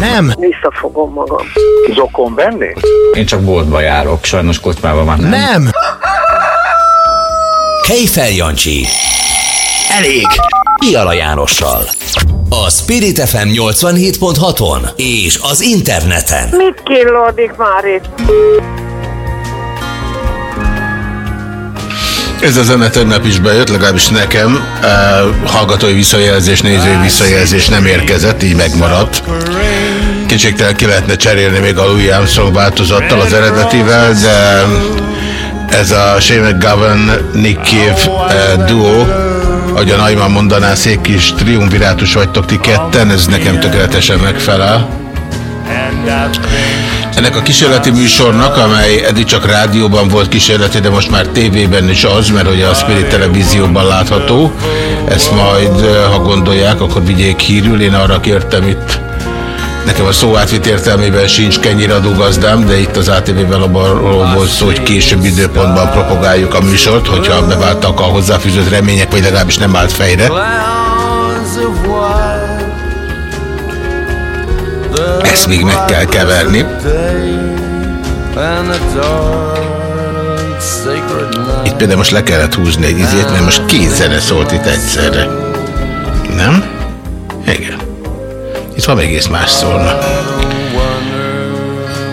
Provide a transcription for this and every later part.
Nem. Visszafogom magam. Zokon venni? Én csak boltba járok, sajnos kocsmában már nem. Nem. Kejfel Jancsi. Elég. Iala Jánossal. A Spirit FM 87.6-on és az interneten. Mit killódik már itt? Ez a zene tegnap is bejött, legalábbis nekem. Uh, hallgatói visszajelzés, nézői visszajelzés nem érkezett, így megmaradt. Kicsiktel ki lehetne cserélni még a Louis Armstrong változattal, az eredetivel, de ez a Shane McGovern, Nick Cave uh, duo, ahogy a Naimán mondaná, szép kis triumvirátus vagytok ti ketten, ez nekem tökéletesen megfelel. Ennek a kísérleti műsornak, amely eddig csak rádióban volt kísérleti, de most már tévében is az, mert hogy a Spirit televízióban látható. Ezt majd, ha gondolják, akkor vigyék hírül. Én arra kértem itt, nekem a szó átvitt értelmében sincs kenyiradó gazdám, de itt az ATV-ben arról volt szó, hogy később időpontban propagáljuk a műsort, hogyha beváltak a hozzáfűzött remények, vagy legalábbis nem állt fejre. Ezt még meg kell keverni. Itt például most le kellett húzni egy izét, mert most két zene szólt itt egyszerre. Nem? Igen. Itt van egész más szólna.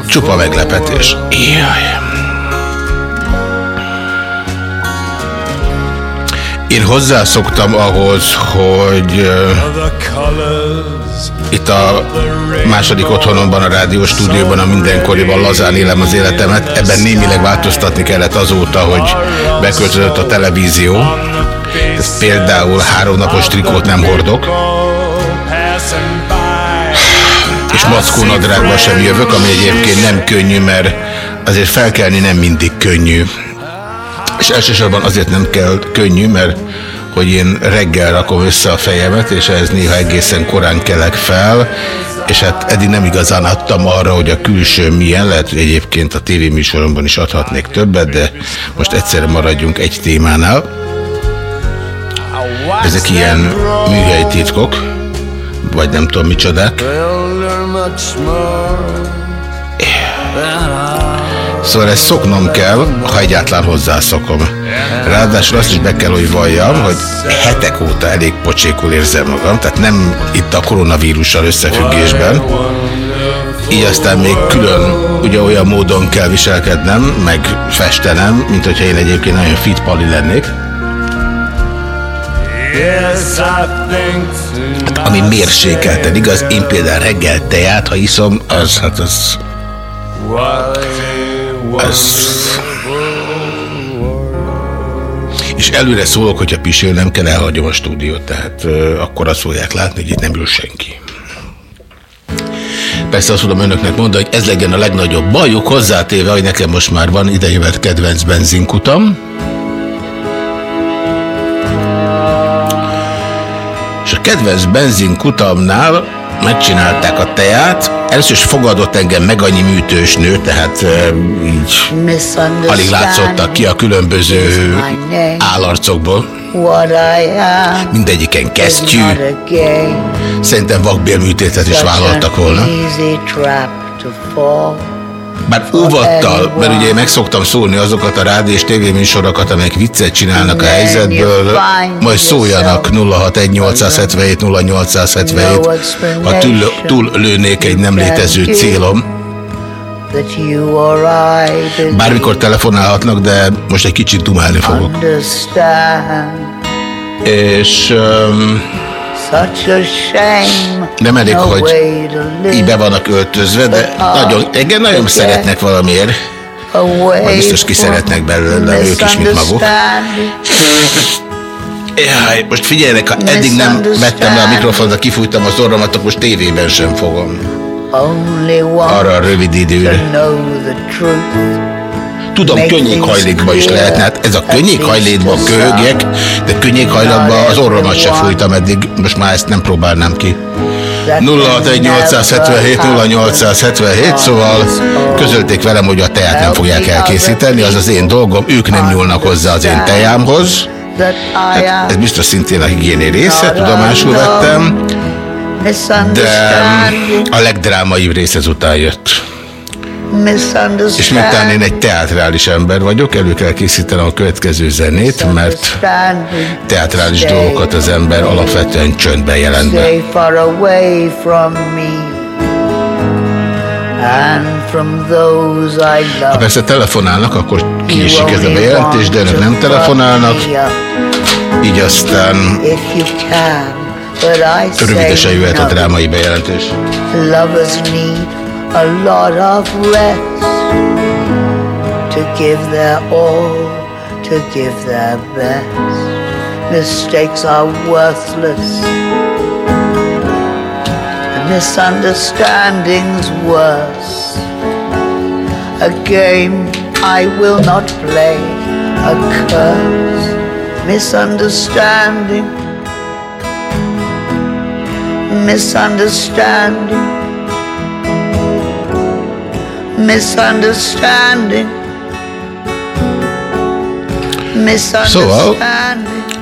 Csupa meglepetés. Jaj. Én hozzászoktam ahhoz, hogy itt a második otthonomban, a rádió stúdióban, a mindenkoriban lazán élem az életemet. Ebben némileg változtatni kellett azóta, hogy beköltözött a televízió. Ez például három napos trikót nem hordok. És mackó nadrágba sem jövök, ami egyébként nem könnyű, mert azért felkelni nem mindig könnyű. És elsősorban azért nem kell könnyű, mert hogy én reggel rakom össze a fejemet, és ez néha egészen korán kelek fel, és hát eddig nem igazán adtam arra, hogy a külső milyen, lehet, hogy egyébként a tévéműsoromban is adhatnék többet, de most egyszerre maradjunk egy témánál. Ezek ilyen műhelyi titkok, vagy nem tudom micsodák. Szóval ezt szoknom kell, ha egyáltalán hozzászokom. Ráadásul azt is be kell, hogy valljam, hogy hetek óta elég pocsékul érzem magam, tehát nem itt a koronavírussal összefüggésben. Így aztán még külön ugye olyan módon kell viselkednem, meg festenem, mint hogyha én egyébként nagyon fit pali lennék. Ami mérsékelten igaz, én például reggel teát, ha iszom, az, hát az... Az... És előre szólok, hogyha pisil, nem kell elhagyom a stúdiót, tehát euh, akkor azt fogják látni, hogy itt nem ül senki. Persze azt tudom önöknek mondani, hogy ez legyen a legnagyobb bajuk, hozzátéve, hogy nekem most már van idejövet kedvenc benzinkutam. Kedvenc benzinkutamnál megcsinálták a teát, először is fogadott engem meg annyi műtős nő, tehát így alig látszottak ki a különböző állarcokból. Mindegyiken kesztyű. Szerintem vakbélműtétet is vállaltak volna. Bár óvattal, mert ugye én meg szoktam szólni azokat a rádió és tévéműsorokat, amelyek viccet csinálnak a helyzetből, majd szóljanak 061877 0877, ha túl, túl lőnék egy nem létező célom. Bármikor telefonálhatnak, de most egy kicsit dumálni fogok. És... Um, nem elég, hogy így be vannak öltözve, de nagyon, engem nagyon szeretnek valamiért. Majd biztos ki szeretnek belőle ők is, mint maguk. Jaj, most figyeljenek, ha eddig nem vettem le a mikrofont, kifújtam az orromat, akkor most tévében sem fogom. Arra a rövid időre. Tudom, könnyékhajlékba is lehetne. Hát ez a könnyékhajlékba köhögjek, de könnyékhajlatba az orromat se fújtam eddig. Most már ezt nem próbálnám ki. 061877 0877, szóval közölték velem, hogy a teát nem fogják elkészíteni, az az én dolgom, ők nem nyúlnak hozzá az én tejámhoz. Hát ez biztos szintén a higiéni része, tudomásul vettem, de a legdrámaibb rész ezután jött. És miután én egy teátrális ember vagyok, elő kell készítenem a következő zenét, mert teátrális dolgokat az ember alapvetően csöndben jelent be. Ha persze telefonálnak, akkor kiesik ez a bejelentés, de önök nem telefonálnak, így aztán rövidesen jöhet a drámai bejelentés. Lovers need a lot of rest to give their all, to give their best. Mistakes are worthless, misunderstandings worse. A game I will not play, a curse, misunderstanding, misunderstanding, misunderstanding. Szóval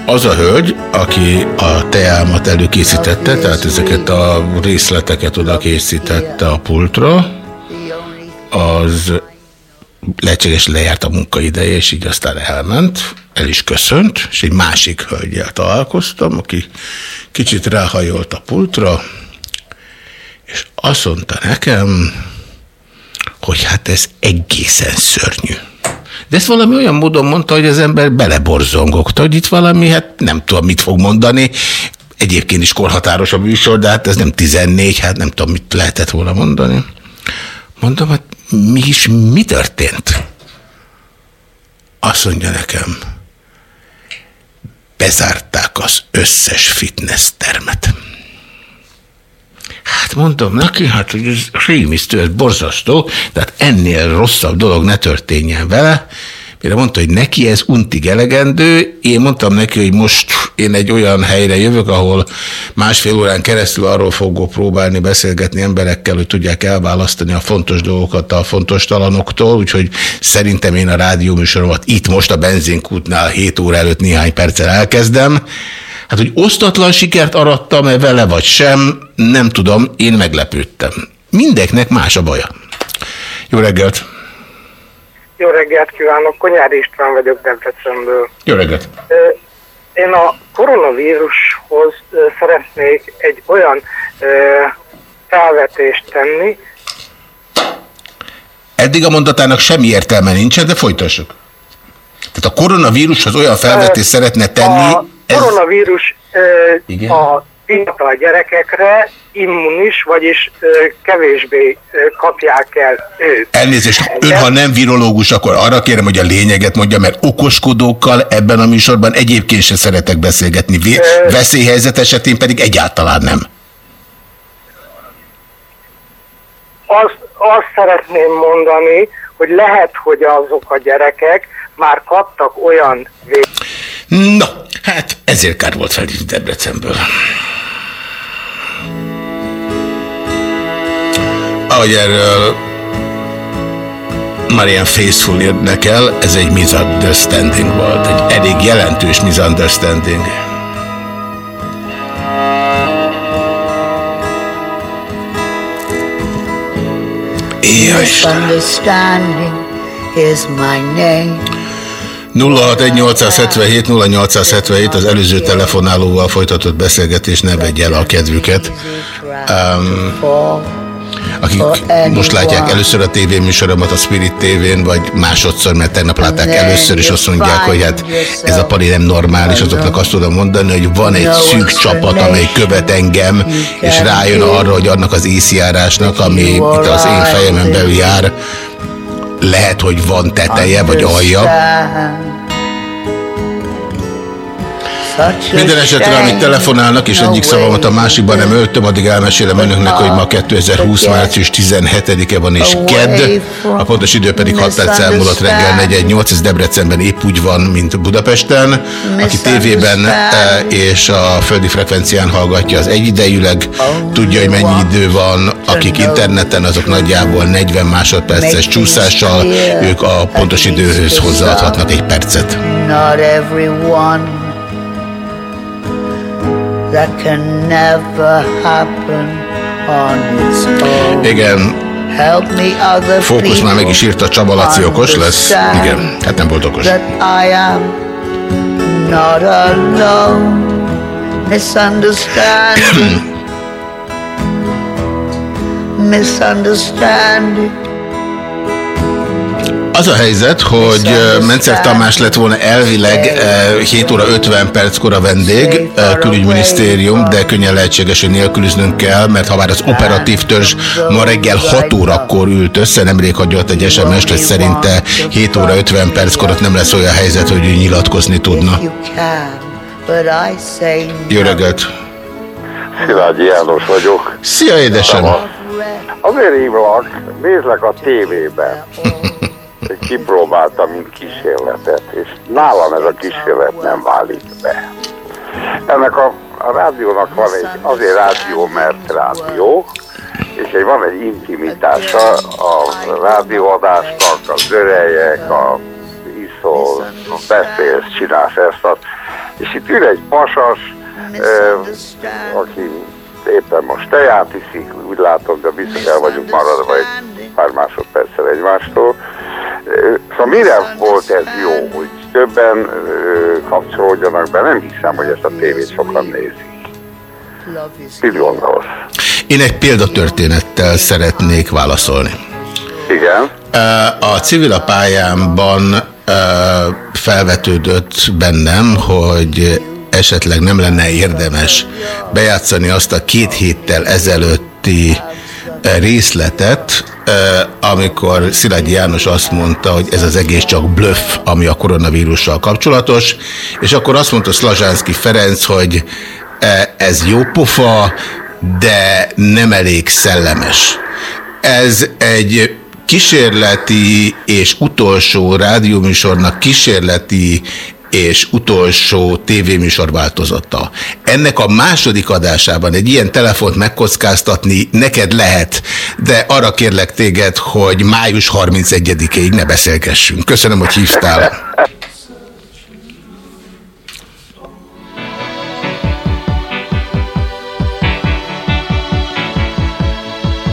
az a hölgy, aki a teámat előkészítette, tehát ezeket a részleteket oda készítette a pultra, az lehetséges lejárt a munkaideje, és így aztán elment, el is köszönt, és egy másik hölgyel találkoztam, aki kicsit ráhajolt a pultra, és azt mondta nekem, hogy hát ez egészen szörnyű. De ezt valami olyan módon mondta, hogy az ember beleborzongokta, hogy itt valami, hát nem tudom, mit fog mondani. Egyébként is korhatáros a műsor, de hát ez nem 14, hát nem tudom, mit lehetett volna mondani. Mondom, hát mi is, mi történt? Azt mondja nekem, bezárták az összes fitness termet. Hát mondom neki, hát hogy ez rémisztő, ez borzasztó, tehát ennél rosszabb dolog ne történjen vele. Mire mondta, hogy neki ez untig elegendő, én mondtam neki, hogy most én egy olyan helyre jövök, ahol másfél órán keresztül arról fogok próbálni beszélgetni emberekkel, hogy tudják elválasztani a fontos dolgokat a fontos talanoktól, úgyhogy szerintem én a rádióműsoromat itt most a benzinkútnál 7 óra előtt néhány perccel elkezdem, Hát, hogy osztatlan sikert arattam-e vele, vagy sem, nem tudom, én meglepődtem. Mindeknek más a baja. Jó reggelt! Jó reggelt kívánok, Konyári István vagyok Debrecenből. Jó reggelt! Én a koronavírushoz szeretnék egy olyan felvetést tenni. Eddig a mondatának semmi értelme nincsen, de folytassuk. Tehát a koronavírushoz olyan felvetést szeretne tenni... A ez... koronavírus Igen? a fiatal gyerekekre immunis, vagyis kevésbé kapják el őt. Elnézést, ön ha nem virológus, akkor arra kérem, hogy a lényeget mondja, mert okoskodókkal ebben a műsorban egyébként se szeretek beszélgetni. Veszélyhelyzet esetén pedig egyáltalán nem. Azt, azt szeretném mondani, hogy lehet, hogy azok a gyerekek már kaptak olyan Na, hát ezért kár volt felhívni Debrecenből. Ahogy erről Marian Faithful írnek el, ez egy misunderstanding volt, egy elég jelentős misunderstanding. Misunderstanding is my name. 061 0877 az előző telefonálóval folytatott beszélgetés ne vegye el a kedvüket. Um, akik most látják először a tévéműsoromat a Spirit tévén, vagy másodszor, mert tegnap látták először, és azt mondják, hogy hát ez a pali nem normális, azoknak azt tudom mondani, hogy van egy szűk csapat, amely követ engem, és rájön arra, hogy annak az észjárásnak, ami itt az én fejemen belül jár, lehet, hogy van teteje vagy alja. Minden esetre, amíg telefonálnak, és egyik szavamat a másikban nem öltöm, addig elmesélem önöknek, hogy ma 2020. március 17-e van és kedd, a pontos idő pedig 6 perc elmúlott reggel 418, ez Debrecenben épp úgy van, mint Budapesten. Aki tévében e, és a földi frekvencián hallgatja, az egyidejűleg tudja, hogy mennyi idő van, akik interneten, azok nagyjából 40 másodperces csúszással, ők a pontos időhöz hozzáadhatnak egy percet. Not everyone that can never happen on its own. Igen, Help me other Fókusz már meg is írta, Csaba Laci okos lesz. Igen, hát nem volt okos. Not alone. Misunderstanding. Misunderstanding. Az a helyzet, hogy Mencer Tamás lett volna elvileg ö, 7 óra 50 perckor a vendég, külügyminisztérium, de könnyen lehetséges, hogy nélkülöznünk kell, mert ha már az operatív törzs ma reggel 6 órakor ült össze, nemrég hagyott egy SMS-t, hogy szerinte 7 óra 50 perckor ott nem lesz olyan helyzet, hogy ő nyilatkozni tudna. Jó reggelt! Szilágyi János vagyok. Szia, édesem! Azért hívlak, nézlek a tévében. Kipróbáltam, mint kísérletet, és nálam ez a kísérlet nem válik be. Ennek a, a rádiónak van egy, azért rádió, mert rádió, és egy, van egy intimitása a rádióadásnak, az örejek, a iszol, beszélsz, csinálsz ezt, azt. és itt ül egy pasas, aki éppen most teját iszik, úgy látom, de biztos el vagyunk maradva egy pár másodperccel egymástól. Szóval mire volt ez jó, hogy többen kapcsolódjanak be? Nem hiszem, hogy ezt a tévét sokan nézik. Mit gondolsz? Én egy példatörténettel szeretnék válaszolni. Igen? A civil pályámban felvetődött bennem, hogy esetleg nem lenne érdemes bejátszani azt a két héttel ezelőtti részletet, ö, amikor Szilágyi János azt mondta, hogy ez az egész csak bluff, ami a koronavírussal kapcsolatos, és akkor azt mondta Szlazsánszki Ferenc, hogy ö, ez jó pofa, de nem elég szellemes. Ez egy kísérleti és utolsó rádióműsornak kísérleti és utolsó tévéműsor változata. Ennek a második adásában egy ilyen telefont megkockáztatni neked lehet, de arra kérlek téged, hogy május 31-ig ne beszélgessünk. Köszönöm, hogy hívtál.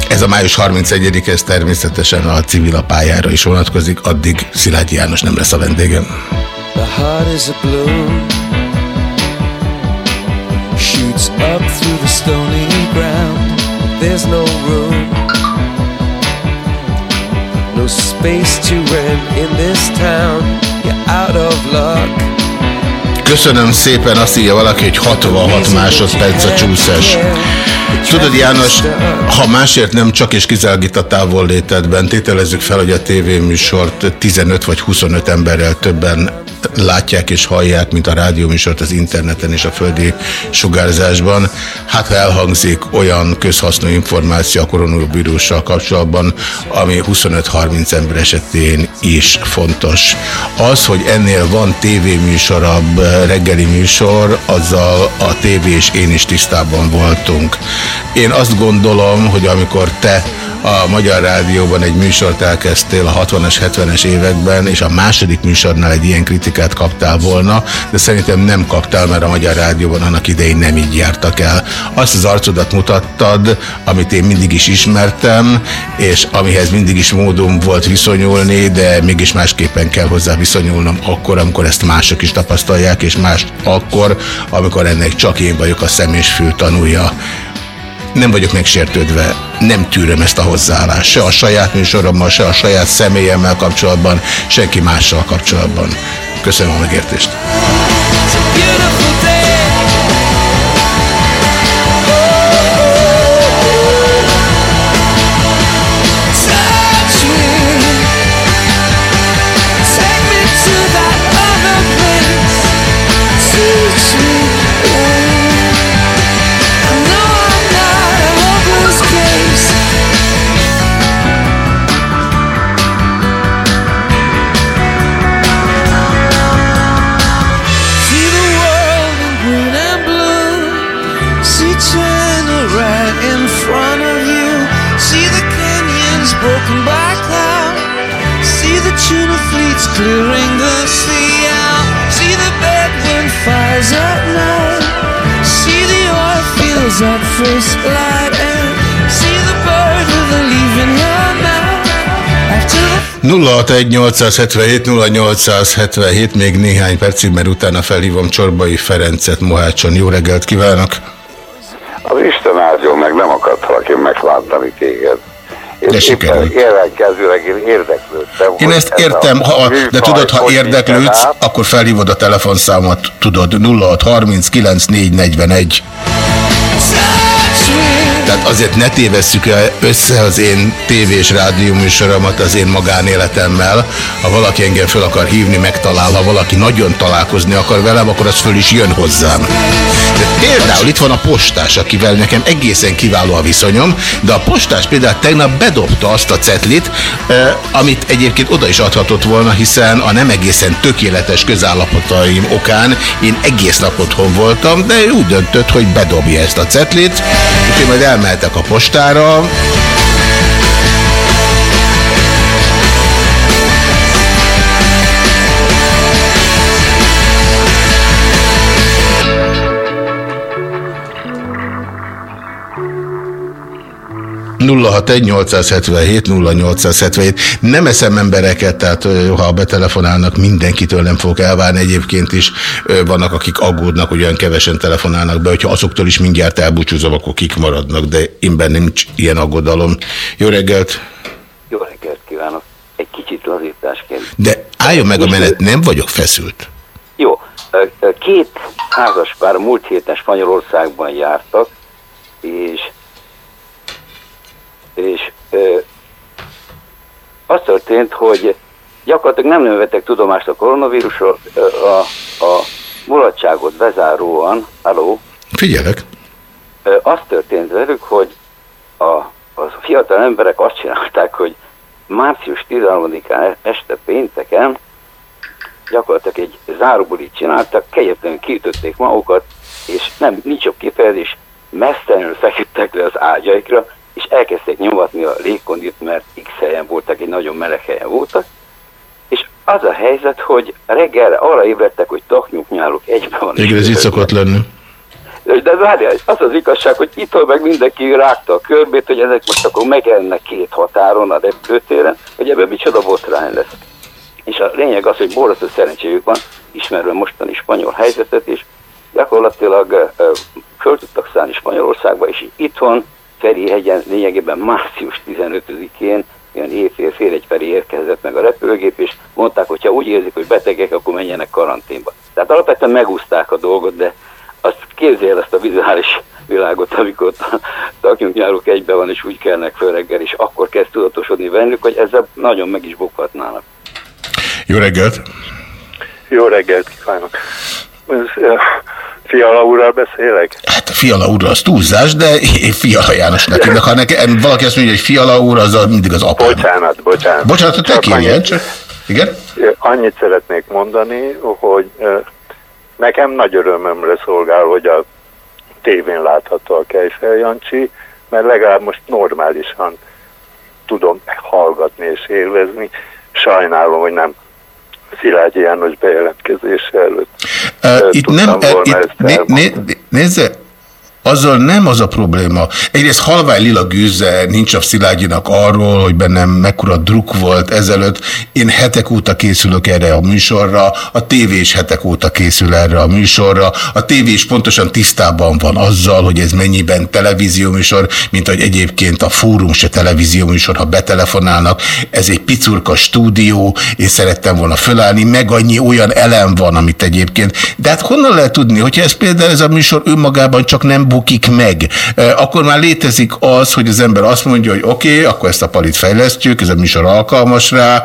Ez a május 31 ez természetesen a civil pályára is vonatkozik, addig Szilágyi János nem lesz a vendégem. The heart is a balloon Shoots up through the stony ground. There's no room. No space to rent in this town. You're out of luck. Köszönöm szépen, azt írja valaki, hogy 66 másodperc a csúszás. Tudod János, ha másért nem csak és kizárólag a távol létedben, tételezzük fel, hogy a tévéműsort 15 vagy 25 emberrel többen látják és hallják, mint a rádióműsort az interneten és a földi sugárzásban. Hát ha elhangzik olyan közhasznú információ a koronavírussal kapcsolatban, ami 25-30 ember esetén is fontos. Az, hogy ennél van tévéműsorabb reggeli műsor, azzal a tévé és én is tisztában voltunk. Én azt gondolom, hogy amikor te a Magyar Rádióban egy műsort elkezdtél a 60-as, 70-es években, és a második műsornál egy ilyen kritikát kaptál volna, de szerintem nem kaptál, mert a Magyar Rádióban annak idején nem így jártak el. Azt az arcodat mutattad, amit én mindig is ismertem, és amihez mindig is módom volt viszonyulni, de mégis másképpen kell hozzá viszonyulnom akkor, amikor ezt mások is tapasztalják, és más akkor, amikor ennek csak én vagyok a szem és fül tanulja nem vagyok megsértődve, nem tűröm ezt a hozzáállást, se a saját műsorommal, se a saját személyemmel kapcsolatban, senki mással kapcsolatban. Köszönöm a megértést. Touch 061-877-0877, még néhány percig, mert utána felhívom Csorbai Ferencet Mohácson. Jó reggelt kívánok! Az Isten áldjon meg, nem akartalak én meglátni téged. De És sikerült. éppen Ellenkezőleg én érdeklődtem. Én ezt ez értem, ha, de tudod, ha érdeklődsz, át. akkor felhívod a telefonszámot, tudod, 0639 Tehát azért ne tévesszük el össze az én tévés rádió műsoromat az én magánéletemmel. Ha valaki engem föl akar hívni, megtalál. Ha valaki nagyon találkozni akar velem, akkor az föl is jön hozzám. De például itt van a postás, akivel nekem egészen kiváló a viszonyom, de a postás például tegnap bedobta azt a cetlit, amit egyébként oda is adhatott volna, hiszen a nem egészen tökéletes közállapotaim okán én egész nap otthon voltam, de úgy döntött, hogy bedobja ezt a cetlit, úgyhogy majd elmehetek a postára, ...061 877 0877. Nem eszem embereket, tehát ha betelefonálnak, mindenkitől nem fogok elvárni. Egyébként is vannak, akik aggódnak, hogy olyan kevesen telefonálnak be, hogyha azoktól is mindjárt elbúcsúzom, akkor kik maradnak, de én nincs ilyen aggodalom. Jó reggelt! Jó reggelt kívánok! Egy kicsit lazítás kell. De álljon meg a menet, nem vagyok feszült. Jó, két házas pár múlt héten Spanyolországban jártak, és, és ö, az történt, hogy gyakorlatilag nem nagyon vettek tudomást a koronavírusról, ö, a, a mulatságot bezáróan, aló, Figyelek. Ö, az történt velük, hogy a, az fiatal emberek azt csinálták, hogy március 13-án este pénteken gyakorlatilag egy záróbulit csináltak, kegyetlenül kiütötték magukat, és nem, nincs jobb kifejezés, mesztelenül feküdtek le az ágyaikra, és elkezdték nyomatni a légkondit, mert X helyen voltak, egy nagyon meleg helyen voltak, és az a helyzet, hogy reggel arra ébredtek, hogy taknyuk nyáluk egyben van. Igen, ez így szokott lenni. De várjál, az az igazság, hogy itt meg mindenki rágta a körbét, hogy ezek most akkor megjelennek két határon a repülőtéren, hogy ebben micsoda botrány lesz. És a lényeg az, hogy borzasztó szerencséjük van, ismerve mostani spanyol helyzetet, és gyakorlatilag föl tudtak szállni Spanyolországba, és itthon Ferihegyen lényegében március 15-én ilyen éjfél fél egy felé érkezett meg a repülőgép, és mondták, hogy ha úgy érzik, hogy betegek, akkor menjenek karanténba. Tehát alapvetően megúzták a dolgot, de azt képzelj el ezt a vizuális világot, amikor taknyunk nyáruk egybe van, és úgy kelnek föl reggel, és akkor kezd tudatosodni bennük, hogy ezzel nagyon meg is bukhatnának. Jó reggelt! Jó reggelt kívánok! Ez, ö, Fiala úrral beszélek? Hát a Fiala úr az túlzás, de én Fiala Jánosnak hívnak. Ha nekem valaki azt mondja, hogy Fiala úr, az mindig az apám. Bocsánat, bocsánat. Bocsánat, te Csak kérjen, csak... Igen? Annyit szeretnék mondani, hogy nekem nagy örömömre szolgál, hogy a tévén látható a Kejfel Jancsi, mert legalább most normálisan tudom hallgatni és élvezni. Sajnálom, hogy nem Szilágyi János bejelentkezése előtt. Uh, itt nem, volna itt, né, né, nézze, azzal nem az a probléma. Egyrészt halvány lila gőze nincs a Szilágyinak arról, hogy bennem mekkora druk volt ezelőtt. Én hetek óta készülök erre a műsorra, a tévé is hetek óta készül erre a műsorra. A tévé is pontosan tisztában van azzal, hogy ez mennyiben televízióműsor, mint hogy egyébként a fórum se televízióműsor, ha betelefonálnak. Ez egy picurka stúdió, és szerettem volna fölállni, meg annyi olyan elem van, amit egyébként. De hát honnan lehet tudni, hogyha ez például ez a műsor önmagában csak nem bukik meg, akkor már létezik az, hogy az ember azt mondja, hogy oké, okay, akkor ezt a palit fejlesztjük, ez a műsor alkalmas rá,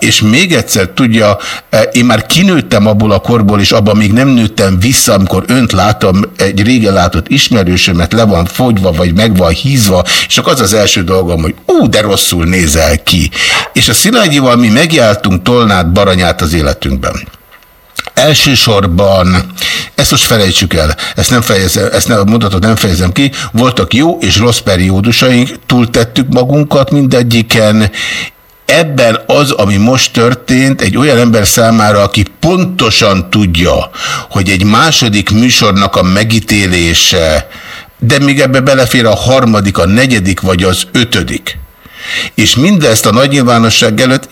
és még egyszer tudja, én már kinőttem abból a korból, és abban még nem nőttem vissza, amikor önt látom, egy régen látott ismerősömet le van fogyva, vagy meg van hízva, és akkor az az első dolgom, hogy ú, de rosszul nézel ki. És a Szilágyival mi megjártunk Tolnát, Baranyát az életünkben. Elsősorban, ezt most felejtsük el, ezt, nem fejezem, ezt nem, a mondatot nem fejezem ki, voltak jó és rossz periódusaink, túltettük magunkat mindegyiken, ebben az, ami most történt, egy olyan ember számára, aki pontosan tudja, hogy egy második műsornak a megítélése, de még ebbe belefér a harmadik, a negyedik vagy az ötödik. És mindezt a nagy nyilvánosság előtt,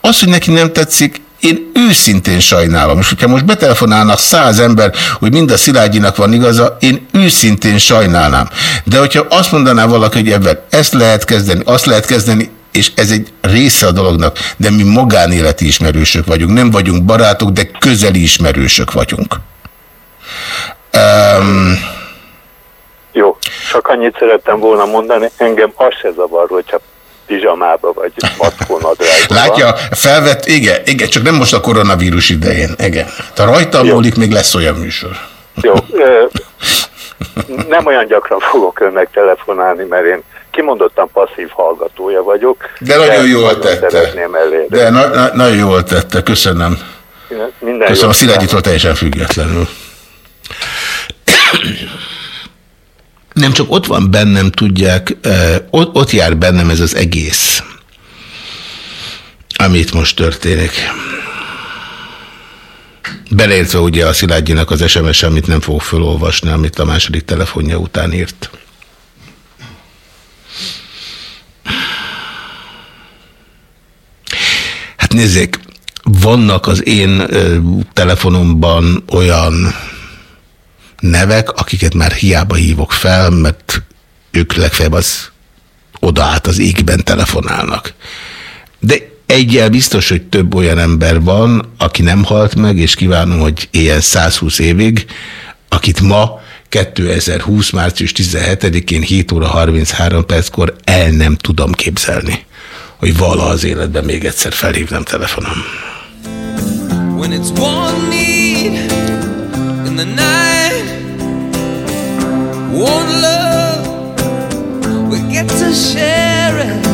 az, hogy neki nem tetszik, én őszintén sajnálom, és hogyha most betelefonálnak száz ember, hogy mind a Szilágyinak van igaza, én őszintén sajnálnám. De hogyha azt mondaná valaki, hogy ebben ezt lehet kezdeni, azt lehet kezdeni, és ez egy része a dolognak, de mi magánéleti ismerősök vagyunk, nem vagyunk barátok, de közeli ismerősök vagyunk. Um, Jó, csak annyit szerettem volna mondani, engem az se zavar, hogyha pizsamába vagy matkónadrágban. Látja, felvett, igen, igen, csak nem most a koronavírus idején, igen. Ha rajta múlik, még lesz olyan műsor. Jó, nem olyan gyakran fogok önnek telefonálni, mert én kimondottan passzív hallgatója vagyok. De nagyon jól tette. De na, na, nagyon jól tette, köszönöm. Minden köszönöm, a Szilágyitól teljesen függetlenül. Nem csak ott van bennem, tudják, ott, ott jár bennem ez az egész, amit most történik. Beleértve ugye a Szilágyinak az SMS, amit nem fog felolvasni, amit a második telefonja után írt. Hát nézzék, vannak az én telefonomban olyan nevek, akiket már hiába hívok fel, mert ők legfeljebb az oda át az égben telefonálnak. De egyel biztos, hogy több olyan ember van, aki nem halt meg, és kívánom, hogy éljen 120 évig, akit ma 2020. március 17-én 7 óra 33 perckor el nem tudom képzelni, hogy valaha az életben még egyszer felhívnám telefonom. When it's one need in the night One love We get to share it.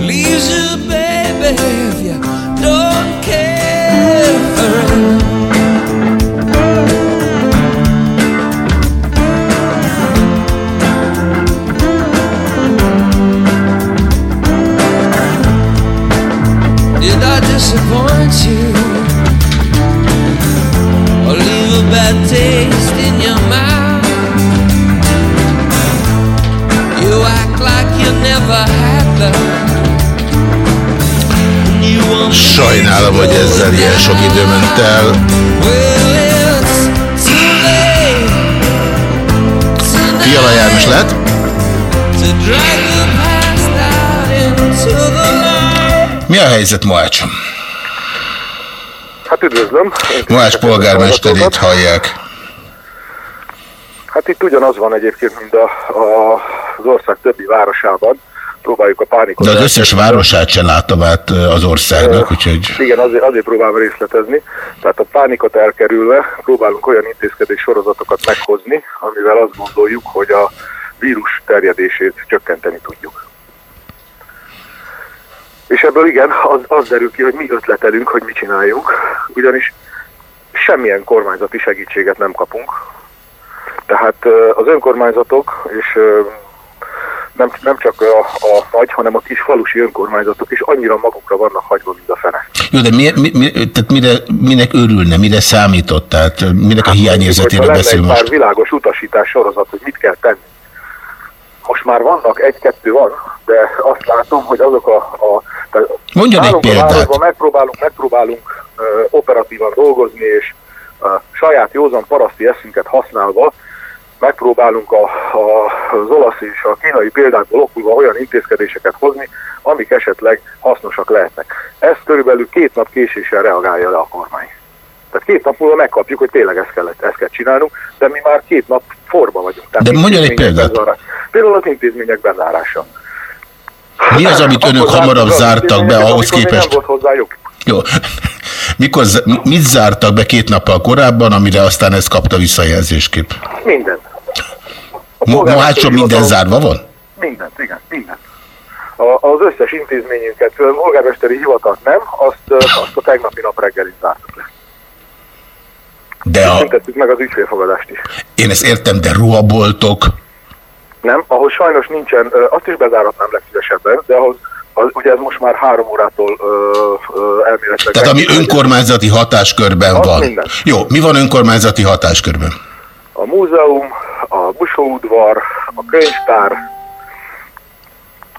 Leaves you baby If you don't care. For it Did I disappoint you? Or leave a bad taste Sajnálom, hogy ezzel ilyen sok idő ment el. Fiala János lett? Mi a helyzet Moácson? Hát üdvözlöm. Moács polgármesterét hallják. Hát itt ugyanaz van egyébként, mint a, a, az ország többi városában. Próbáljuk a pánikot. De az összes városát sem látom át az országnak, úgyhogy... Igen, azért, azért próbálom részletezni. Tehát a pánikot elkerülve próbálunk olyan intézkedés sorozatokat meghozni, amivel azt gondoljuk, hogy a vírus terjedését csökkenteni tudjuk. És ebből igen, az, az derül ki, hogy mi ötletelünk, hogy mit csináljunk, ugyanis semmilyen kormányzati segítséget nem kapunk. Tehát az önkormányzatok, és nem, nem csak a, a nagy, hanem a kis falusi önkormányzatok is annyira magukra vannak hagyva, mint a fene. Jó, de mi, mi, mi, tehát mire, minek örülne, mire számított? Tehát minek a hiányérzetéről hát, beszél most? Már világos utasítás sorozat, hogy mit kell tenni. Most már vannak, egy-kettő van, de azt látom, hogy azok a... a Mondjon egy példát. Megpróbálunk, megpróbálunk uh, operatívan dolgozni, és uh, saját józan paraszti eszünket használva megpróbálunk a, a, az olasz és a kínai példákból okulva olyan intézkedéseket hozni, amik esetleg hasznosak lehetnek. Ezt körülbelül két nap késéssel reagálja le a kormány. Tehát két nap múlva megkapjuk, hogy tényleg ezt kell, ezt kell csinálnunk, de mi már két nap forba vagyunk. Tehát de mondjon egy példát. Bezárás. Például az intézmények bezárása. Mi az, amit önök hamarabb zártak be ahhoz képest? Nem volt hozzá jog. Jó. Mikor, mit zártak be két nappal korábban, amire aztán ezt kapta visszajelzésképp? Minden. Mohácson minden zárva van? Mindent, igen, mindent. A, az összes intézményünket, a polgármesteri hivatalt nem, azt, azt a tegnapi nap reggelig zártuk le. De a... meg az ügyfélfogadást is. Én ezt értem, de ruhaboltok? Nem, ahhoz sajnos nincsen, azt is bezáratnám legszívesebben, de ahhoz az, ugye ez most már három órától ö, ö, elméletileg... Tehát ami önkormányzati hatáskörben van. minden. Jó, mi van önkormányzati hatáskörben? A múzeum, a busóudvar, a könyvtár,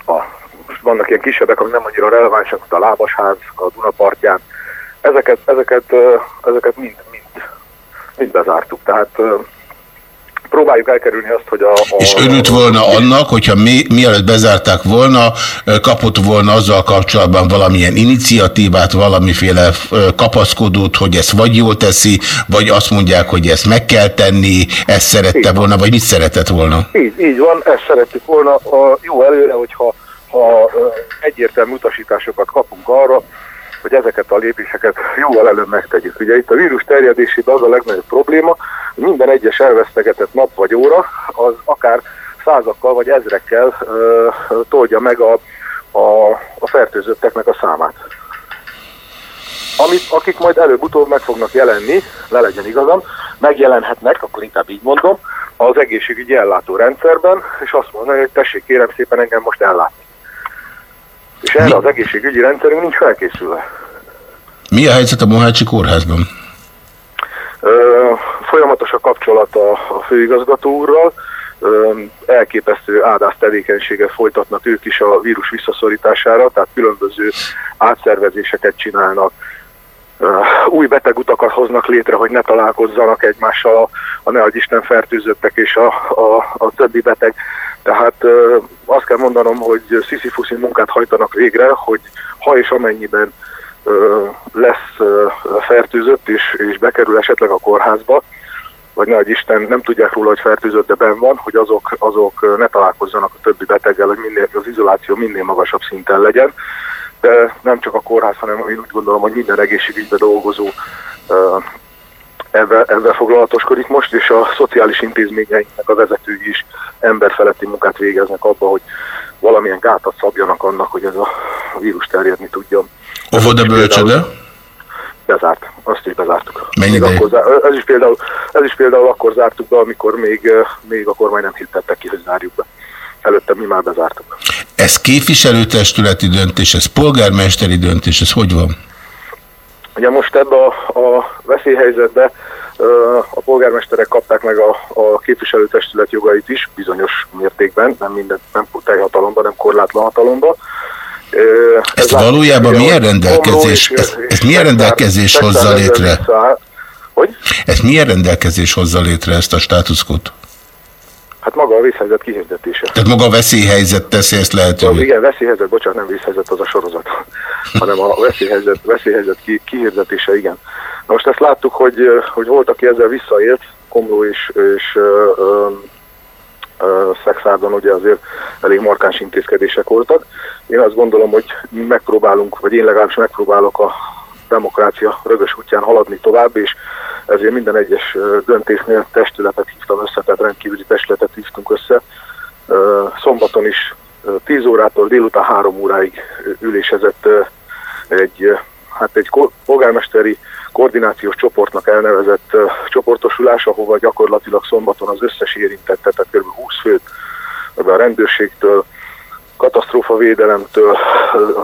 a, most vannak ilyen kisebbek, amik nem annyira relevánsak, mint a Lábasház a Dunapartján. Ezeket, ezeket, ezeket mind, mind, mind bezártuk. Tehát próbáljuk elkerülni azt, hogy a... a És örült volna annak, hogyha mi, mielőtt bezárták volna, kapott volna azzal kapcsolatban valamilyen iniciatívát, valamiféle kapaszkodót, hogy ezt vagy jól teszi, vagy azt mondják, hogy ezt meg kell tenni, ezt szerette volna, vagy mit szeretett volna? Így, így van, ezt szerettük volna. A jó előre, hogyha ha egyértelmű utasításokat kapunk arra, hogy ezeket a lépéseket jóval előbb megtegyük. Ugye itt a vírus terjedésében az a legnagyobb probléma, hogy minden egyes elvesztegetett nap vagy óra, az akár százakkal vagy ezrekkel ö, toldja meg a, a, a fertőzötteknek a számát. Amit, akik majd előbb-utóbb meg fognak jelenni, le legyen igazam, megjelenhetnek, akkor inkább így mondom, az egészségügyi ellátórendszerben, és azt mondani, hogy tessék kérem szépen engem most ellátni. És erre az egészségügyi rendszerünk nincs felkészülve. Mi a helyzet a Mohácsi kórházban? Ö, folyamatos a kapcsolat a, a főigazgató úrral, elképesztő áldás tevékenységet folytatnak ők is a vírus visszaszorítására, tehát különböző átszervezéseket csinálnak, új betegutakat hoznak létre, hogy ne találkozzanak egymással a, a nehogy Isten fertőzöttek és a, a, a többi beteg. Tehát azt kell mondanom, hogy sziszifuszi munkát hajtanak végre, hogy ha és amennyiben lesz fertőzött és, és bekerül esetleg a kórházba, vagy nagy Isten nem tudják róla, hogy fertőzött, de ben van, hogy azok, azok ne találkozzanak a többi beteggel, hogy minél, az izoláció minél magasabb szinten legyen. De nem csak a kórház, hanem én úgy gondolom, hogy minden egészségügyben dolgozó ebben, ebben foglalatoskodik most, és a szociális intézményeinknek a vezetői is emberfeletti munkát végeznek abba, hogy valamilyen gátat szabjanak annak, hogy ez a vírus terjedni tudjon. Óvoda bölcsöde? Bezárt, azt is bezártuk. Mennyi akkor, zá- ez, is például, ez is például akkor zártuk be, amikor még, eh, még a kormány nem hittette ki, hogy zárjuk be. Előtte mi már bezártuk. Ez képviselőtestületi döntés, ez polgármesteri döntés, ez hogy van? Ugye most ebbe a, a veszélyhelyzetbe a polgármesterek kapták meg a, a képviselőtestület jogait is, bizonyos mértékben, nem minden, nem teljhatalomban, nem korlátlan hatalomban. Ö, Ez valójában milyen rendelkezés, ez, ez milyen rendelkezés hozza létre? Hogy? Ez milyen rendelkezés hozza létre ezt a státuszkot? Hát maga a vészhelyzet kihirdetése. Tehát maga a veszélyhelyzet teszi ezt lehetővé. igen, veszélyhelyzet, bocsánat, nem vészhelyzet, az a sorozat, hanem a veszélyhelyzet, veszélyhelyzet ki, kihirdetése, igen. Na most ezt láttuk, hogy, hogy volt, aki ezzel visszaélt, Komló és, és ö, ö, ö, Szexárdon ugye azért elég markáns intézkedések voltak. Én azt gondolom, hogy megpróbálunk, vagy én legalábbis megpróbálok a demokrácia rögös útján haladni tovább, és ezért minden egyes döntésnél testületet hívtam össze, tehát rendkívüli testületet hívtunk össze. Szombaton is ö, 10 órától délután 3 óráig ülésezett egy, hát egy polgármesteri koordinációs csoportnak elnevezett csoportosulás, ahova gyakorlatilag szombaton az összes érintettet, tehát kb. 20 főt a rendőrségtől, katasztrófavédelemtől,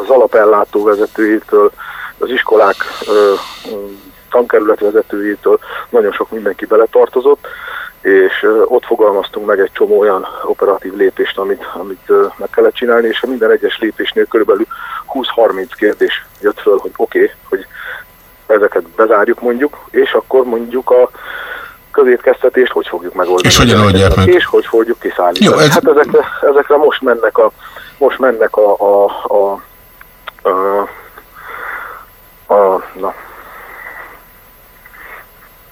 az alapellátó vezetőjétől, az iskolák ö, ö, tankerület vezetőjétől nagyon sok mindenki beletartozott, és ott fogalmaztunk meg egy csomó olyan operatív lépést, amit, amit meg kellett csinálni, és a minden egyes lépésnél körülbelül 20-30 kérdés jött föl, hogy oké, okay, hogy ezeket bezárjuk mondjuk, és akkor mondjuk a közétkeztetést hogy fogjuk megoldani. És hogyan oldják meg? És hogy fogjuk kiszállítani. Jó, ez- Hát ezekre, ezekre most mennek a, most mennek a, a, a, a, na,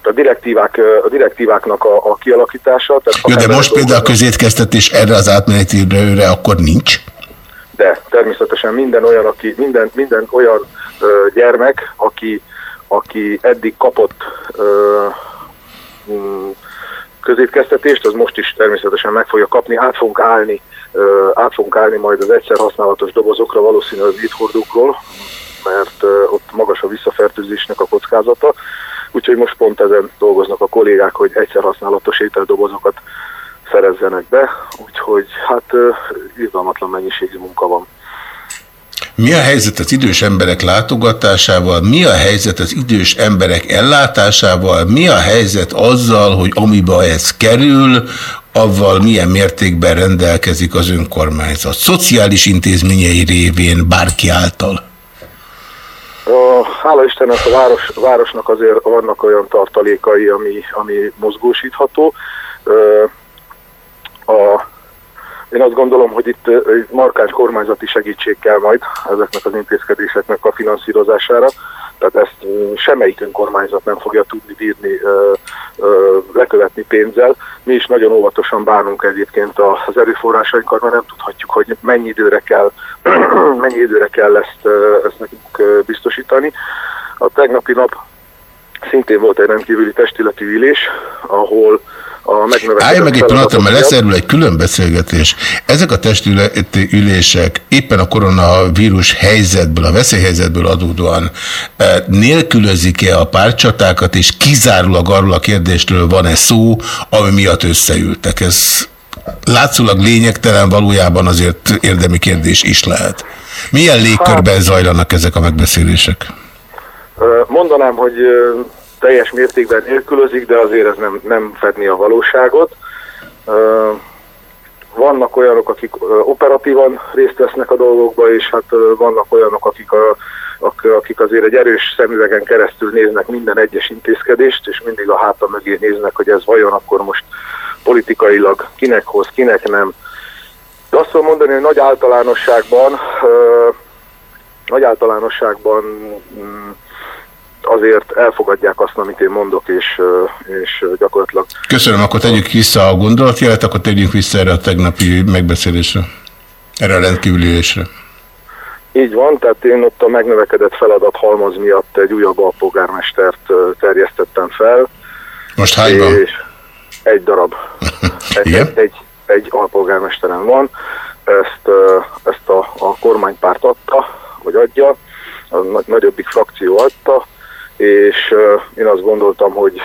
a direktívák, a direktíváknak a, a kialakítása. Tehát Jó, de most például a közétkeztetés erre az átmeneti időre akkor nincs? de természetesen minden olyan, aki, minden, minden olyan ö, gyermek, aki, aki eddig kapott ö, mm, közétkeztetést, az most is természetesen meg fogja kapni, át fogunk állni, ö, át fogunk állni majd az egyszer használatos dobozokra, valószínűleg az éthordókról, mert ott magas a visszafertőzésnek a kockázata, úgyhogy most pont ezen dolgoznak a kollégák, hogy egyszer használatos ételdobozokat szerezzenek be, úgyhogy hát izgalmatlan mennyiségű munka van. Mi a helyzet az idős emberek látogatásával, mi a helyzet az idős emberek ellátásával, mi a helyzet azzal, hogy amiben ez kerül, avval milyen mértékben rendelkezik az önkormányzat. Szociális intézményei révén bárki által. Hála Istennek a város, városnak azért vannak olyan tartalékai, ami, ami mozgósítható. A, én azt gondolom, hogy itt egy markáns kormányzati segítség kell majd ezeknek az intézkedéseknek a finanszírozására. Tehát ezt semmelyik önkormányzat nem fogja tudni bírni lekövetni pénzzel. Mi is nagyon óvatosan bánunk egyébként az erőforrásainkkal, mert nem tudhatjuk, hogy mennyi időre kell, mennyi időre kell ezt, ezt nekünk biztosítani. A tegnapi nap szintén volt egy rendkívüli testületi ülés, ahol a megnövekedett Állj meg egy pillanatra, mert lesz miatt- erről egy külön beszélgetés. Ezek a testületi ülések éppen a koronavírus helyzetből, a veszélyhelyzetből adódóan eh, nélkülözik-e a párcsatákat, és kizárólag arról a kérdésről van-e szó, ami miatt összeültek? Ez látszólag lényegtelen, valójában azért érdemi kérdés is lehet. Milyen légkörben zajlanak ezek a megbeszélések? Mondanám, hogy teljes mértékben nélkülözik, de azért ez nem, nem fedni a valóságot. Vannak olyanok, akik operatívan részt vesznek a dolgokba, és hát vannak olyanok, akik, a, ak- akik azért egy erős szemüvegen keresztül néznek minden egyes intézkedést, és mindig a háta mögé néznek, hogy ez vajon akkor most politikailag kinek hoz, kinek nem. De azt tudom mondani, hogy nagy általánosságban nagy általánosságban mm, azért elfogadják azt, amit én mondok, és, és gyakorlatilag Köszönöm, akkor tegyük vissza a gondolatjelet, akkor tegyünk vissza erre a tegnapi megbeszélésre. Erre a rendkívüli ülésre. így van, tehát én ott a megnövekedett feladat halmaz miatt egy újabb alpolgármestert terjesztettem fel. Most hányban? És egy darab. egy, egy, egy, egy alpolgármesterem van, ezt, ezt a, a kormánypárt adta, vagy adja, a na- nagyobbik frakció adta, és én azt gondoltam, hogy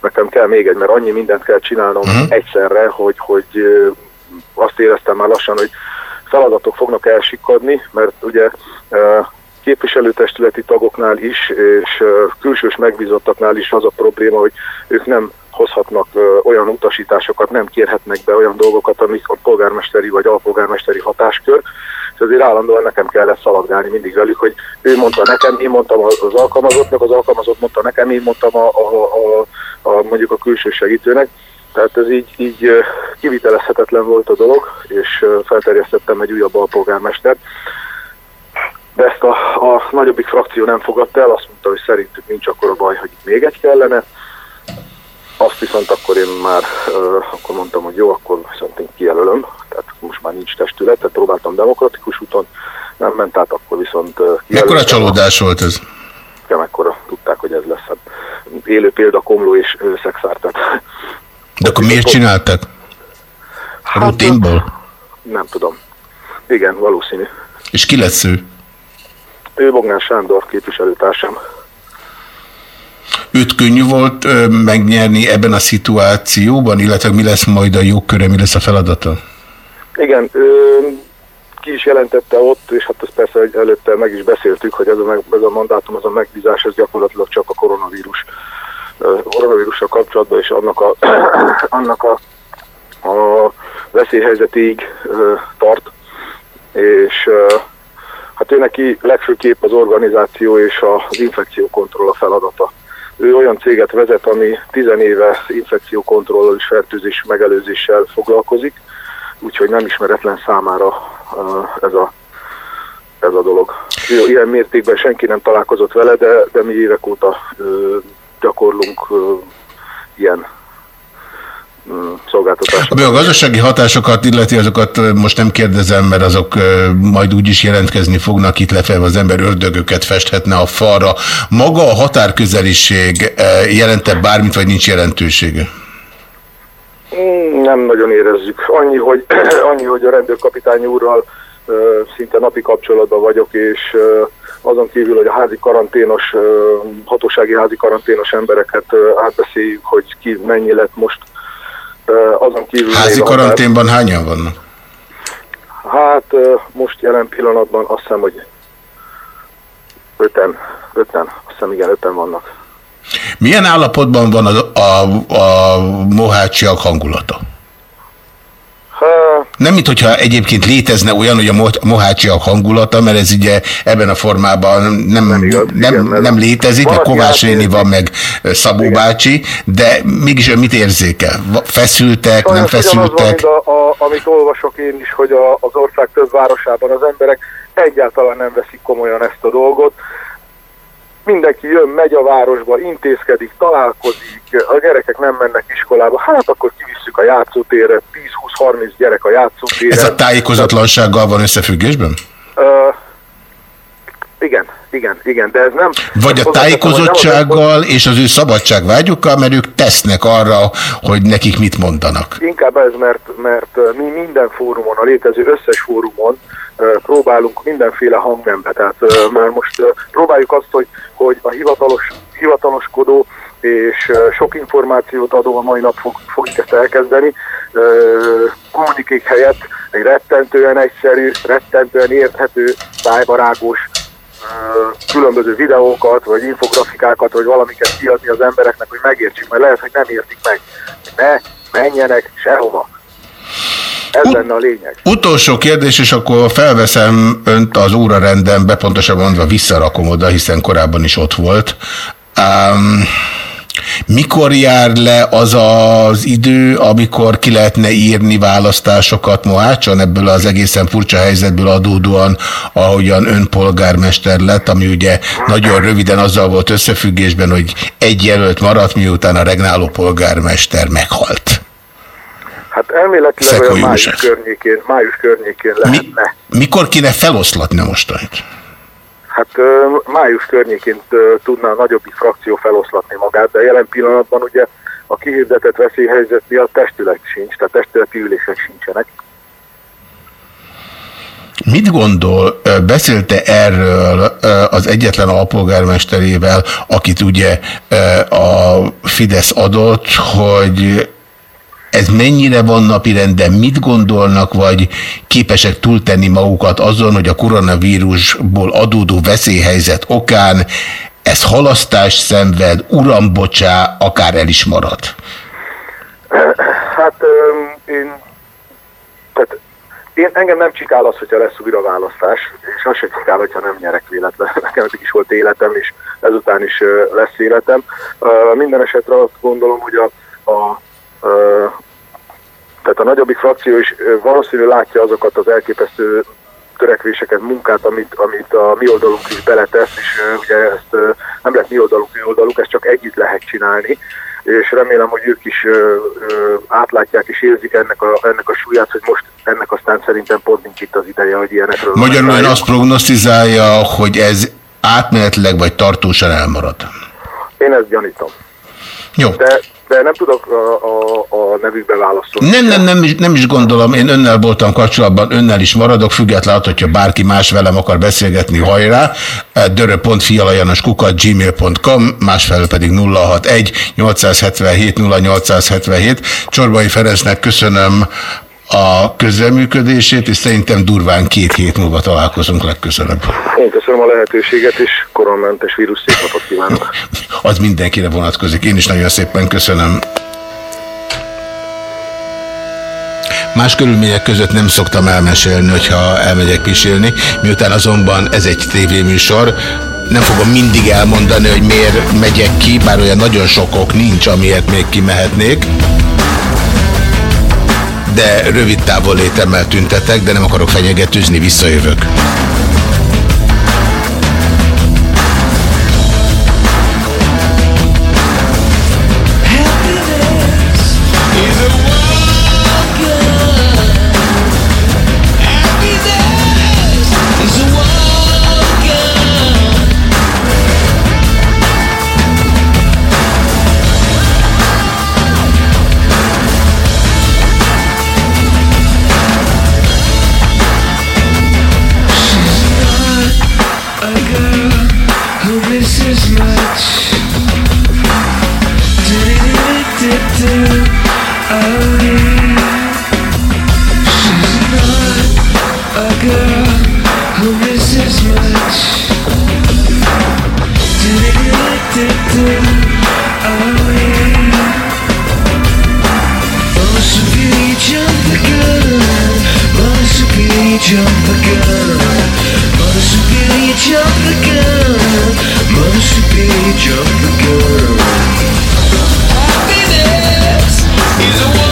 nekem kell még egy, mert annyi mindent kell csinálnom uh-huh. egyszerre, hogy, hogy azt éreztem már lassan, hogy feladatok fognak elsikadni, mert ugye képviselőtestületi tagoknál is, és külsős megbízottaknál is az a probléma, hogy ők nem hozhatnak olyan utasításokat, nem kérhetnek be olyan dolgokat, amik a polgármesteri vagy alpolgármesteri hatáskör, és azért állandóan nekem kellett szaladgálni mindig velük, hogy ő mondta nekem, én mondtam az az alkalmazottnak, az alkalmazott mondta nekem, én mondtam a, a, a, a, mondjuk a külső segítőnek, tehát ez így, így kivitelezhetetlen volt a dolog, és felterjesztettem egy újabb alpolgármestert, de ezt a, a nagyobbik frakció nem fogadta el, azt mondta, hogy szerintük nincs akkor a baj, hogy még egy kellene. Azt viszont akkor én már, akkor mondtam, hogy jó, akkor viszont én kijelölöm, tehát most már nincs testület, tehát próbáltam demokratikus úton, nem ment át, akkor viszont Mekkora csalódás volt ez? Nem ekkora, tudták, hogy ez lesz. Hát, élő példa Komló és Szexár, tehát De akkor miért csináltak? Hát, Rutinból? nem tudom. Igen, valószínű. És ki lesz ő? Ő Bognár Sándor képviselőtársam. Őt könnyű volt ö, megnyerni ebben a szituációban, illetve mi lesz majd a jogköre, mi lesz a feladata? Igen, ö, ki is jelentette ott, és hát ezt persze előtte meg is beszéltük, hogy ez a, meg, ez a mandátum, ez a megbízás, ez gyakorlatilag csak a koronavírus koronavírussal kapcsolatban, és annak a, annak a, a veszélyhelyzetig ö, tart, és ö, hát ő neki legfőképp az organizáció és az infekciókontroll a feladata. Ő olyan céget vezet, ami 10 éve infekciókontrollal és fertőzés megelőzéssel foglalkozik, úgyhogy nem ismeretlen számára ez, a, ez a dolog. Ilyen mértékben senki nem találkozott vele, de, de mi évek óta gyakorlunk ilyen szolgáltatást. Ami a gazdasági hatásokat illeti, azokat most nem kérdezem, mert azok majd úgy is jelentkezni fognak, itt lefelve az ember ördögöket festhetne a falra. Maga a határközeliség jelente bármit, vagy nincs jelentősége? Mm, Nem nagyon érezzük. Annyi, hogy, annyi, hogy a rendőrkapitány úrral szinte napi kapcsolatban vagyok, és azon kívül, hogy a házi karanténos, hatósági házi karanténos embereket átbeszéljük, hogy ki mennyi lett most. Azon kívül Házi karanténban hányan vannak? Hát most jelen pillanatban azt hiszem, hogy öten, öten, azt hiszem igen, öten vannak. Milyen állapotban van a, a, a mohácsiak hangulata? Nem, mint hogyha egyébként létezne olyan, hogy a mo- mohácsiak hangulata, mert ez ugye ebben a formában nem, nem, igaz, nem, igen, nem létezik, a Kovács néni van meg Szabó igen. bácsi, de mégis ön mit érzékel? Feszültek, Sajnos nem feszültek? Van, a, a, amit olvasok én is, hogy a, az ország több városában az emberek egyáltalán nem veszik komolyan ezt a dolgot, mindenki jön, megy a városba, intézkedik, találkozik, a gyerekek nem mennek iskolába, hát akkor kivisszük a játszótérre, 10-20-30 gyerek a játszótérre. Ez a tájékozatlansággal van összefüggésben? Uh, igen, igen, igen, de ez nem... Vagy a tájékozottsággal és az ő szabadságvágyukkal, mert ők tesznek arra, hogy nekik mit mondanak. Inkább ez, mert, mert mi minden fórumon, a létező összes fórumon próbálunk mindenféle hangnembe. Tehát már most próbáljuk azt, hogy, hogy a hivatalos, hivataloskodó és sok információt adó a mai nap fog, fogjuk ezt elkezdeni. Kommunikék helyett egy rettentően egyszerű, rettentően érthető, tájbarágos különböző videókat, vagy infografikákat, vagy valamiket kiadni az embereknek, hogy megértsük, mert lehet, hogy nem értik meg. Ne menjenek sehova. Ez lenne a lényeg. Utolsó kérdés, és akkor felveszem önt az órarendembe, pontosabban mondva visszarakom oda, hiszen korábban is ott volt. Um, mikor jár le az az idő, amikor ki lehetne írni választásokat Mohácson ebből az egészen furcsa helyzetből adódóan, ahogyan ön polgármester lett, ami ugye nagyon röviden azzal volt összefüggésben, hogy egy jelölt maradt, miután a regnáló polgármester meghalt. Hát elméletileg olyan május környékén, május környékén lehetne. Mi, mikor kéne feloszlatni mostanit? Hát május környékén tudna a nagyobbik frakció feloszlatni magát, de jelen pillanatban ugye a kihirdetett veszélyhelyzet miatt testület sincs, tehát testületi ülések sincsenek. Mit gondol, beszélte erről az egyetlen alpolgármesterével, akit ugye a Fidesz adott, hogy ez mennyire van napirenden, mit gondolnak, vagy képesek túltenni magukat azon, hogy a koronavírusból adódó veszélyhelyzet okán ez halasztás szenved, uram, bocsá, akár el is marad? Hát én, tehát én, engem nem csikál az, hogyha lesz újra választás, és az sem csikál, hogyha nem nyerek véletlen. Nekem eddig is volt életem, és ezután is lesz életem. Minden esetre azt gondolom, hogy a, a tehát a nagyobbik frakció is valószínűleg látja azokat az elképesztő törekvéseket, munkát, amit, amit a mi oldalunk is beletesz, és ugye ezt nem lehet mi oldalunk, mi oldaluk, ezt csak együtt lehet csinálni, és remélem, hogy ők is átlátják és érzik ennek a, ennek a súlyát, hogy most ennek aztán szerintem pont nincs itt az ideje, hogy ilyenekről... Magyarul ön azt prognosztizálja, hogy ez átmenetileg vagy tartósan elmarad? Én ezt gyanítom. Jó. De de nem tudok a, a, a nevükbe válaszolni. Nem, nem, nem, nem is gondolom. Én önnel voltam kapcsolatban, önnel is maradok, függetlenül, hogyha bárki más velem akar beszélgetni, hajrá. dörö.fialajanoskukat gmail.com, másfelől pedig 061 877 0877. Csorbai Ferencnek köszönöm a közreműködését, és szerintem durván két hét múlva találkozunk legközelebb. Én köszönöm a lehetőséget, és koronammentes vírus szép napot kívánok. Az mindenkire vonatkozik. Én is nagyon szépen köszönöm. Más körülmények között nem szoktam elmesélni, hogyha elmegyek pisélni, miután azonban ez egy tévéműsor, nem fogom mindig elmondani, hogy miért megyek ki, bár olyan nagyon sok ok nincs, amiért még kimehetnék de rövid távollétemmel tüntetek, de nem akarok fenyegetőzni, visszajövök. jump the gun mother superior jump the gun. Mother superior jump the gun mother superior jump the gun. Happiness is a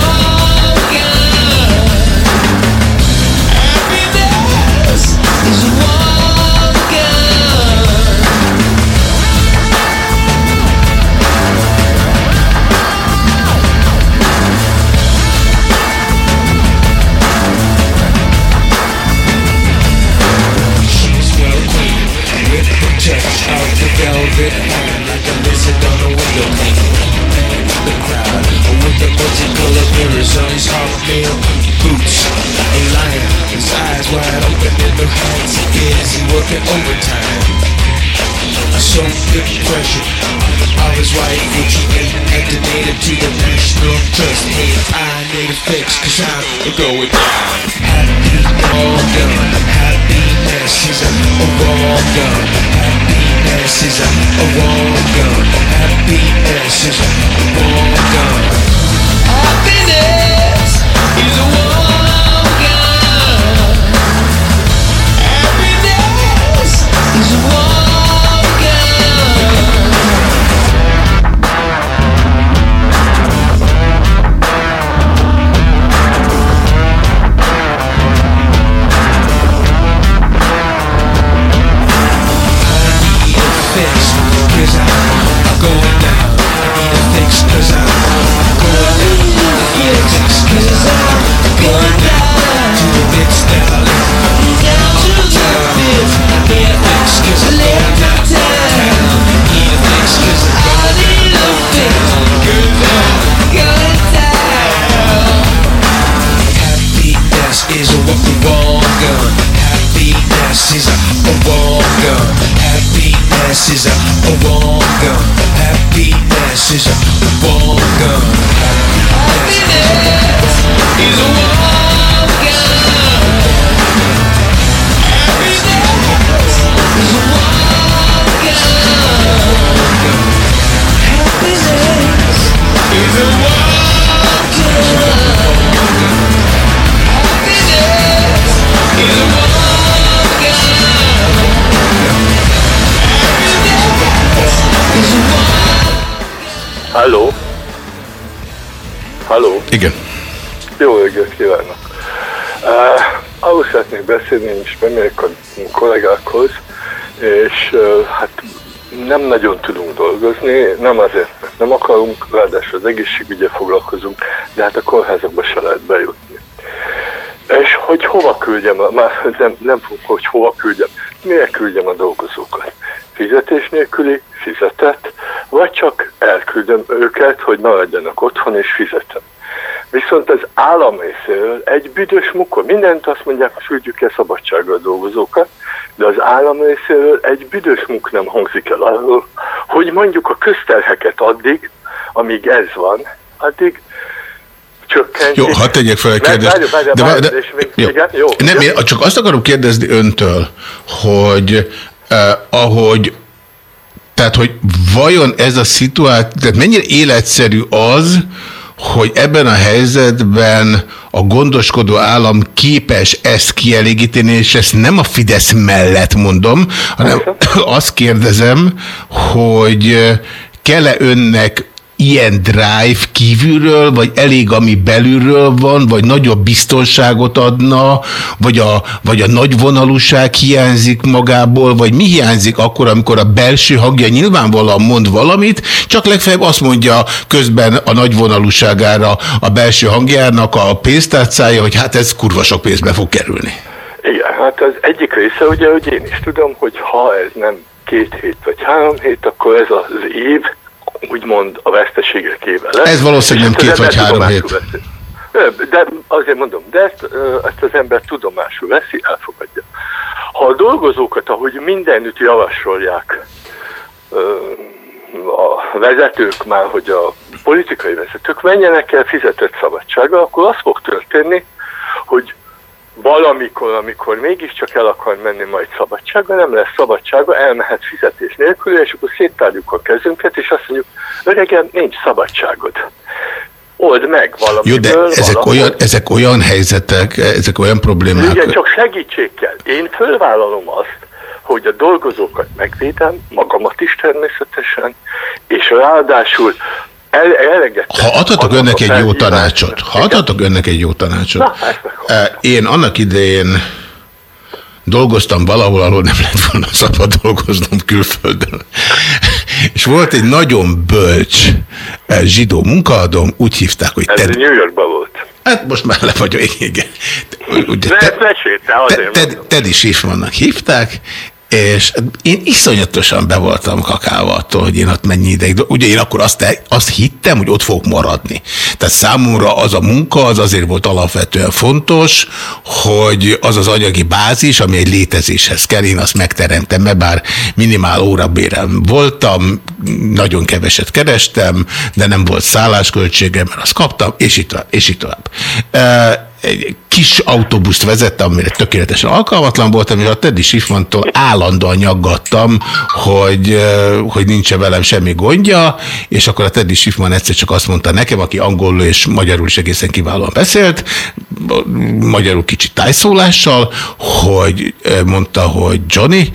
is a, wrong gun. Happiness is a, wrong gun. Igen. Jó reggelt kívánok! Uh, arról szeretnék beszélni, én is bemegyek a kollégákhoz, és uh, hát nem nagyon tudunk dolgozni, nem azért, mert nem akarunk, ráadásul az egészségügye foglalkozunk, de hát a kórházakba se lehet bejutni. És hogy hova küldjem, már nem, nem hogy hova küldjem, mire küldjem a dolgozókat? Fizetés nélküli, fizetett, vagy csak elküldöm őket, hogy maradjanak otthon és fizetem. Viszont az állam részéről egy büdös munkor, mindent azt mondják, hogy küldjük el szabadságra dolgozókat, de az állam részéről egy büdös munk nem hangzik el arról, hogy mondjuk a közterheket addig, amíg ez van, addig csökkentjük. Jó, hadd tegyek fel egy kérdést. Várj, várj, De várj, vár- de- és még- jó. igen, jó. Nem, én csak azt akarom kérdezni öntől, hogy eh, ahogy tehát, hogy vajon ez a szituáció, tehát mennyire életszerű az, hogy ebben a helyzetben a gondoskodó állam képes ezt kielégíteni, és ezt nem a Fidesz mellett mondom, hanem azt kérdezem, hogy eh, kell-e önnek ilyen drive kívülről, vagy elég, ami belülről van, vagy nagyobb biztonságot adna, vagy a, vagy a nagy vonalúság hiányzik magából, vagy mi hiányzik akkor, amikor a belső hangja nyilvánvalóan mond valamit, csak legfeljebb azt mondja közben a nagy vonalúságára a belső hangjának a pénztárcája, hogy hát ez kurva sok pénzbe fog kerülni. Igen, hát az egyik része ugye, hogy én is tudom, hogy ha ez nem két hét vagy három hét, akkor ez az év úgymond a veszteségek éve lesz. Ez valószínűleg nem két vagy három hét. veszi. De azért mondom, de ezt, ezt az ember tudomásul veszi, elfogadja. Ha a dolgozókat, ahogy mindenütt javasolják, a vezetők már, hogy a politikai vezetők menjenek el fizetett szabadsága, akkor az fog történni, hogy valamikor, amikor mégiscsak el akar menni majd szabadsága, nem lesz szabadsága, elmehet fizetés nélkül, és akkor széttárjuk a kezünket, és azt mondjuk, öregem, nincs szabadságod. Old meg valamiből. Jó, de ezek valahol. olyan, ezek olyan helyzetek, ezek olyan problémák. Igen, csak segítség kell. Én fölvállalom azt, hogy a dolgozókat megvédem, magamat is természetesen, és ráadásul el. Ha adhatok önnek egy jó tanácsot, ha adhatok önnek egy jó tanácsot, én annak idején dolgoztam valahol, ahol nem lett volna szabad dolgoznom külföldön. És volt egy nagyon bölcs eh, zsidó munkaadóm, úgy hívták, hogy Ez Ted, New Yorkban volt. hát most már le vagyok, igen. Ugye, te, mesélte, azért Ted. Teddy Schiffmannak hívták, és én iszonyatosan be voltam kakálva attól, hogy én ott mennyi ideig, ugye én akkor azt, azt hittem, hogy ott fogok maradni. Tehát számomra az a munka, az azért volt alapvetően fontos, hogy az az anyagi bázis, ami egy létezéshez kell, én azt megteremtem, mert bár minimál órabérem voltam, nagyon keveset kerestem, de nem volt szállásköltségem, mert azt kaptam, és itt tovább, és itt tovább. E, egy kis autóbuszt vezettem, amire tökéletesen alkalmatlan voltam, és a Teddy Schiffmantól állandóan nyaggattam, hogy, hogy nincsen velem semmi gondja, és akkor a Teddy Schiffman egyszer csak azt mondta nekem, aki angolul és magyarul is egészen kiválóan beszélt, magyarul kicsit tájszólással, hogy mondta, hogy Johnny,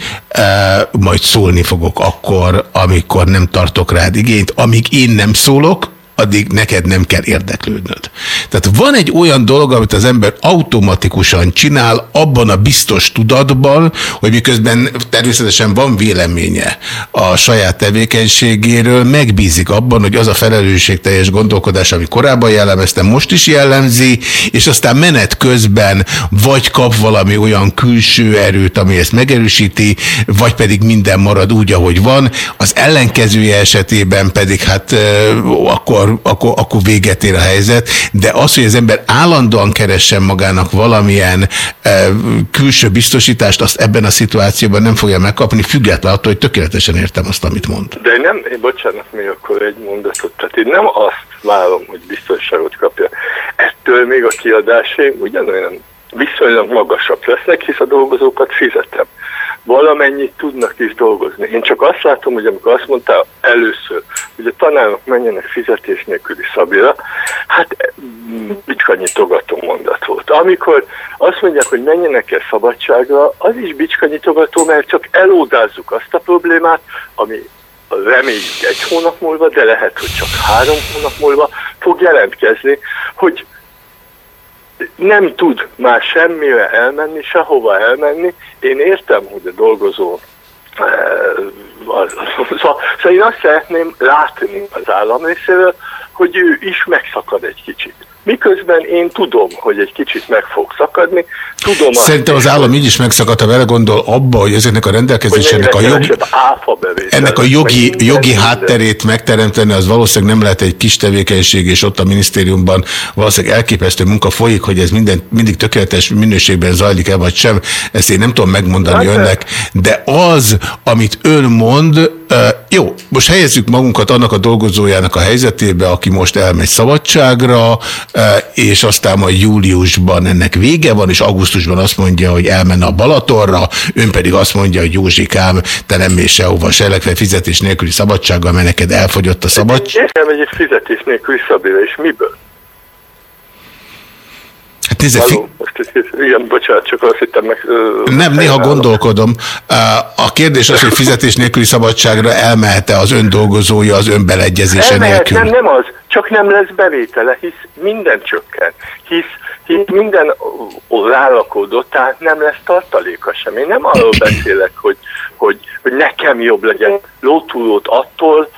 majd szólni fogok akkor, amikor nem tartok rád igényt, amíg én nem szólok, addig neked nem kell érdeklődnöd. Tehát van egy olyan dolog, amit az ember automatikusan csinál abban a biztos tudatban, hogy miközben természetesen van véleménye a saját tevékenységéről, megbízik abban, hogy az a felelősségteljes gondolkodás, ami korábban jellemezte, most is jellemzi, és aztán menet közben vagy kap valami olyan külső erőt, ami ezt megerősíti, vagy pedig minden marad úgy, ahogy van. Az ellenkezője esetében pedig hát akkor, akkor, akkor véget ér a helyzet, de az, hogy az ember állandóan keressen magának valamilyen euh, külső biztosítást, azt ebben a szituációban nem fogja megkapni, függetlenül attól, hogy tökéletesen értem azt, amit mond. De nem, én bocsánat, még akkor egy mondatot, tehát én nem azt várom, hogy biztonságot kapja. Ettől még a kiadásaim ugyanolyan viszonylag magasabb lesznek, hisz a dolgozókat fizetem. Valamennyit tudnak is dolgozni. Én csak azt látom, hogy amikor azt először, hogy a tanárok menjenek fizetés nélküli szabira, hát bicskanyitogató mondat volt. Amikor azt mondják, hogy menjenek el szabadságra, az is bicskanyitogató, mert csak elódázzuk azt a problémát, ami reméljük egy hónap múlva, de lehet, hogy csak három hónap múlva fog jelentkezni, hogy nem tud már semmire elmenni, sehova elmenni. Én értem, hogy a dolgozó eh, szóval, szóval én azt szeretném látni az állam részéről, hogy ő is megszakad egy kicsit. Miközben én tudom, hogy egy kicsit meg fog szakadni, tudom Szerintem az állam így is megszakadt, ha vele gondol abba, hogy ezeknek a hogy rendelkezéseknek a jogi, ennek a jogi, jogi hátterét megteremteni, az valószínűleg nem lehet egy kis tevékenység, és ott a minisztériumban valószínűleg elképesztő munka folyik, hogy ez minden, mindig tökéletes minőségben zajlik-e vagy sem, ezt én nem tudom megmondani Hát, önnek, de az, amit ön mond, jó, most helyezzük magunkat annak a dolgozójának a helyzetébe, aki most elmegy szabadságra, és aztán majd júliusban ennek vége van, és augusztusban azt mondja, hogy elmenne a Balatonra, ön pedig azt mondja, hogy Józsikám, te nem mész sehova, se legfeljebb fizetés nélküli szabadsággal, mert neked elfogyott a szabadság. És elmegy egy fizetés nélküli szabira, és miből? Nézze, Halló, most egy, igen, bocsánat, csak azt hittem meg... nem, néha gondolkodom. A kérdés az, hogy fizetés nélküli szabadságra elmehet-e az ön dolgozója az ön beleegyezése Elmehet, nélkül? nem, nem az, csak nem lesz bevétele, hisz minden csökken, hisz, hisz minden rálakódott, tehát nem lesz tartaléka sem. Én nem arról beszélek, hogy, hogy, hogy nekem jobb legyen lótúlót attól,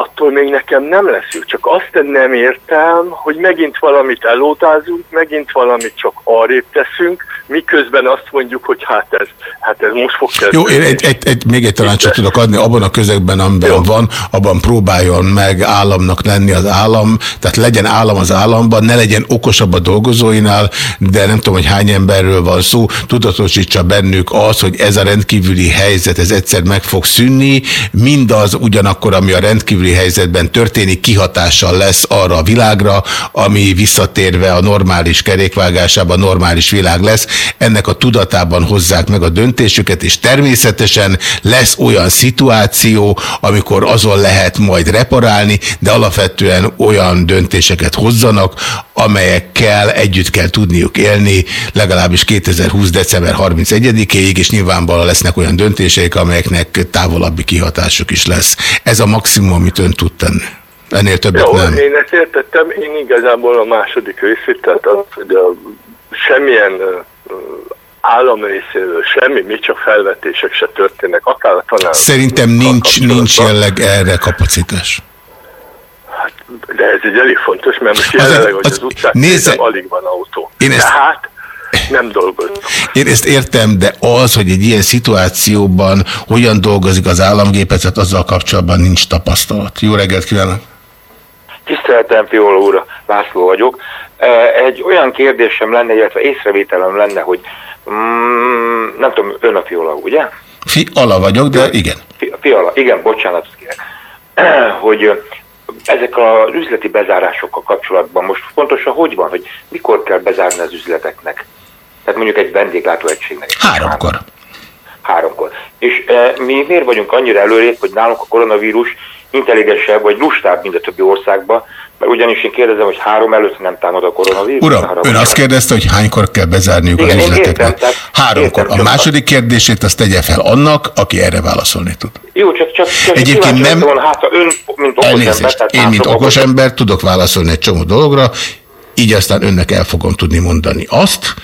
attól még nekem nem lesz jó. Csak azt nem értem, hogy megint valamit elótázunk, megint valamit csak arrébb teszünk, miközben azt mondjuk, hogy hát ez, hát ez most fog Jó, kezdeni. én egy, egy, egy, még egy tanácsot tudok adni, abban a közegben, amiben Jó. van, abban próbáljon meg államnak lenni az állam, tehát legyen állam az államban, ne legyen okosabb a dolgozóinál, de nem tudom, hogy hány emberről van szó, tudatosítsa bennük az, hogy ez a rendkívüli helyzet, ez egyszer meg fog szűnni, mindaz ugyanakkor, ami a rendkívüli helyzetben történik, kihatással lesz arra a világra, ami visszatérve a normális kerékvágásába normális világ lesz, ennek a tudatában hozzák meg a döntésüket, és természetesen lesz olyan szituáció, amikor azon lehet majd reparálni, de alapvetően olyan döntéseket hozzanak, amelyekkel együtt kell tudniuk élni legalábbis 2020. december 31-ig, és nyilvánvalóan lesznek olyan döntéseik, amelyeknek távolabbi kihatásuk is lesz. Ez a maximum, amit ön tud tenni. Ennél többet Jó, nem. én ezt értettem, én igazából a második részét, tehát az, hogy a, semmilyen állam részéről semmi, mi csak felvetések se történnek, akár a tanár. Szerintem nincs, nincs jelleg erre kapacitás. De ez egy elég fontos, mert most Az- jelenleg, hogy az- az utcán nézze- nézem, alig van autó. Én ezt- Tehát nem dolgoznak. Én ezt értem, de az, hogy egy ilyen szituációban hogyan dolgozik az államgépezet, azzal kapcsolatban nincs tapasztalat. Jó reggelt kívánok! Tiszteltem, Fiola úr, László vagyok. Egy olyan kérdésem lenne, illetve észrevételem lenne, hogy mm, nem tudom, ön a Fiola, ugye? Fi ala vagyok, de igen. Fi- Fiala, igen, bocsánat, kérek. hogy ezek az üzleti bezárásokkal kapcsolatban most pontosan hogy van, hogy mikor kell bezárni az üzleteknek? Tehát mondjuk egy vendéglátóegységnek. Háromkor. Háromkor. És e, mi miért vagyunk annyira előrébb, hogy nálunk a koronavírus intelligensebb vagy lustább, mint a többi országban, mert ugyanis én kérdezem, hogy három előtt nem támad a koronavírus. Uram, ön azt kérdezte, hogy hánykor kell bezárniuk Igen, az üzleteknek. értem, Háromkor. értem, A második kérdését azt tegye fel annak, aki erre válaszolni tud. Jó, csak, csak, csak Egyébként nem- lettem volna, hát ön, mint okos ember, Elnézést, tehát én, mint látom, okos ember tudok válaszolni egy csomó dologra, így aztán önnek el fogom tudni mondani azt,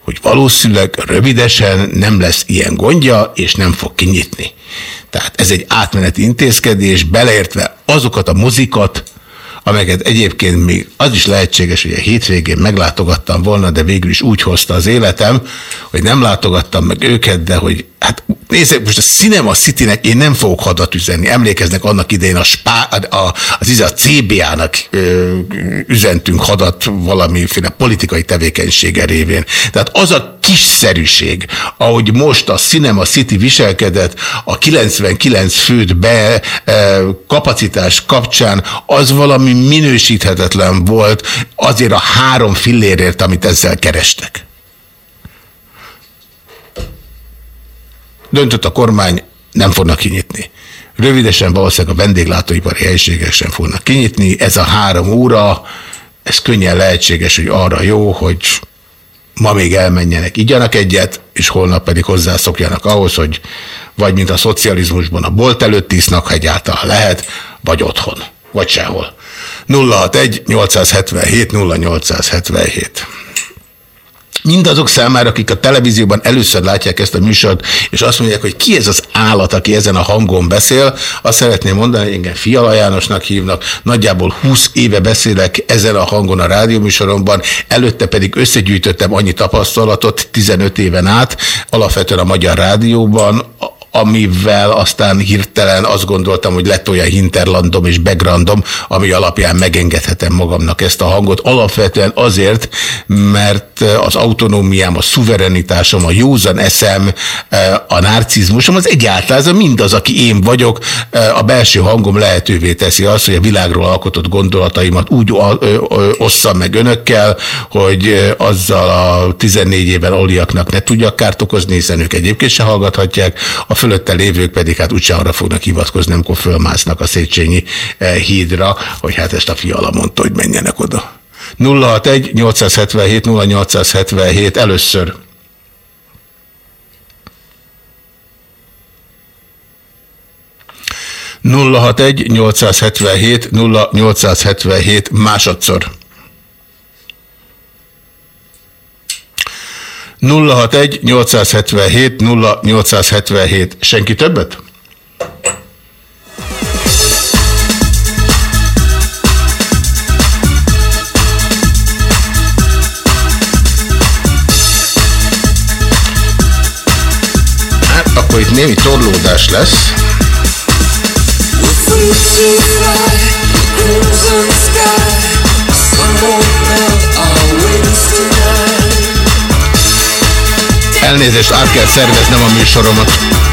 hogy valószínűleg rövidesen nem lesz ilyen gondja, és nem fog kinyitni. Tehát ez egy átmeneti intézkedés, beleértve azokat a mozikat, amelyeket egyébként még az is lehetséges, hogy a hétvégén meglátogattam volna, de végül is úgy hozta az életem, hogy nem látogattam meg őket, de hogy hát nézzék, most a Cinema City-nek én nem fogok hadat üzenni. Emlékeznek annak idején a, spá, a, az a CBA-nak üzentünk hadat valamiféle politikai tevékenysége révén. Tehát az a kiszerűség, ahogy most a Cinema City viselkedett a 99 főt be e, kapacitás kapcsán, az valami minősíthetetlen volt azért a három fillérért, amit ezzel kerestek. Döntött a kormány, nem fognak kinyitni. Rövidesen valószínűleg a vendéglátóipari helyiségek sem fognak kinyitni. Ez a három óra, ez könnyen lehetséges, hogy arra jó, hogy ma még elmenjenek, igyanak egyet, és holnap pedig hozzászokjanak ahhoz, hogy vagy mint a szocializmusban a bolt előtt isznak, ha egyáltalán lehet, vagy otthon, vagy sehol. 061 877 0877 mindazok számára, akik a televízióban először látják ezt a műsort, és azt mondják, hogy ki ez az állat, aki ezen a hangon beszél, azt szeretném mondani, hogy engem Fiala Jánosnak hívnak, nagyjából 20 éve beszélek ezen a hangon a rádióműsoromban, előtte pedig összegyűjtöttem annyi tapasztalatot 15 éven át, alapvetően a Magyar Rádióban, amivel aztán hirtelen azt gondoltam, hogy lett olyan hinterlandom és backgroundom, ami alapján megengedhetem magamnak ezt a hangot. Alapvetően azért, mert az autonómiám, a szuverenitásom, a józan eszem, a narcizmusom, az egyáltalán ez mindaz, aki én vagyok, a belső hangom lehetővé teszi azt, hogy a világról alkotott gondolataimat úgy osszam meg önökkel, hogy azzal a 14 éven oliaknak ne tudjak kárt okozni, hiszen ők egyébként se hallgathatják, a fölötte lévők pedig hát úgyse arra fognak hivatkozni, amikor fölmásznak a Széchenyi hídra, hogy hát ezt a fiala mondta, hogy menjenek oda. 061 877 0877 először. nulla hat egy 877 0877 másodszor. 061 877 0877. Senki többet? Hát akkor itt némi torlódás lesz. Elnézést, át kell szerveznem a műsoromat.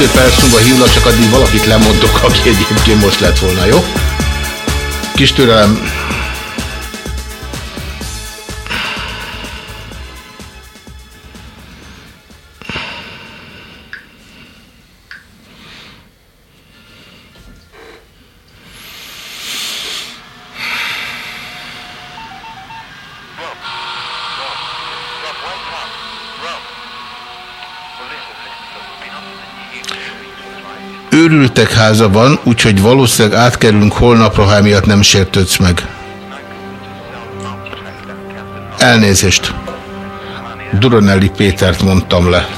Kettő perc múlva hívlak, csak addig valakit lemondok, aki egyébként most lett volna, jó? Kis türelem. Őrültek háza van, úgyhogy valószínűleg átkerülünk holnapra, ha emiatt nem sértődsz meg. Elnézést. Duronelli Pétert mondtam le.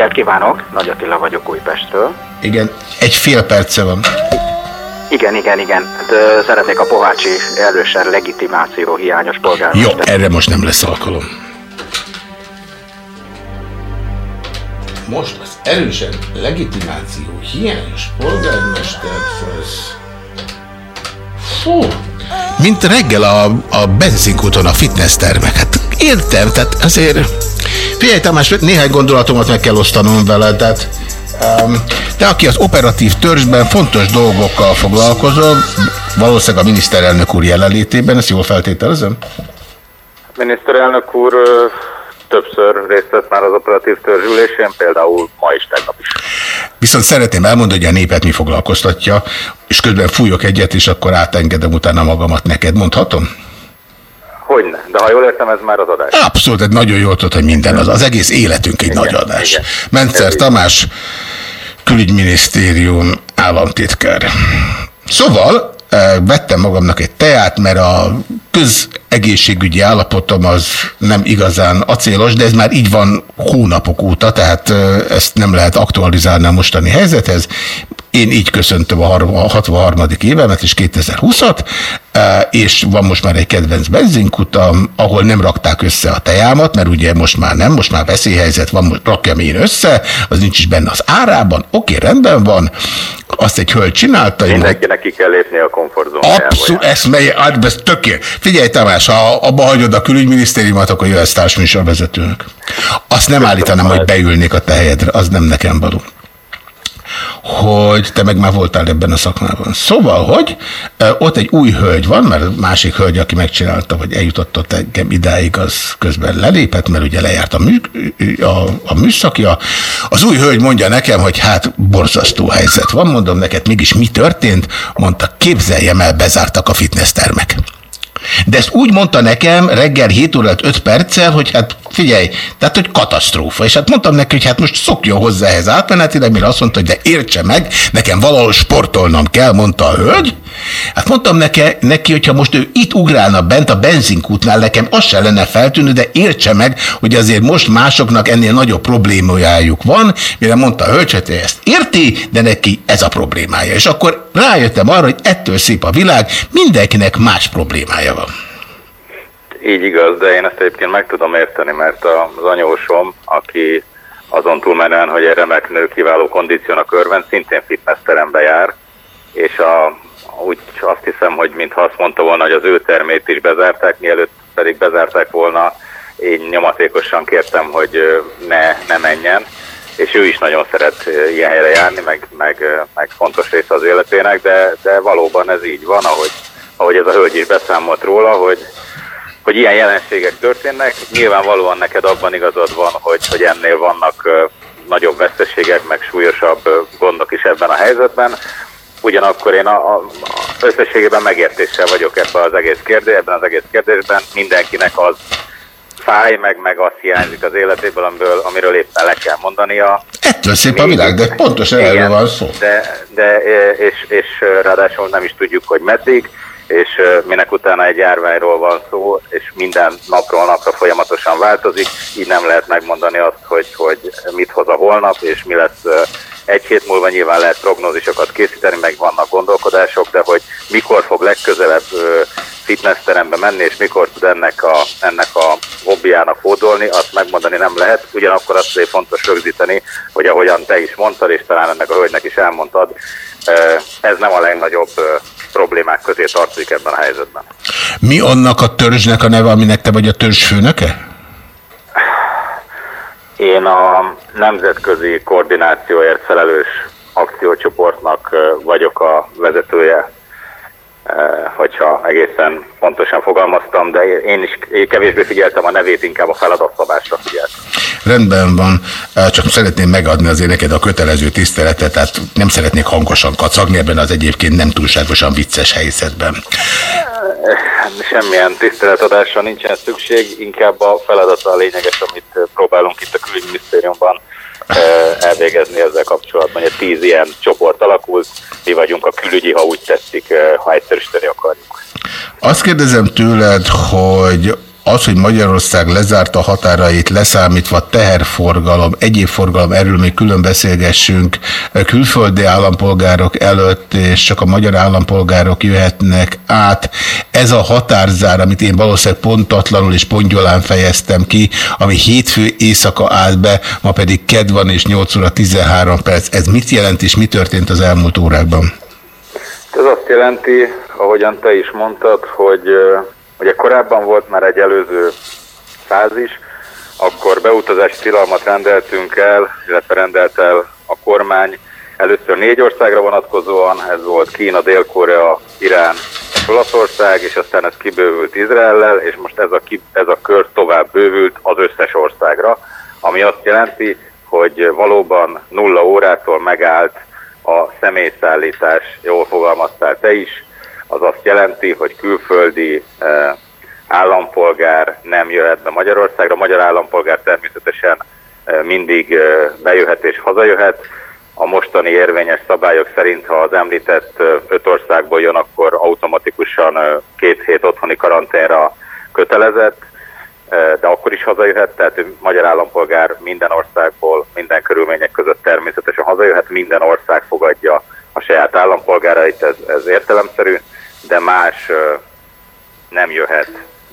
Reggelt kívánok, Nagy Attila vagyok Újpestről. Igen, egy fél perce van. Igen, igen, igen. De szeretnék a Pohácsi erősen legitimáció hiányos Jó, polgármester. erre most nem lesz alkalom. Most az erősen legitimáció hiányos polgármester felsz. Fú. Mint reggel a, a benzinkúton a fitness termek. Hát értem, tehát azért... Figyelj Tamás, néhány gondolatomat meg kell osztanom veled, tehát... Te, aki az operatív törzsben fontos dolgokkal foglalkozol, valószínűleg a miniszterelnök úr jelenlétében, ezt jól feltételezem? Miniszterelnök úr többször részt vett már az operatív törzsülésén, például ma is, tegnap is. Viszont szeretném elmondani, hogy a népet mi foglalkoztatja, és közben fújok egyet, és akkor átengedem utána magamat neked. Mondhatom? Hogyne, de ha jól értem, ez már az adás. Abszolút, egy nagyon jól tudod, hogy minden az. Az egész életünk egy nagy adás. igen. Mencer Tamás, külügyminisztérium államtitkár. Szóval eh, vettem magamnak egy teát, mert a közegészségügyi állapotom az nem igazán acélos, de ez már így van hónapok óta, tehát eh, ezt nem lehet aktualizálni a mostani helyzethez. Én így köszöntöm a har- a 63. évemet és 2020-at, eh, és van most már egy kedvenc benzinkutam, ahol nem rakták össze a tejámat, mert ugye most már nem, most már veszélyhelyzet van, most rakjam én össze, az nincs is benne az árában, oké, rendben van, azt egy hölgy csinálta, Mindenkinek ki kell lépni a komfortzónájából. Abszolút, ezt mely, hát ez tökél. Figyelj Tamás, ha abba hagyod a külügyminisztériumot, akkor jöhetsz társműsorvezetőnek. Azt nem állítanám, hogy beülnék a te helyedre, az nem nekem való hogy te meg már voltál ebben a szakmában. Szóval, hogy ott egy új hölgy van, mert másik hölgy, aki megcsinálta, vagy eljutott engem idáig, az közben lelépett, mert ugye lejárt a, mű, a, a műszakja. Az új hölgy mondja nekem, hogy hát borzasztó helyzet van, mondom neked, mégis mi történt? Mondta, képzeljem el, bezártak a fitnesstermek. De ezt úgy mondta nekem reggel 7 óra 5 perccel, hogy hát figyelj, tehát hogy katasztrófa. És hát mondtam neki, hogy hát most szokjon hozzá ehhez átmenetileg, mire azt mondta, hogy de értse meg, nekem valahol sportolnom kell, mondta a hölgy. Hát mondtam neki, neki, hogyha most ő itt ugrálna bent a benzinkútnál, nekem az se lenne feltűnő, de értse meg, hogy azért most másoknak ennél nagyobb problémájájuk van, mire mondta a hölgy, hogy ezt érti, de neki ez a problémája. És akkor rájöttem arra, hogy ettől szép a világ, mindenkinek más problémája van. Így igaz, de én ezt egyébként meg tudom érteni, mert az anyósom, aki azon túlmenően, hogy egy remek nő kiváló kondíciónak örvend, szintén fitnessterembe jár, és a, úgy azt hiszem, hogy mintha azt mondta volna, hogy az ő termét is bezárták, mielőtt pedig bezárták volna, én nyomatékosan kértem, hogy ne, ne menjen, és ő is nagyon szeret ö, ilyen helyre járni, meg, meg, ö, meg fontos része az életének, de, de valóban ez így van, ahogy, ahogy ez a hölgy is beszámolt róla, hogy, hogy ilyen jelenségek történnek. Nyilvánvalóan neked abban igazad van, hogy, hogy ennél vannak ö, nagyobb veszteségek, meg súlyosabb gondok is ebben a helyzetben. Ugyanakkor én a, a, összességében megértéssel vagyok ebben az egész kérdés, ebben az egész kérdésben. Mindenkinek az fáj, meg, meg azt hiányzik az életéből, amiből, amiről éppen le kell mondania. Ettől szép a világ, de pontosan Igen, erről van szó. De, de és, és ráadásul nem is tudjuk, hogy meddig, és ö, minek utána egy járványról van szó, és minden napról napra folyamatosan változik, így nem lehet megmondani azt, hogy, hogy mit hoz a holnap, és mi lesz egy hét múlva nyilván lehet prognózisokat készíteni, meg vannak gondolkodások, de hogy mikor fog legközelebb fitnessterembe menni, és mikor tud ennek a, ennek a hobbiának hódolni, azt megmondani nem lehet. Ugyanakkor azt azért fontos rögzíteni, hogy ahogyan te is mondtad, és talán ennek a hölgynek is elmondtad, ez nem a legnagyobb problémák közé tartozik ebben a helyzetben. Mi annak a törzsnek a neve, aminek te vagy a törzs főnöke? Én a nemzetközi koordinációért felelős akciócsoportnak vagyok a vezetője, hogyha egészen pontosan fogalmaztam, de én is én kevésbé figyeltem a nevét, inkább a feladatszabásra figyeltem. Rendben van, csak szeretném megadni azért neked a kötelező tiszteletet, tehát nem szeretnék hangosan kacagni ebben az egyébként nem túlságosan vicces helyzetben. Semmilyen tiszteletadásra nincsen szükség, inkább a feladata a lényeges, amit próbálunk itt a külügyminisztériumban elvégezni ezzel kapcsolatban. Egy tíz ilyen csoport alakult, mi vagyunk a külügyi, ha úgy tetszik, ö, ha egyszerűsíteni akarjuk. Azt kérdezem tőled, hogy az, hogy Magyarország lezárta határait, leszámítva teherforgalom, egyéb forgalom, erről még külön beszélgessünk, külföldi állampolgárok előtt, és csak a magyar állampolgárok jöhetnek át. Ez a határzár, amit én valószínűleg pontatlanul és pontyolán fejeztem ki, ami hétfő éjszaka állt be, ma pedig ked van és 8 óra 13 perc. Ez mit jelent és mi történt az elmúlt órákban? Ez azt jelenti, ahogyan te is mondtad, hogy ugye korábban volt már egy előző fázis, akkor beutazási tilalmat rendeltünk el, illetve rendelt el a kormány. Először négy országra vonatkozóan, ez volt Kína, Dél-Korea, Irán és Olaszország, és aztán ez kibővült Izraellel, és most ez a, ki, ez a kör tovább bővült az összes országra, ami azt jelenti, hogy valóban nulla órától megállt a személyszállítás, jól fogalmaztál te is, az azt jelenti, hogy külföldi eh, állampolgár nem jöhet be Magyarországra. Magyar állampolgár természetesen eh, mindig eh, bejöhet és hazajöhet. A mostani érvényes szabályok szerint, ha az említett öt országból jön, akkor automatikusan két hét otthoni karanténra kötelezett, de akkor is hazajöhet, tehát magyar állampolgár minden országból, minden körülmények között természetesen hazajöhet, minden ország fogadja a saját állampolgárait, ez, ez értelemszerű, de más nem jöhet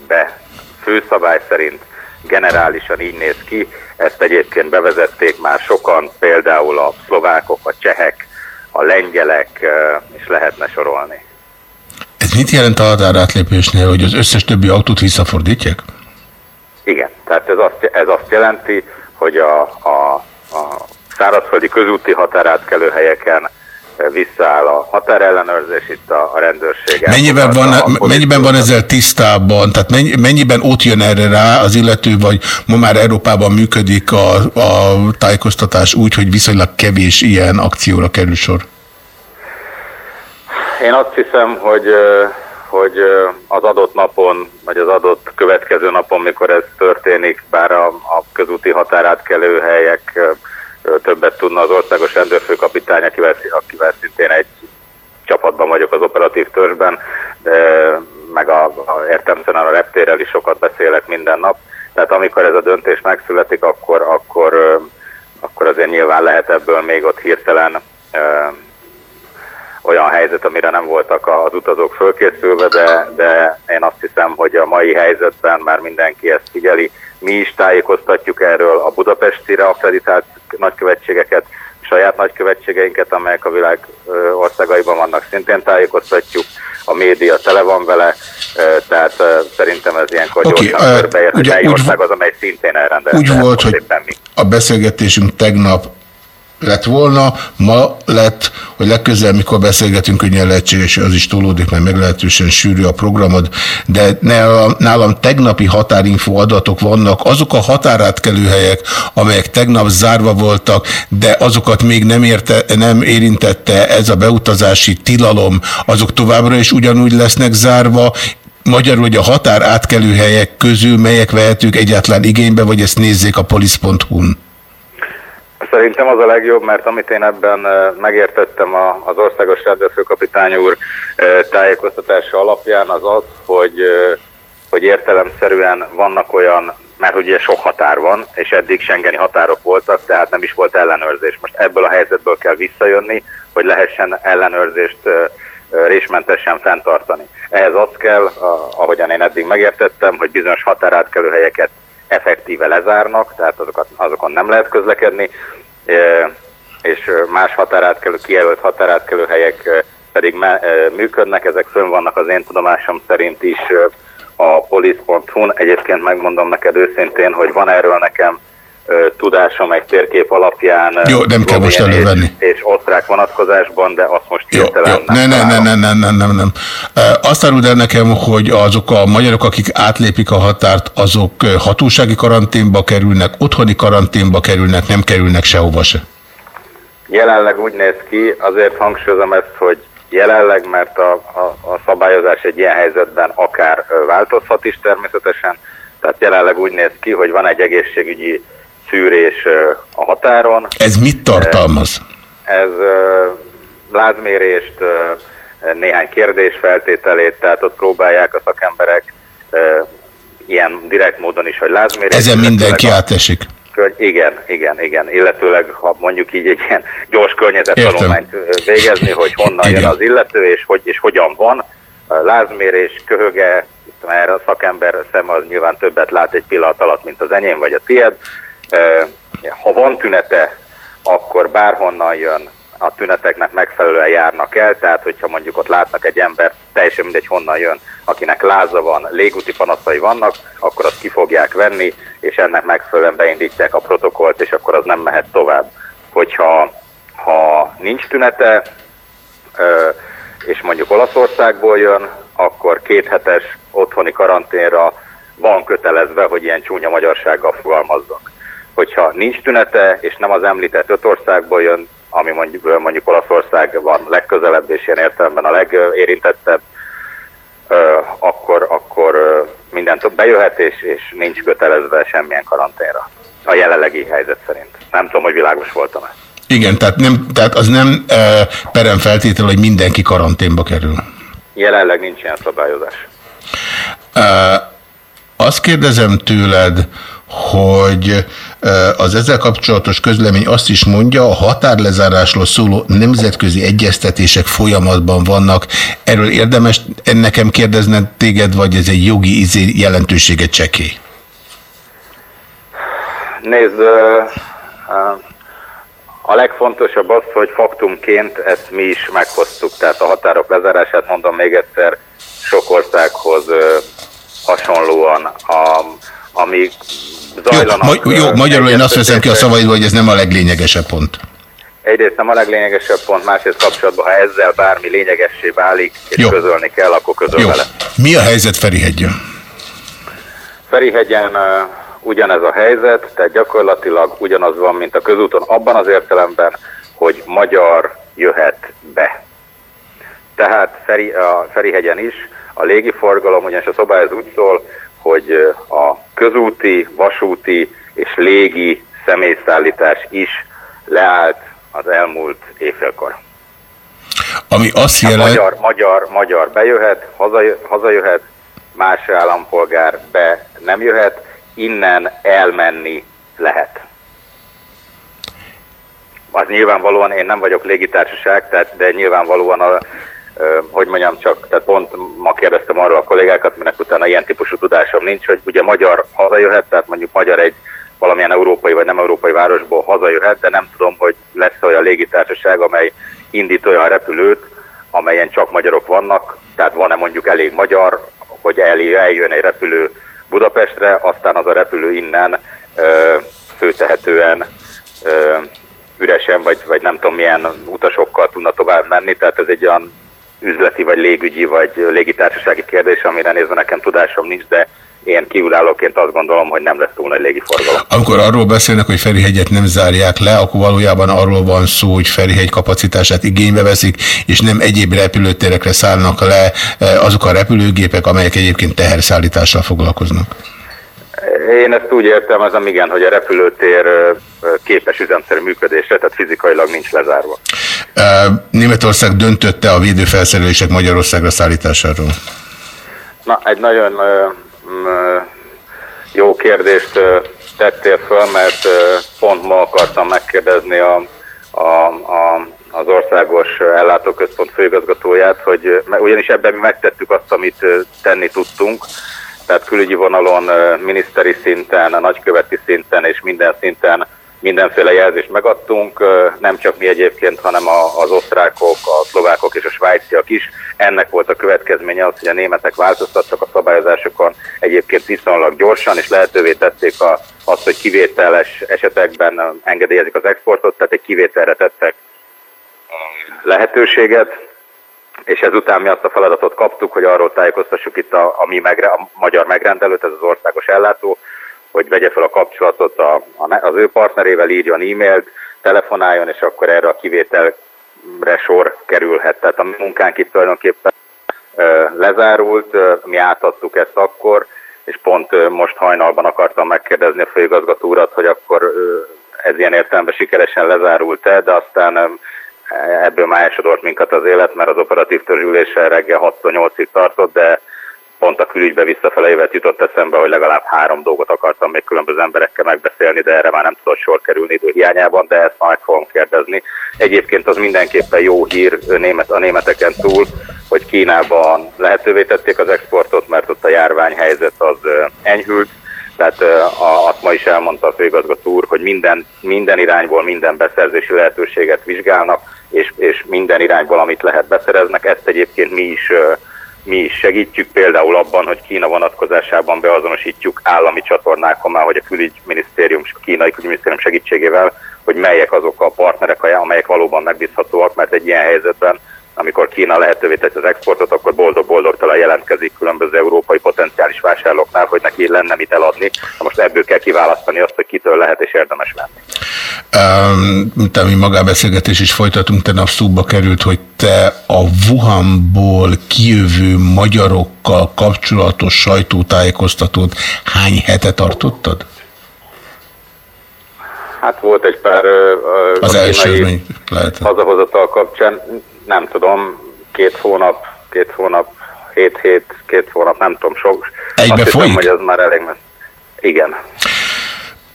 be főszabály szerint, generálisan így néz ki, ezt egyébként bevezették már sokan, például a szlovákok, a csehek, a lengyelek, és lehetne sorolni. Ez mit jelent a határátlépésnél, hogy az összes többi autót visszafordítják? Igen, tehát ez azt, ez azt jelenti, hogy a, a, a szárazföldi közúti határátkelő helyeken visszaáll a határellenőrzés, itt a, a rendőrség. Mennyiben van, elfogadta, mennyiben van ezzel tisztában? Tehát mennyi, mennyiben ott jön erre rá az illető, vagy ma már Európában működik a, a tájékoztatás úgy, hogy viszonylag kevés ilyen akcióra kerül sor? Én azt hiszem, hogy, hogy az adott napon, vagy az adott következő napon, mikor ez történik, bár a, a közúti határátkelő helyek többet tudna az országos rendőrfőkapitány, akivel, akivel szintén egy csapatban vagyok az operatív törzsben, de meg a, a értelmszerűen a reptérrel is sokat beszélek minden nap. Tehát amikor ez a döntés megszületik, akkor, akkor, akkor azért nyilván lehet ebből még ott hirtelen ö, olyan helyzet, amire nem voltak az utazók fölkészülve, de, de én azt hiszem, hogy a mai helyzetben már mindenki ezt figyeli. Mi is tájékoztatjuk erről a budapestire akkreditált nagykövetségeket, saját nagykövetségeinket, amelyek a világ országaiban vannak, szintén tájékoztatjuk. A média tele van vele, tehát szerintem ez ilyenkor Oké, gyorsan ö, körbeér, hogy ország az, amely szintén elrendelte. Úgy volt, hogy a beszélgetésünk tegnap lett volna, ma lett, hogy legközelebb, mikor beszélgetünk, könnyen lehetséges, az is tolódik, mert meglehetősen sűrű a programod, de nálam, tegnapi határinfo adatok vannak, azok a határátkelőhelyek, amelyek tegnap zárva voltak, de azokat még nem, érte, nem érintette ez a beutazási tilalom, azok továbbra is ugyanúgy lesznek zárva, Magyarul, hogy a határ átkelőhelyek közül melyek vehetők egyáltalán igénybe, vagy ezt nézzék a polisz.hu-n? Szerintem az a legjobb, mert amit én ebben megértettem az országos rendőrfőkapitány úr tájékoztatása alapján az az, hogy, hogy értelemszerűen vannak olyan, mert ugye sok határ van, és eddig Schengeni határok voltak, tehát nem is volt ellenőrzés. Most ebből a helyzetből kell visszajönni, hogy lehessen ellenőrzést résmentesen fenntartani. Ehhez az kell, ahogyan én eddig megértettem, hogy bizonyos határátkelő helyeket effektíve lezárnak, tehát azokat, azokon nem lehet közlekedni, e, és más határátkelő, kijelölt határátkelő helyek e, pedig e, működnek, ezek fönn vannak az én tudomásom szerint is e, a police.hu-n. Egyébként megmondom neked őszintén, hogy van erről nekem tudásom egy térkép alapján. Jó, nem kell most elővenni. És, osztrák vonatkozásban, de azt most Jó, jó, hirtelen ne, ne, ne, ne, ne, ne, nem, nem. E, Azt áruld el nekem, hogy azok a magyarok, akik átlépik a határt, azok hatósági karanténba kerülnek, otthoni karanténba kerülnek, nem kerülnek sehova se. Jelenleg úgy néz ki, azért hangsúlyozom ezt, hogy jelenleg, mert a, a, a szabályozás egy ilyen helyzetben akár változhat is természetesen, tehát jelenleg úgy néz ki, hogy van egy egészségügyi szűrés a határon. Ez mit tartalmaz? Ez lázmérést, néhány kérdés feltételét, tehát ott próbálják a szakemberek ilyen direkt módon is, hogy lázmérés. Ezen mindenki átesik. Igen, igen, igen. Illetőleg, ha mondjuk így egy ilyen gyors környezettanulmányt végezni, hogy honnan jön Igen. az illető, és, hogy, és hogyan van. Lázmérés, köhöge, mert a szakember szem az nyilván többet lát egy pillanat alatt, mint az enyém vagy a tiéd. Ha van tünete, akkor bárhonnan jön, a tüneteknek megfelelően járnak el, tehát hogyha mondjuk ott látnak egy ember, teljesen mindegy honnan jön, akinek láza van, légúti panaszai vannak, akkor azt ki fogják venni, és ennek megfelelően beindítják a protokollt, és akkor az nem mehet tovább. Hogyha ha nincs tünete, és mondjuk Olaszországból jön, akkor kéthetes otthoni karanténra van kötelezve, hogy ilyen csúnya magyarsággal fogalmazzak. Hogyha nincs tünete, és nem az említett öt országból jön, ami mondjuk, mondjuk Olaszország van legközelebb, és ilyen értelemben a legérintettebb, akkor, akkor minden bejöhet, és, és nincs kötelezve semmilyen karanténra. A jelenlegi helyzet szerint. Nem tudom, hogy világos voltam-e. Igen, tehát, nem, tehát az nem e, perem feltétel, hogy mindenki karanténba kerül. Jelenleg nincs ilyen szabályozás. E, azt kérdezem tőled, hogy e, az ezzel kapcsolatos közlemény azt is mondja, a határlezárásról szóló nemzetközi egyeztetések folyamatban vannak. Erről érdemes nekem kérdezned téged, vagy ez egy jogi izé jelentősége csekély? Nézd, a legfontosabb az, hogy faktumként ezt mi is meghoztuk, tehát a határok lezárását mondom még egyszer, sok országhoz hasonlóan, a, ami Jó, zajlanak. ma, jó, magyarul én azt veszem ki a szavaidból, hogy ez nem a leglényegesebb pont. Egyrészt nem a leglényegesebb pont, másrészt kapcsolatban, ha ezzel bármi lényegessé válik, és Jó. közölni kell, akkor közöl Jó. vele. Mi a helyzet Ferihegyen? Ferihegyen ö, ugyanez a helyzet, tehát gyakorlatilag ugyanaz van, mint a közúton, abban az értelemben, hogy magyar jöhet be. Tehát Feri, a Ferihegyen is a légiforgalom, ugyanis a szabály az úgy szól, hogy a közúti, vasúti és légi személyszállítás is leállt az elmúlt évfélkor. Ami azt A jelent... magyar, magyar, magyar bejöhet, hazajö, hazajöhet, más állampolgár be nem jöhet, innen elmenni lehet. Az nyilvánvalóan, én nem vagyok légitársaság, tehát, de nyilvánvalóan a, hogy mondjam csak, tehát pont ma kérdeztem arról a kollégákat, minek utána ilyen típusú tudásom nincs, hogy ugye magyar hazajöhet, tehát mondjuk magyar egy valamilyen európai vagy nem európai városból hazajöhet, de nem tudom, hogy lesz olyan légitársaság, amely indít olyan repülőt, amelyen csak magyarok vannak, tehát van-e mondjuk elég magyar, hogy el, eljön egy repülő Budapestre, aztán az a repülő innen ö, főtehetően üresen, vagy, vagy nem tudom milyen utasokkal tudna tovább menni, tehát ez egy olyan üzleti, vagy légügyi, vagy légitársasági kérdés, amire nézve nekem tudásom nincs, de én kívülállóként azt gondolom, hogy nem lesz túl nagy légiforgalom. Amikor arról beszélnek, hogy Ferihegyet nem zárják le, akkor valójában arról van szó, hogy Ferihegy kapacitását igénybe veszik, és nem egyéb repülőtérekre szállnak le eh, azok a repülőgépek, amelyek egyébként teherszállítással foglalkoznak. Én ezt úgy értelmezem, igen, hogy a repülőtér ö, képes üzemszerű működésre, tehát fizikailag nincs lezárva. Németország döntötte a védőfelszerelések Magyarországra szállításáról? Na, egy nagyon jó kérdést tettél föl, mert pont ma akartam megkérdezni a, a, a, az országos ellátóközpont főigazgatóját, hogy ugyanis ebben mi megtettük azt, amit tenni tudtunk, tehát külügyi vonalon, miniszteri szinten, nagyköveti szinten és minden szinten mindenféle jelzést megadtunk, nem csak mi egyébként, hanem az osztrákok, a szlovákok és a svájciak is. Ennek volt a következménye az, hogy a németek változtattak a szabályozásokon egyébként viszonylag gyorsan, és lehetővé tették a, azt, hogy kivételes esetekben engedélyezik az exportot, tehát egy kivételre tettek lehetőséget, és ezután mi azt a feladatot kaptuk, hogy arról tájékoztassuk itt a, a mi megre, a magyar megrendelőt, ez az országos ellátó, hogy vegye fel a kapcsolatot a, a, az ő partnerével, írjon e-mailt, telefonáljon, és akkor erre a kivételre sor kerülhet. Tehát a munkánk itt tulajdonképpen lezárult, mi átadtuk ezt akkor, és pont most hajnalban akartam megkérdezni a főigazgató hogy akkor ez ilyen értelemben sikeresen lezárult-e, de aztán ebből már elsodort minket az élet, mert az operatív törzsülése reggel 6-8-ig tartott, de pont a külügybe visszafele évet jutott eszembe, hogy legalább három dolgot akartam még különböző emberekkel megbeszélni, de erre már nem tudott sor kerülni idő hiányában, de ezt majd fogom kérdezni. Egyébként az mindenképpen jó hír a németeken túl, hogy Kínában lehetővé tették az exportot, mert ott a járványhelyzet az enyhült, tehát azt ma is elmondta a főigazgató úr, hogy minden, minden irányból minden beszerzési lehetőséget vizsgálnak, és, és minden irányból, amit lehet beszereznek. Ezt egyébként mi is mi segítjük, például abban, hogy Kína vonatkozásában beazonosítjuk állami csatornákon már, hogy a külügyminisztérium, kínai külügyminisztérium segítségével, hogy melyek azok a partnerek, amelyek valóban megbízhatóak, mert egy ilyen helyzetben, amikor Kína lehetővé teszi az exportot, akkor boldog-boldogtalan jelentkezik különböző európai potenciális vásárlóknál, hogy neki lenne mit eladni. Na most ebből kell kiválasztani azt, hogy kitől lehet és érdemes venni. Um, mint ami magánbeszélgetés is folytatunk, tegnap szóba került, hogy te a Wuhanból kijövő magyarokkal kapcsolatos sajtótájékoztatót hány hete tartottad? Hát volt egy pár ö, Az első kínai kapcsán, nem tudom, két hónap, két hónap, hét hét, két hónap, nem tudom, sok. Egybe Azt hiszem, folyik? hogy ez már elég messze. Igen.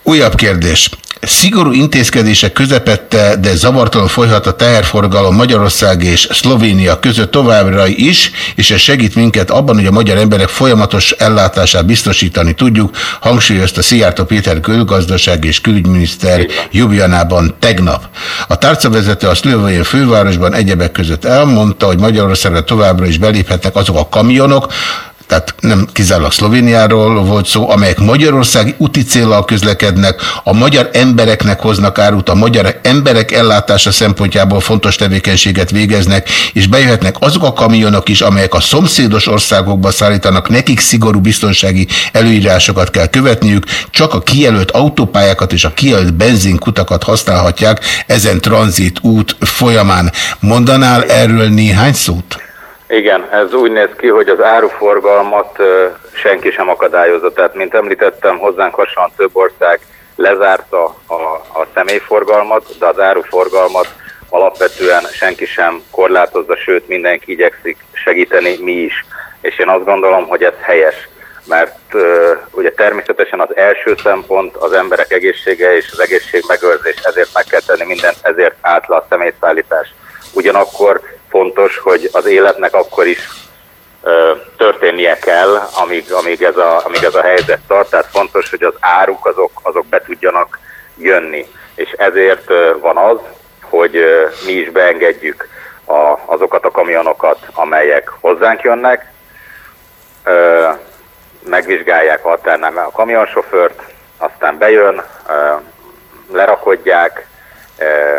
Újabb kérdés. Szigorú intézkedések közepette, de zavartalan folyhat a teherforgalom Magyarország és Szlovénia között továbbra is, és ez segít minket abban, hogy a magyar emberek folyamatos ellátását biztosítani tudjuk, hangsúlyozta Szijjártó Péter külgazdaság és külügyminiszter Jubjanában tegnap. A tárcavezető a szlovéniai fővárosban egyebek között elmondta, hogy Magyarországra továbbra is beléphetnek azok a kamionok, tehát nem kizárólag Szlovéniáról volt szó, amelyek Magyarországi úti célral közlekednek, a magyar embereknek hoznak árut, a magyar emberek ellátása szempontjából fontos tevékenységet végeznek, és bejöhetnek azok a kamionok is, amelyek a szomszédos országokba szállítanak, nekik szigorú biztonsági előírásokat kell követniük, csak a kijelölt autópályákat és a kijelölt benzinkutakat használhatják ezen tranzit út folyamán. Mondanál erről néhány szót? Igen, ez úgy néz ki, hogy az áruforgalmat senki sem akadályozza. Tehát, mint említettem, hozzánk hasonlóan több ország lezárta a, a személyforgalmat, de az áruforgalmat alapvetően senki sem korlátozza, sőt mindenki igyekszik segíteni, mi is. És én azt gondolom, hogy ez helyes, mert ö, ugye természetesen az első szempont az emberek egészsége és az egészség megőrzés, ezért meg kell tenni mindent, ezért állt le a személyszállítás. Ugyanakkor fontos, hogy az életnek akkor is ö, történnie kell, amíg, amíg, ez a, amíg ez a helyzet tart, tehát fontos, hogy az áruk azok, azok be tudjanak jönni. És ezért ö, van az, hogy ö, mi is beengedjük a, azokat a kamionokat, amelyek hozzánk jönnek, ö, megvizsgálják a határnál a kamionsofőrt, aztán bejön, ö, lerakodják, ö,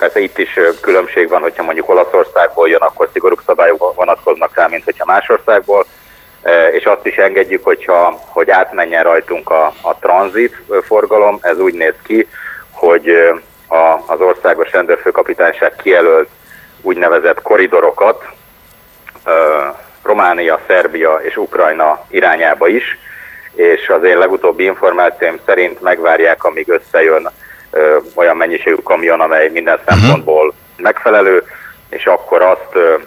Persze itt is különbség van, hogyha mondjuk Olaszországból jön, akkor szigorúbb szabályok vonatkoznak rá, mint hogyha más országból, és azt is engedjük, hogyha, hogy átmenjen rajtunk a, a tranzit forgalom, ez úgy néz ki, hogy a, az országos rendőrfőkapitányság kijelölt úgynevezett koridorokat Románia, Szerbia és Ukrajna irányába is, és az én legutóbbi információim szerint megvárják, amíg összejön olyan mennyiségű kamion, amely minden szempontból megfelelő, és akkor azt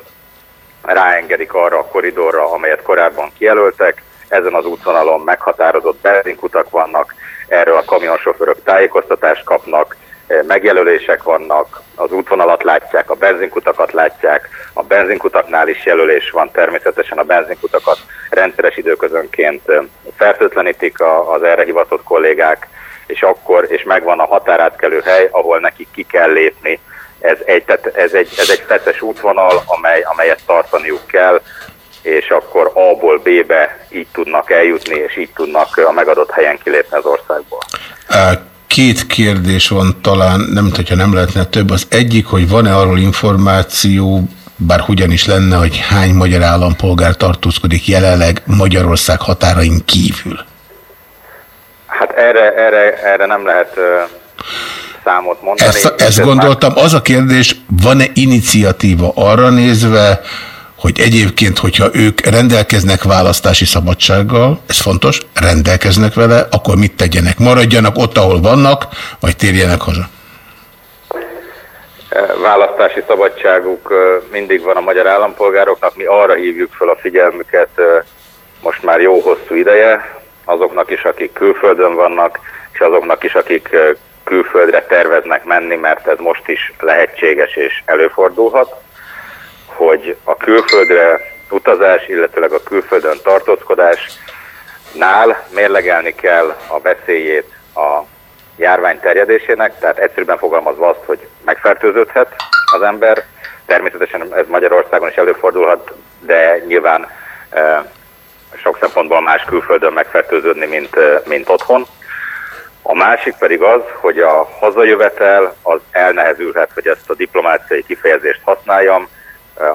ráengedik arra a koridorra, amelyet korábban kijelöltek. Ezen az útvonalon meghatározott benzinkutak vannak, erről a kamionsofőrök tájékoztatást kapnak, megjelölések vannak, az útvonalat látják, a benzinkutakat látják, a benzinkutaknál is jelölés van, természetesen a benzinkutakat rendszeres időközönként fertőtlenítik az erre hivatott kollégák, és akkor, és megvan a határátkelő hely, ahol nekik ki kell lépni. Ez egy, tehát ez egy, ez egy fettes útvonal, amely, amelyet tartaniuk kell, és akkor A-ból B-be így tudnak eljutni, és így tudnak a megadott helyen kilépni az országból. Két kérdés van talán, nem tudom, hogyha nem lehetne több. Az egyik, hogy van-e arról információ, bár hogyan is lenne, hogy hány magyar állampolgár tartózkodik jelenleg Magyarország határain kívül? Hát erre, erre, erre nem lehet számot mondani. Ezt, Ez ezt már- gondoltam. Az a kérdés, van-e iniciatíva arra nézve, hogy egyébként, hogyha ők rendelkeznek választási szabadsággal, ez fontos, rendelkeznek vele, akkor mit tegyenek? Maradjanak ott, ahol vannak, vagy térjenek haza? választási szabadságuk mindig van a magyar állampolgároknak. Mi arra hívjuk fel a figyelmüket most már jó hosszú ideje, azoknak is, akik külföldön vannak, és azoknak is, akik külföldre terveznek menni, mert ez most is lehetséges és előfordulhat, hogy a külföldre utazás, illetőleg a külföldön tartózkodásnál mérlegelni kell a veszélyét a járvány terjedésének, tehát egyszerűen fogalmazva azt, hogy megfertőződhet az ember. Természetesen ez Magyarországon is előfordulhat, de nyilván sok szempontból más külföldön megfertőződni, mint, mint otthon. A másik pedig az, hogy a hazajövetel az elnehezülhet, hogy ezt a diplomáciai kifejezést használjam,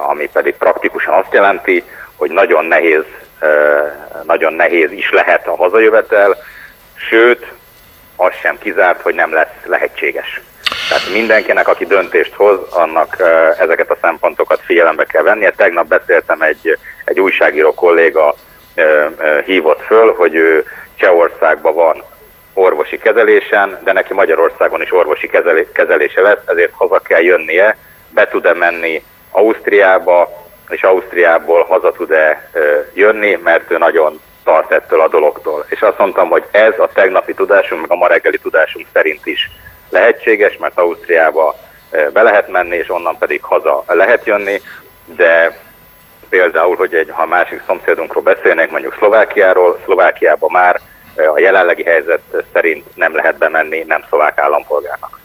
ami pedig praktikusan azt jelenti, hogy nagyon nehéz, nagyon nehéz is lehet a hazajövetel, sőt, az sem kizárt, hogy nem lesz lehetséges. Tehát mindenkinek, aki döntést hoz, annak ezeket a szempontokat figyelembe kell vennie. Tegnap beszéltem egy, egy újságíró kolléga hívott föl, hogy ő Csehországban van orvosi kezelésen, de neki Magyarországon is orvosi kezelé- kezelése lesz, ezért haza kell jönnie, be tud-e menni Ausztriába, és Ausztriából haza tud-e jönni, mert ő nagyon tart ettől a dologtól. És azt mondtam, hogy ez a tegnapi tudásunk, meg a ma reggeli tudásunk szerint is lehetséges, mert Ausztriába be lehet menni, és onnan pedig haza lehet jönni, de például, hogy egy, ha másik szomszédunkról beszélnék, mondjuk Szlovákiáról, Szlovákiába már ö, a jelenlegi helyzet szerint nem lehet bemenni nem szlovák állampolgárnak.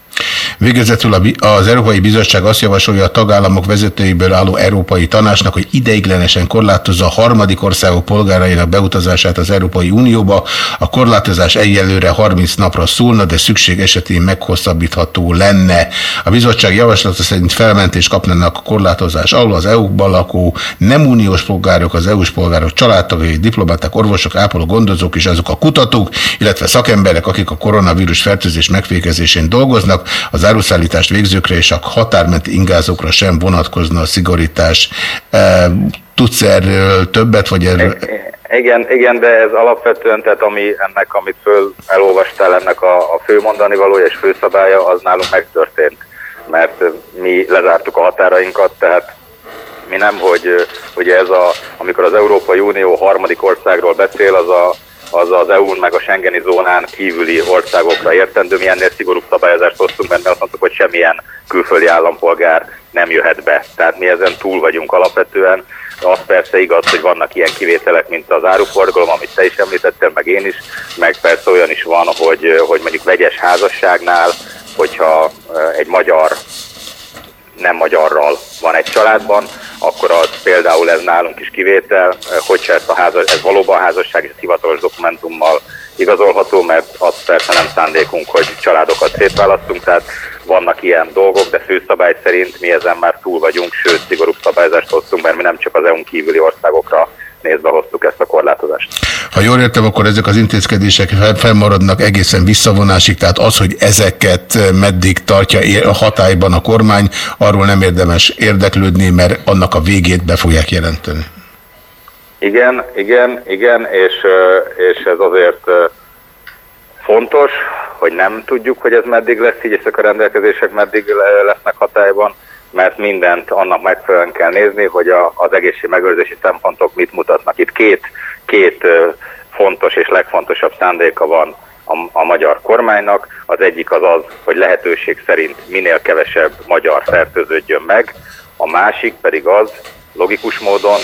Végezetül az Európai Bizottság azt javasolja a tagállamok vezetőiből álló Európai Tanácsnak, hogy ideiglenesen korlátozza a harmadik országok polgárainak beutazását az Európai Unióba. A korlátozás egyelőre 30 napra szólna, de szükség esetén meghosszabbítható lenne. A bizottság javaslata szerint felmentést kapnának a korlátozás alól az EU-ban lakó nem uniós polgárok, az EU-s polgárok családtagjai, diplomaták, orvosok, ápoló gondozók és azok a kutatók, illetve szakemberek, akik a koronavírus fertőzés megfékezésén dolgoznak, az áruszállítást végzőkre és a határmenti ingázókra sem vonatkozna a szigorítás. E, Tudsz erről többet, vagy erről? Igen, igen, de ez alapvetően, tehát ami ennek, amit föl elolvastál, ennek a, a fő mondani valója és főszabálya, az nálunk megtörtént. Mert mi lezártuk a határainkat, tehát mi nem, hogy ugye ez a, amikor az Európai Unió harmadik országról beszél, az a az az EU-n meg a Schengeni zónán kívüli országokra értendő, mi ennél szigorúbb szabályozást hoztunk benne, azt mondtuk, hogy semmilyen külföldi állampolgár nem jöhet be. Tehát mi ezen túl vagyunk alapvetően. Az persze igaz, hogy vannak ilyen kivételek, mint az áruforgalom, amit te is említettél, meg én is, meg persze olyan is van, hogy, hogy mondjuk vegyes házasságnál, hogyha eh, egy magyar nem magyarral van egy családban, akkor az például ez nálunk is kivétel, eh, hogyha ez, a házas, ez valóban házasság és hivatalos dokumentummal igazolható, mert az persze nem szándékunk, hogy családokat szétválasztunk, tehát vannak ilyen dolgok, de főszabály szerint mi ezen már túl vagyunk, sőt szigorúbb szabályzást hoztunk, mert mi nem csak az EU-n kívüli országokra nézve hoztuk ezt a korlátozást. Ha jól értem, akkor ezek az intézkedések fel- felmaradnak egészen visszavonásig, tehát az, hogy ezeket meddig tartja a hatályban a kormány, arról nem érdemes érdeklődni, mert annak a végét be fogják jelenteni. Igen, igen, igen, és, ö, és ez azért ö, fontos, hogy nem tudjuk, hogy ez meddig lesz így, ezek a rendelkezések meddig le- lesznek hatályban, mert mindent annak megfelelően kell nézni, hogy a, az egészség megőrzési szempontok mit mutatnak. Itt két, két fontos és legfontosabb szándéka van a, a magyar kormánynak. Az egyik az az, hogy lehetőség szerint minél kevesebb magyar fertőződjön meg, a másik pedig az, logikus módon,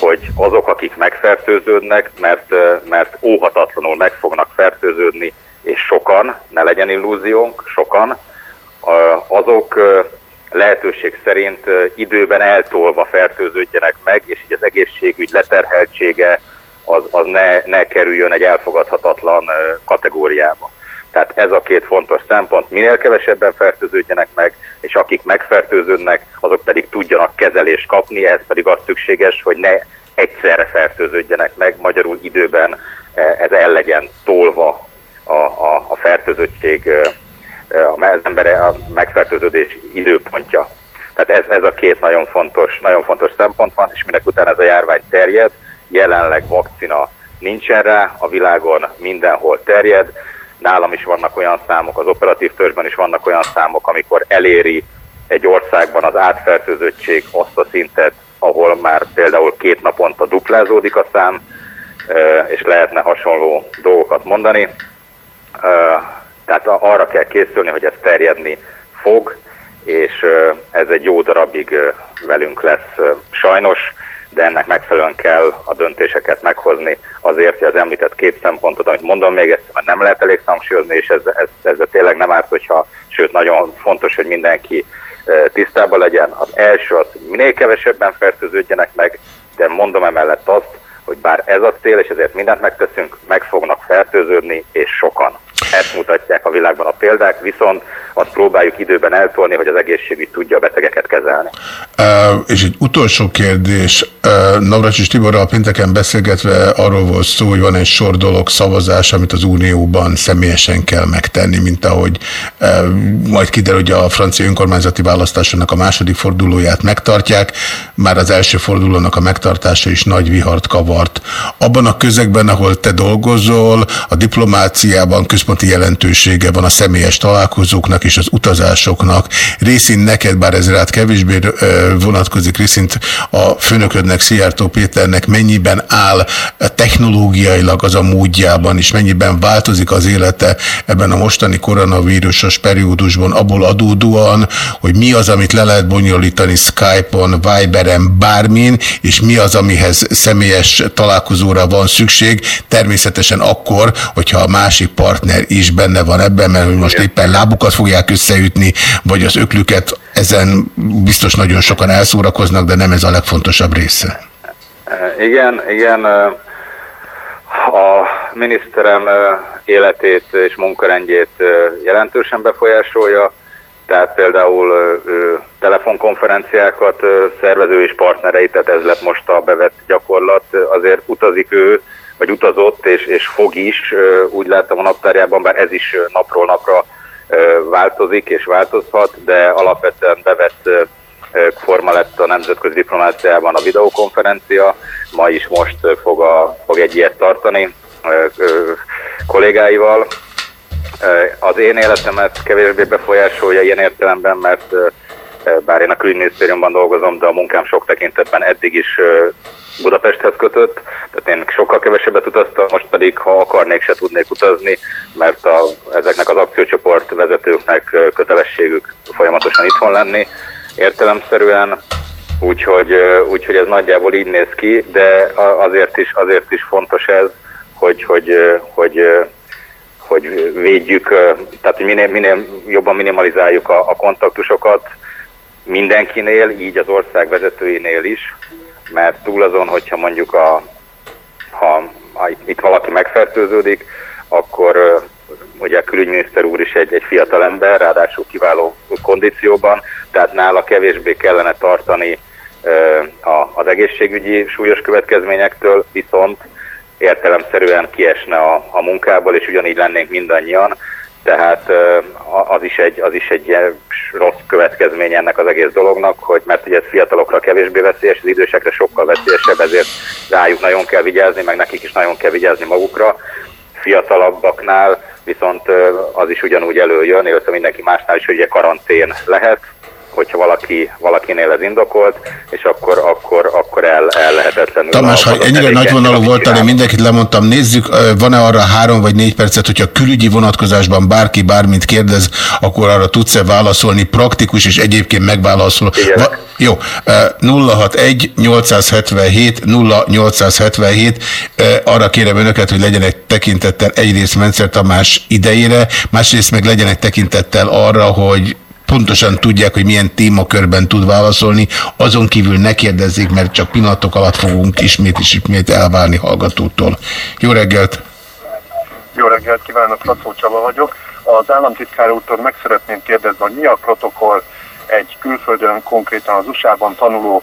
hogy azok, akik megfertőződnek, mert, mert óhatatlanul meg fognak fertőződni, és sokan, ne legyen illúziónk, sokan, azok lehetőség szerint időben eltolva fertőződjenek meg, és így az egészségügy leterheltsége az, az ne, ne kerüljön egy elfogadhatatlan kategóriába. Tehát ez a két fontos szempont, minél kevesebben fertőződjenek meg, és akik megfertőződnek, azok pedig tudjanak kezelést kapni, ehhez pedig az szükséges, hogy ne egyszerre fertőződjenek meg, magyarul időben ez el legyen tolva a, a, a fertőzöttség, az embere a megfertőződés időpontja. Tehát ez, ez a két nagyon fontos, nagyon fontos szempont van, és minek után ez a járvány terjed, jelenleg vakcina nincsen rá, a világon mindenhol terjed, nálam is vannak olyan számok, az operatív törzsben is vannak olyan számok, amikor eléri egy országban az átfertőzöttség azt a szintet, ahol már például két naponta duplázódik a szám, és lehetne hasonló dolgokat mondani. Tehát arra kell készülni, hogy ez terjedni fog, és ez egy jó darabig velünk lesz sajnos, de ennek megfelelően kell a döntéseket meghozni azért, hogy az említett két szempontot, amit mondom még ezt, mert nem lehet elég hangsúlyozni, és ez, ez, ez tényleg nem árt, hogyha, sőt nagyon fontos, hogy mindenki tisztában legyen. Az első az, hogy minél kevesebben fertőződjenek meg, de mondom emellett azt, hogy bár ez a cél, és ezért mindent megteszünk, meg fognak fertőződni, és sokan. Ezt mutatják a világban a példák, viszont azt próbáljuk időben eltolni, hogy az egészségügy tudja a betegeket kezelni. Uh, és egy utolsó kérdés. Uh, Navracsis Tiborral pénteken beszélgetve arról volt szó, hogy van egy sor dolog szavazás, amit az Unióban személyesen kell megtenni, mint ahogy uh, majd kiderül, hogy a francia önkormányzati választásoknak a második fordulóját megtartják. Már az első fordulónak a megtartása is nagy vihart kavart. Abban a közegben, ahol te dolgozol, a diplomáciában központi jelentősége van a személyes találkozóknak és az utazásoknak. Részint neked, bár ez rád kevésbé vonatkozik, részint a főnöködnek, Szijjártó Péternek mennyiben áll technológiailag az a módjában, és mennyiben változik az élete ebben a mostani koronavírusos periódusban abból adódóan, hogy mi az, amit le lehet bonyolítani Skype-on, Viberen, bármin, és mi az, amihez személyes találkozóra van szükség, természetesen akkor, hogyha a másik partner is benne van ebben, mert most éppen lábukat fogják összeütni, vagy az öklüket, ezen biztos nagyon sokan elszórakoznak, de nem ez a legfontosabb része. Igen, igen. A miniszterem életét és munkarendjét jelentősen befolyásolja, tehát például ő telefonkonferenciákat szervező és partnerei, tehát ez lett most a bevett gyakorlat, azért utazik ő, vagy utazott, és, és fog is, úgy láttam a naptárjában, bár ez is napról napra változik és változhat, de alapvetően bevett forma lett a nemzetközi diplomáciában a videokonferencia, ma is most fog, a, fog egy ilyet tartani kollégáival. Az én életemet kevésbé befolyásolja ilyen értelemben, mert bár én a külügyminisztériumban dolgozom, de a munkám sok tekintetben eddig is Budapesthez kötött, tehát én sokkal kevesebbet utaztam, most pedig, ha akarnék, se tudnék utazni, mert a, ezeknek az akciócsoport vezetőknek kötelességük folyamatosan itthon lenni, értelemszerűen, úgyhogy, úgyhogy ez nagyjából így néz ki, de azért is, azért is fontos ez, hogy, hogy, hogy, hogy védjük, tehát minél, minél jobban minimalizáljuk a, a kontaktusokat mindenkinél, így az ország vezetőinél is, mert túl azon, hogyha mondjuk a, ha, ha itt- valaki megfertőződik, akkor ugye a külügyminiszter úr is egy, egy fiatal ember, ráadásul kiváló kondícióban, tehát nála kevésbé kellene tartani a, az egészségügyi súlyos következményektől, viszont értelemszerűen kiesne a, a munkából, és ugyanígy lennénk mindannyian, tehát az is, egy, az is egy rossz következmény ennek az egész dolognak, hogy mert ugye ez fiatalokra kevésbé veszélyes, az idősekre sokkal veszélyesebb, ezért rájuk nagyon kell vigyázni, meg nekik is nagyon kell vigyázni magukra. Fiatalabbaknál viszont az is ugyanúgy előjön, illetve mindenki másnál is, hogy ugye karantén lehet, hogyha valaki, valakinél ez indokolt, és akkor, akkor, akkor el, el lehetetlenül. Tamás, ha ennyire nagyvonalú voltál, én mindenkit lemondtam. Nézzük, van-e arra három vagy négy percet, hogyha külügyi vonatkozásban bárki bármit kérdez, akkor arra tudsz-e válaszolni praktikus és egyébként megválaszol. Va, jó, ö, 061 877 0877 ö, arra kérem önöket, hogy legyenek tekintettel egyrészt Mencer Tamás idejére, másrészt meg legyenek tekintettel arra, hogy pontosan tudják, hogy milyen témakörben tud válaszolni, azon kívül ne kérdezzék, mert csak pillanatok alatt fogunk ismét és ismét elválni hallgatótól. Jó reggelt! Jó reggelt kívánok, Ratszó Csaba vagyok. Az államtitkár úrtól meg szeretném kérdezni, hogy mi a protokoll egy külföldön, konkrétan az USA-ban tanuló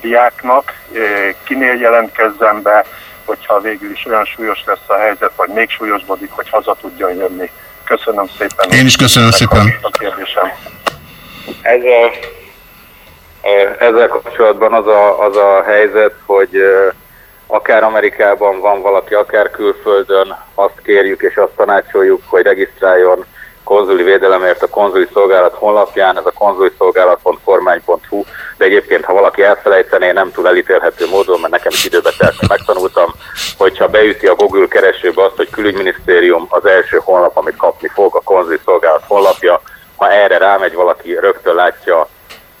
diáknak, eh, kinél jelentkezzen be, hogyha végül is olyan súlyos lesz a helyzet, vagy még súlyosbodik, hogy haza tudjon jönni. Köszönöm szépen. Én is köszönöm szépen. A kérdésem. Ez a, ö, ezzel kapcsolatban az a, az a helyzet, hogy akár Amerikában van valaki, akár külföldön, azt kérjük és azt tanácsoljuk, hogy regisztráljon konzuli védelemért a konzuli szolgálat honlapján, ez a konzuli szolgálat.kormány.hu, de egyébként, ha valaki elfelejtené, nem túl elítélhető módon, mert nekem is időbe telt, megtanultam, hogyha beüti a Google keresőbe azt, hogy külügyminisztérium az első honlap, amit kapni fog, a konzuli szolgálat honlapja, ha erre rámegy valaki, rögtön látja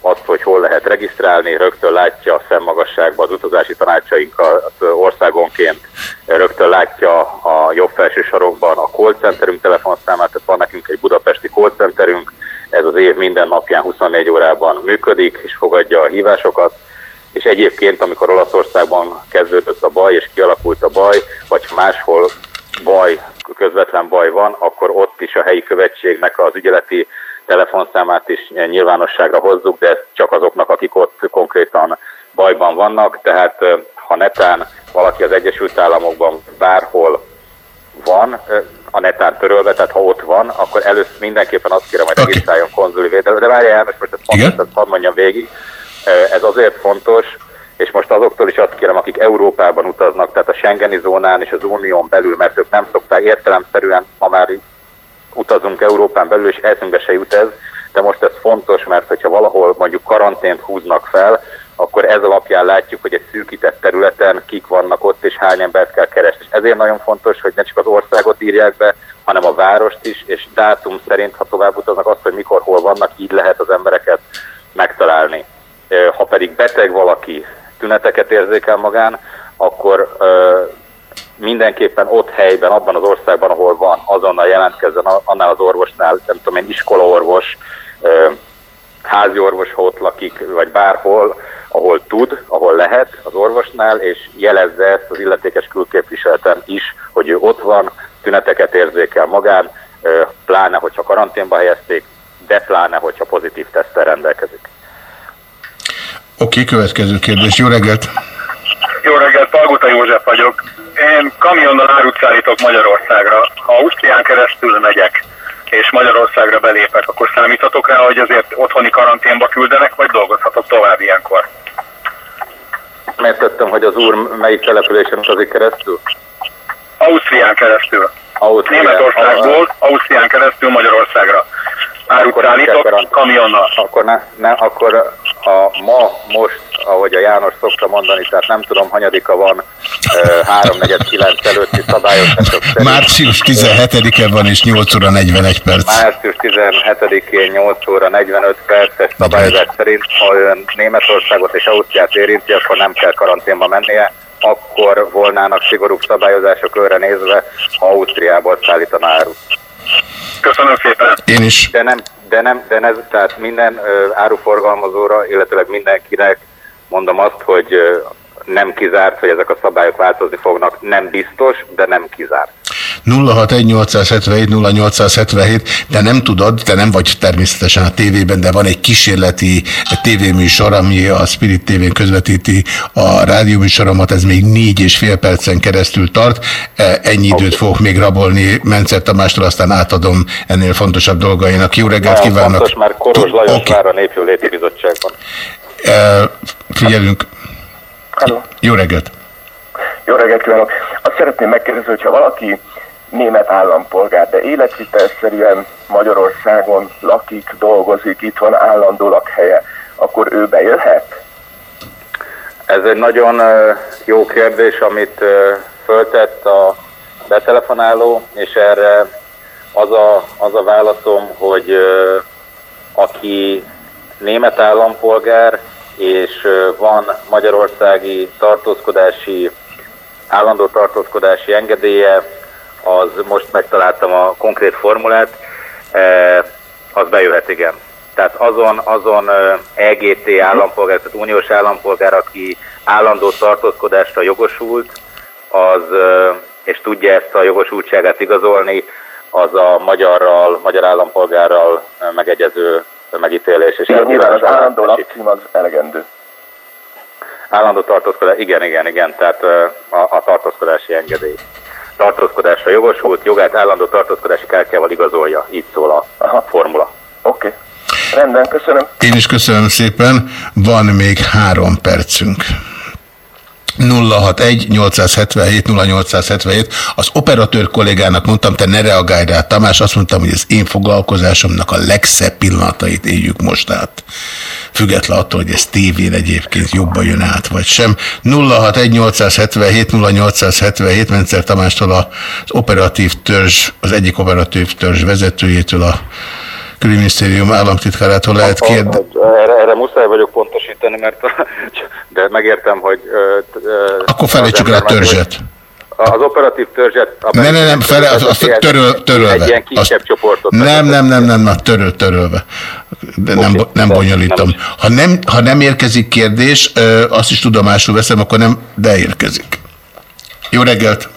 azt, hogy hol lehet regisztrálni, rögtön látja a szemmagasságban az utazási tanácsainkat országonként, rögtön látja a jobb felső sarokban a call centerünk telefonszámát, tehát van nekünk egy budapesti call centerünk, ez az év minden napján 24 órában működik, és fogadja a hívásokat, és egyébként, amikor Olaszországban kezdődött a baj, és kialakult a baj, vagy máshol baj, közvetlen baj van, akkor ott is a helyi követségnek az ügyeleti telefonszámát is nyilvánosságra hozzuk, de ez csak azoknak, akik ott konkrétan bajban vannak, tehát ha netán valaki az Egyesült Államokban bárhol van, a netán törölve, tehát ha ott van, akkor először mindenképpen azt kérem, hogy regisztráljon konzuli védelemre. De várjál, János, most ezt fontos, ezt hadd mondjam végig. Ez azért fontos, és most azoktól is azt kérem, akik Európában utaznak, tehát a Schengeni zónán és az Unión belül, mert ők nem szokták értelemszerűen, ha már utazunk Európán belül, és eszünkbe se jut ez, de most ez fontos, mert hogyha valahol mondjuk karantént húznak fel, akkor ez alapján látjuk, hogy egy szűkített területen kik vannak ott, és hány embert kell keresni. És ezért nagyon fontos, hogy ne csak az országot írják be, hanem a várost is, és dátum szerint, ha tovább utaznak, azt, hogy mikor, hol vannak, így lehet az embereket megtalálni. Ha pedig beteg valaki, tüneteket érzékel magán, akkor mindenképpen ott helyben, abban az országban, ahol van, azonnal jelentkezzen annál az orvosnál, nem tudom én, iskolaorvos, házi orvos, ha ott lakik, vagy bárhol, ahol tud, ahol lehet az orvosnál, és jelezze ezt az illetékes külképviseleten is, hogy ő ott van, tüneteket érzékel magán, pláne, hogyha karanténba helyezték, de pláne, hogyha pozitív tesztel rendelkezik. Oké, következő kérdés. Jó reggelt! Jó reggelt, Palguta József vagyok. Én kamionnal árut szállítok Magyarországra. Ha Ausztrián keresztül megyek, és Magyarországra belépek, akkor számíthatok rá, hogy azért otthoni karanténba küldenek, vagy dolgozhatok tovább ilyenkor? Megtettem, hogy az úr melyik településen utazik keresztül? Ausztrián keresztül. Ausztrián. Németországból Ausztrián keresztül Magyarországra. Árut Akkor karant- kamionnal. Akkor, ne, ne, akkor a ma, most, ahogy a János szokta mondani, tehát nem tudom, hanyadika van, 3-4-9 előtti szabályozások szerint. Március 17-e van és 8 óra 41 perc. Március 17-én 8 óra 45 perces szabályozás szerint, ha ön Németországot és Ausztriát érinti, akkor nem kell karanténba mennie, akkor volnának szigorúbb szabályozások őre nézve, ha Ausztriából szállítaná árut. Köszönöm szépen. Én is. De nem, de nem, de ez, tehát minden áruforgalmazóra, illetőleg mindenkinek mondom azt, hogy nem kizárt, hogy ezek a szabályok változni fognak. Nem biztos, de nem kizárt. 061 0877, de nem tudod, te nem vagy természetesen a tévében, de van egy kísérleti tévéműsor, ami a Spirit TV-n közvetíti a rádióműsoromat, ez még négy és fél percen keresztül tart. E, Ennyi időt fogok még rabolni Mencer Tamástól, aztán átadom ennél fontosabb dolgainak. Jó reggelt kívánok! fontos, mert Koros Lajos okay. vár a Népjóléti Bizottságban. E, Figyelünk! Hello. Jó reggelt! Jó reggelt kívánok! Azt szeretném megkérdezni, hogyha valaki német állampolgár, de életvitelszerűen Magyarországon lakik, dolgozik, itt van állandó lakhelye, akkor ő bejöhet? Ez egy nagyon jó kérdés, amit föltett a betelefonáló, és erre az a, az a válaszom, hogy aki német állampolgár, és van magyarországi tartózkodási, állandó tartózkodási engedélye, az most megtaláltam a konkrét formulát, eh, az bejöhet, igen. Tehát azon, azon EGT állampolgár, tehát uniós állampolgár, aki állandó tartózkodásra jogosult, az, és tudja ezt a jogosultságát igazolni, az a magyarral, magyar állampolgárral megegyező megítélés. És Igen, nyilván az állandó lakcím az elegendő. Állandó tartózkodás, igen, igen, igen, tehát a, a tartózkodási engedély. Tartózkodásra jogosult, jogát állandó tartózkodási kártyával igazolja, így szól a, a formula. Oké. Rendben, köszönöm. Én is köszönöm szépen. Van még három percünk. 061-877-0877. Az operatőr kollégának mondtam, te ne reagálj rá, Tamás, azt mondtam, hogy az én foglalkozásomnak a legszebb pillanatait éljük most át. Független attól, hogy ez tévén egyébként jobban jön át, vagy sem. 061-877-0877, Mencer Tamástól az operatív törzs, az egyik operatív törzs vezetőjétől a külügyminisztérium államtitkárától lehet kérdezni. Erre, erre muszáj vagyok pontosítani, mert de megértem, hogy... Akkor felejtsük el a törzset. hogy Az operatív törzset... A Ne, ne, nem, fele, az, az töröl, törölve. Egy ilyen kisebb Azt- csoportot. Nem, nem, nem, nem, nem, töröl, törölve. De nem, nem bonyolítom. Ha nem, ha nem érkezik kérdés, azt is tudomásul veszem, akkor nem, de érkezik. Jó reggelt!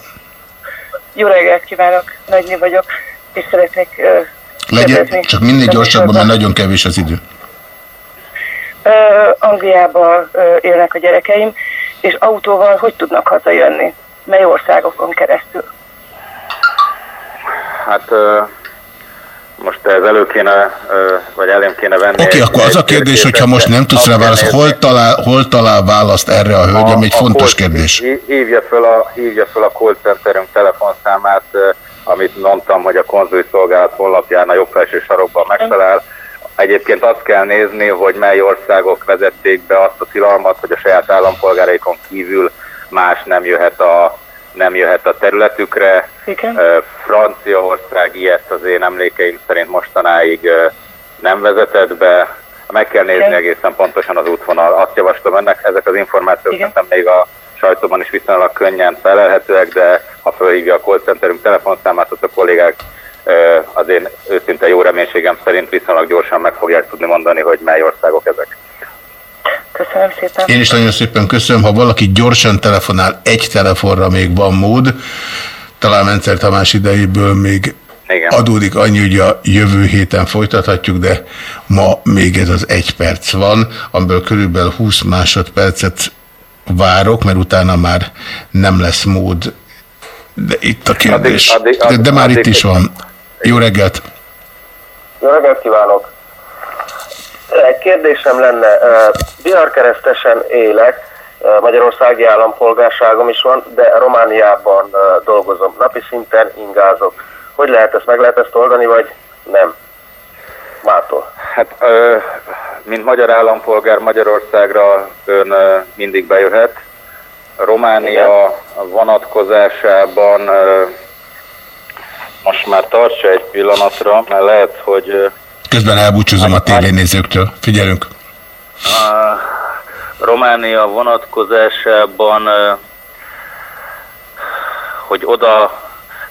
Jó reggelt kívánok, Nagyni vagyok, és szeretnék Legyen, csak minél gyorsabban, mert nagyon kevés az idő. Ö, Angliában ö, élnek a gyerekeim, és autóval hogy tudnak hazajönni? Mely országokon keresztül? Hát ö, most ez elő kéne, vagy elém kéne venni. Oké, egy- akkor az a kérdés, hogyha most nem tudsz rá választ, hol talál, hol talál választ erre a hölgy, ami egy A- fontos call- kérdés. hí- Hívja föl a, hívja föl a call centerünk telefonszámát, amit mondtam, hogy a konzuli szolgálat honlapján a jobb felső sarokban megtalál. Egyébként azt kell nézni, hogy mely országok vezették be azt a tilalmat, hogy a saját állampolgáraikon kívül más nem jöhet a, nem jöhet a területükre. Igen. Franciaország ilyet az én emlékeim szerint mostanáig nem vezetett be. Meg kell nézni Igen. egészen pontosan az útvonal. Azt javaslom önnek, ezek az információk szerintem még a sajtóban is viszonylag könnyen felelhetőek, de ha fölhívja a call centerünk telefonszámát, ott a kollégák az én őszinte jó reménységem szerint viszonylag gyorsan meg fogják tudni mondani, hogy mely országok ezek. Köszönöm szépen. Én is nagyon szépen köszönöm, ha valaki gyorsan telefonál, egy telefonra még van mód, talán Mencer Tamás idejéből még Igen. adódik annyi, hogy a jövő héten folytathatjuk, de ma még ez az egy perc van, amiből körülbelül 20 másodpercet várok, mert utána már nem lesz mód. De itt a kérdés. Addig- addig- de, de már addig- itt is van. Jó reggelt! Jó reggelt kívánok! Egy kérdésem lenne, Bihar-keresztesen élek, magyarországi állampolgárságom is van, de Romániában dolgozom. Napi szinten ingázok. Hogy lehet ezt, meg lehet ezt oldani, vagy nem? Mától. Hát, mint magyar állampolgár Magyarországra ön mindig bejöhet. Románia vonatkozásában ö, most már tartsa egy pillanatra, mert lehet, hogy Közben elbúcsúzom a tévénézőktől. Figyelünk! a Románia vonatkozásában, hogy oda,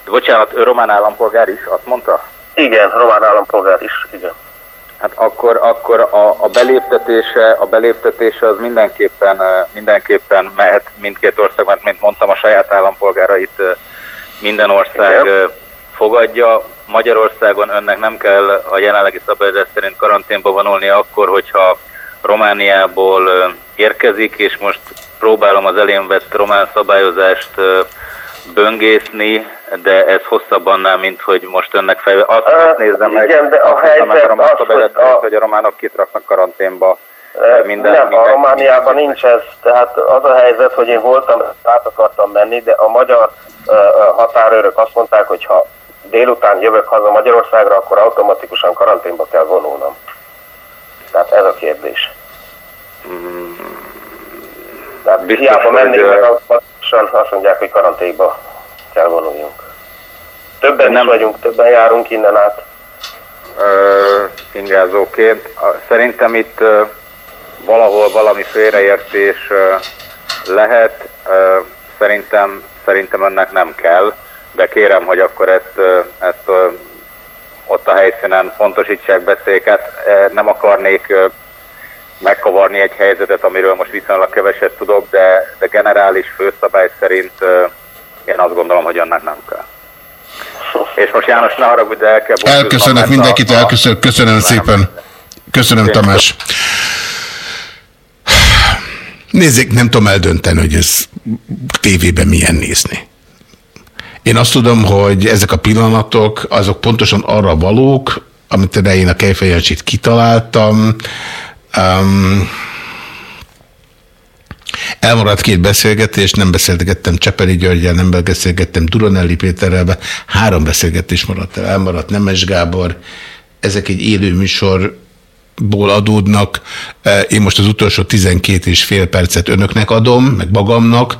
bocsánat, ő román állampolgár is, azt mondta? Igen, román állampolgár is, igen. Hát akkor, akkor a, a beléptetése, a beléptetése az mindenképpen, mindenképpen mehet mindkét országban, mint mondtam, a saját állampolgárait minden ország ö, fogadja. Magyarországon önnek nem kell a jelenlegi szabályozás szerint karanténba vonulni akkor, hogyha Romániából érkezik, és most próbálom az elén vett román szabályozást böngészni, de ez hosszabb annál, mint hogy most önnek fel. Azt, azt nézem meg, igen, de a azt nézem meg helyzet a román az, hogy a- hogy a románok kit raknak karanténba minden- nem, a minden- Romániában nincs ez, tehát az a helyzet, hogy én voltam, át akartam menni, de a magyar határőrök azt mondták, hogy ha délután jövök haza Magyarországra, akkor automatikusan karanténba kell vonulnom. Tehát ez a kérdés. Tehát Biztos, hiába mennék meg automatikusan, azt mondják, hogy karanténba kell vonuljunk. Többen nem. vagyunk, többen járunk innen át. ö, ingázóként. Szerintem itt ö, valahol valami félreértés ö, lehet. Ö, Szerintem, szerintem ennek nem kell, de kérem, hogy akkor ezt, ezt ott a helyszínen pontosítsák be széket. Ö, Nem akarnék megkavarni egy helyzetet, amiről most viszonylag keveset tudok, de, de generális főszabály szerint én azt gondolom, hogy annak nem kell. És most János, ne haragudj, de el kell Elköszönök mindenkit, a- elköszönök, köszönöm szépen. Köszönöm, Tamás. Nézzék, nem tudom eldönteni, hogy ez tévében milyen nézni. Én azt tudom, hogy ezek a pillanatok, azok pontosan arra valók, amit én a Kejfejancsit kitaláltam. Um, Elmaradt két beszélgetés, nem beszélgettem Csepeli Györgyel, nem beszélgettem Duronelli Péterrel, három beszélgetés maradt el, elmaradt Nemes Gábor, ezek egy élő műsorból adódnak. Eh, Én most az utolsó 12 és fél percet önöknek adom, meg magamnak,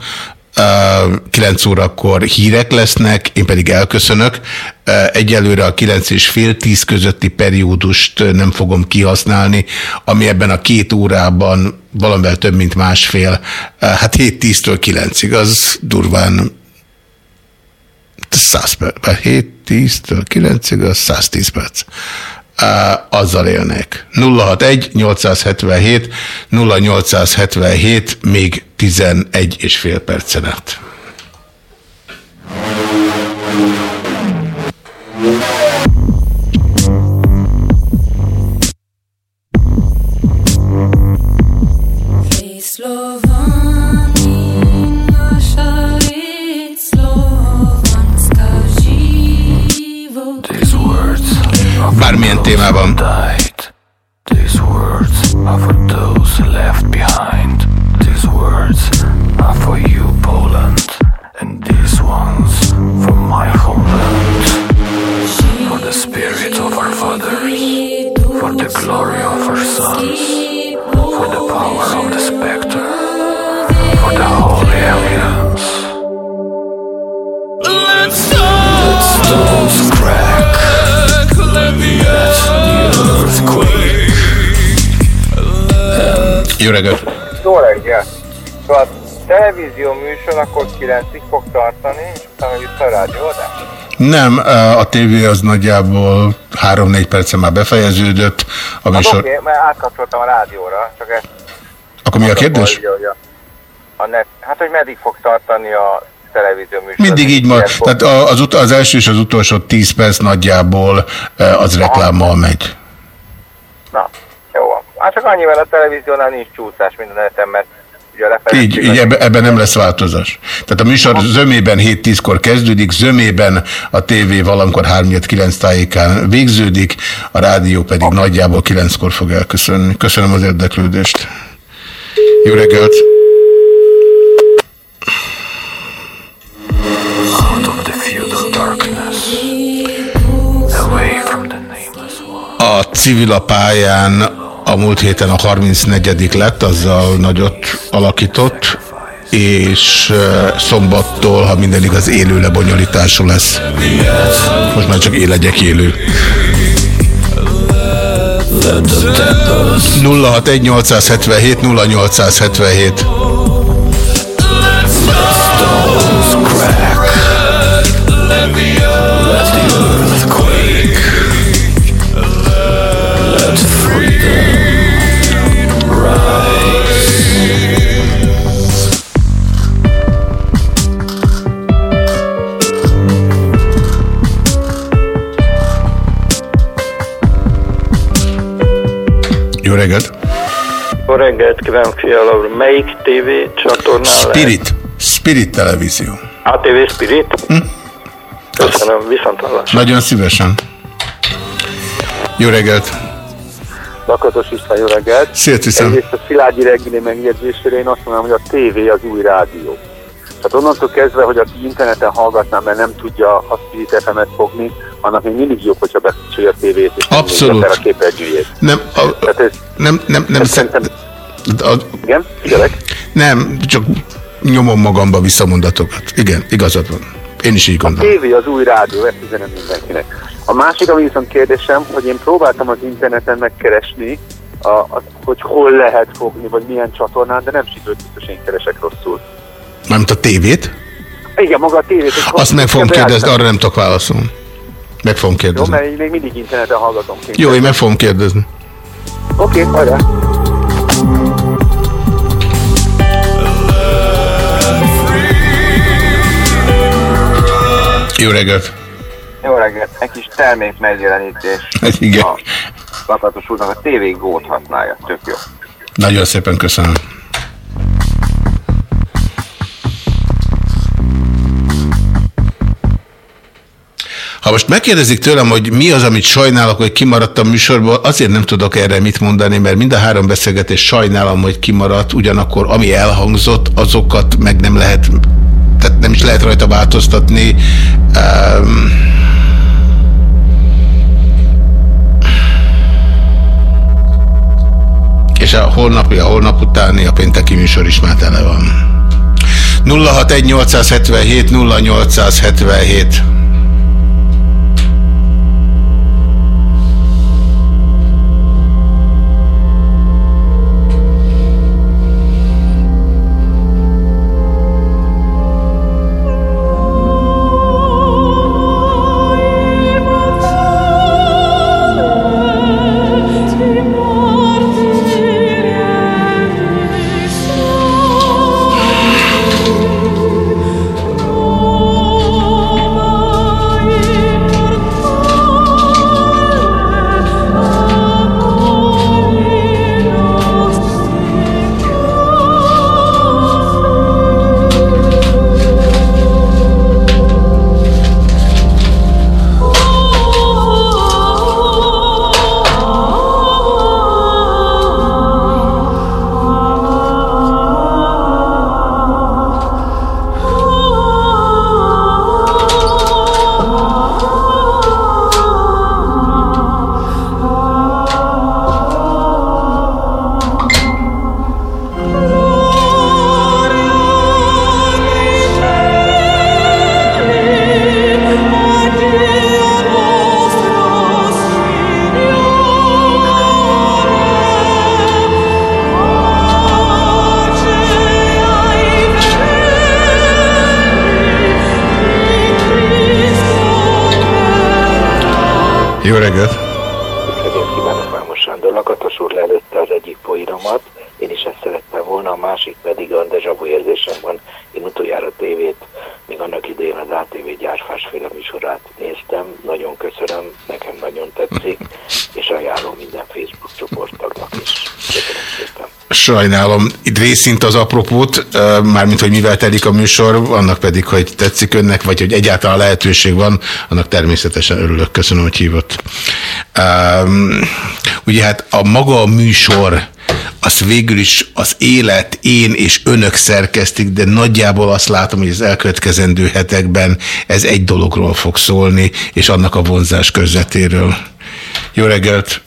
9 órakor hírek lesznek, én pedig elköszönök. Egyelőre a 9 és fél 10 közötti periódust nem fogom kihasználni, ami ebben a két órában valamivel több, mint másfél, hát 7-10-től 9-ig, az durván 100 perc, 7-10-től 9-ig, az 110 perc. Azzal élnek. 061 877 0877 még 11 és fél percen át. Bármilyen témában. These words are for those left behind. These words are for you, Poland. And these ones for my homeland. For the spirit of our fathers. For the glory of our sons. For the power of the spectre. For the holy alliance. Let stones crack. Earth quake. Jó reggelt! Jó reggel! Szóval a televízió műsor akkor 9-ig fog tartani, és utána vissza a rádióadás? Nem, a tévé az nagyjából 3-4 perce már befejeződött. A Hát műsor... oké, okay, mert átkapcsoltam a rádióra, csak ezt... Akkor mi a kérdés? A, net, hát, hogy meddig fog tartani a televízió műsor? Mindig így van. Tehát az, az első és az utolsó 10 perc nagyjából az reklámmal megy. Na, jó van. Hát csak annyivel a televíziónál nincs csúszás minden neten, mert ugye. Így, így ebbe, ebben nem lesz változás. Tehát a műsor zömében 7-10-kor kezdődik, zömében a tévé valamikor 3-9 tájékán végződik, a rádió pedig nagyjából 9-kor fog elköszönni. Köszönöm az érdeklődést. Jó reggelt! A civil pályán a múlt héten a 34 lett, azzal nagyot alakított, és szombattól, ha minden igaz, élő lebonyolítású lesz. Most már csak élegyek élő. 061 877 0877 Jó reggelt! Jó reggelt kívánok, Fiala úr. Melyik TV csatornán Spirit. Spirit televízió. lehet? ATV Spirit? Hm? Köszönöm, viszont hallásra. Nagyon szívesen. Jó reggelt! Lakatos István, jó reggelt. Szia. Egyrészt a Szilágyi reggeli megjegyzésére én azt mondom, hogy a tévé az új rádió. Tehát onnantól kezdve, hogy aki interneten hallgatná, mert nem tudja a Spirit FM-et fogni, annak még mindig jobb, hogyha bekapcsolja a tévét és Abszolút. a képernyőjét. Nem, a, Tehát ez, nem, nem, nem, szerintem... a, Igen, figyelek. nem, csak nyomom magamba visszamondatokat. Igen, igazad van. Én is így A gondolom. tévé az új rádió, ezt üzenem mindenkinek. A másik, ami viszont kérdésem, hogy én próbáltam az interneten megkeresni, a, a, hogy hol lehet fogni, vagy milyen csatornán, de nem sikerült, biztos én keresek rosszul. Mármint a tévét? Igen, maga a tévét. Azt meg fogom kérdezni, arra nem tudok válaszolni. Meg fogom Jó, kérdezni. mert én még mindig interneten hallgatom. Jó, én meg fogom kérdezni. Oké, okay, hajrá. Jó reggelt! Jó reggelt, egy kis termék megjelenítés. Igen. A Lakatos úrnak a TV gót használja, tök jó. Nagyon szépen köszönöm. Ha most megkérdezik tőlem, hogy mi az, amit sajnálok, hogy kimaradt a műsorból, azért nem tudok erre mit mondani, mert mind a három beszélgetés sajnálom, hogy kimaradt, ugyanakkor ami elhangzott, azokat meg nem lehet, tehát nem is lehet rajta változtatni. Um, és a holnapi, a holnap utáni, a pénteki műsor is már tele van. 061 877 0877 Sajnálom, itt részint az apropót, mármint, hogy mivel telik a műsor, annak pedig, hogy tetszik önnek, vagy hogy egyáltalán lehetőség van, annak természetesen örülök. Köszönöm, hogy hívott. Um, ugye hát a maga a műsor, az végül is az élet, én és önök szerkesztik, de nagyjából azt látom, hogy az elkövetkezendő hetekben ez egy dologról fog szólni, és annak a vonzás közvetéről. Jó reggelt!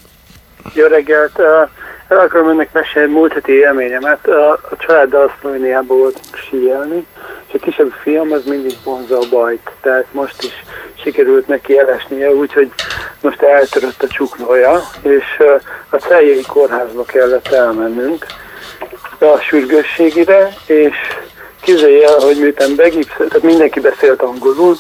Jó reggelt! El akarom önnek mesélni múlt heti élményemet. A, a családdal Szlovéniában volt síelni, és a kisebb fiam az mindig vonza a bajt, tehát most is sikerült neki elesnie, úgyhogy most eltörött a csuklója, és a Celjei kórházba kellett elmennünk a sürgősségire, és képzelj el, hogy miután begipszelt, tehát mindenki beszélt angolul,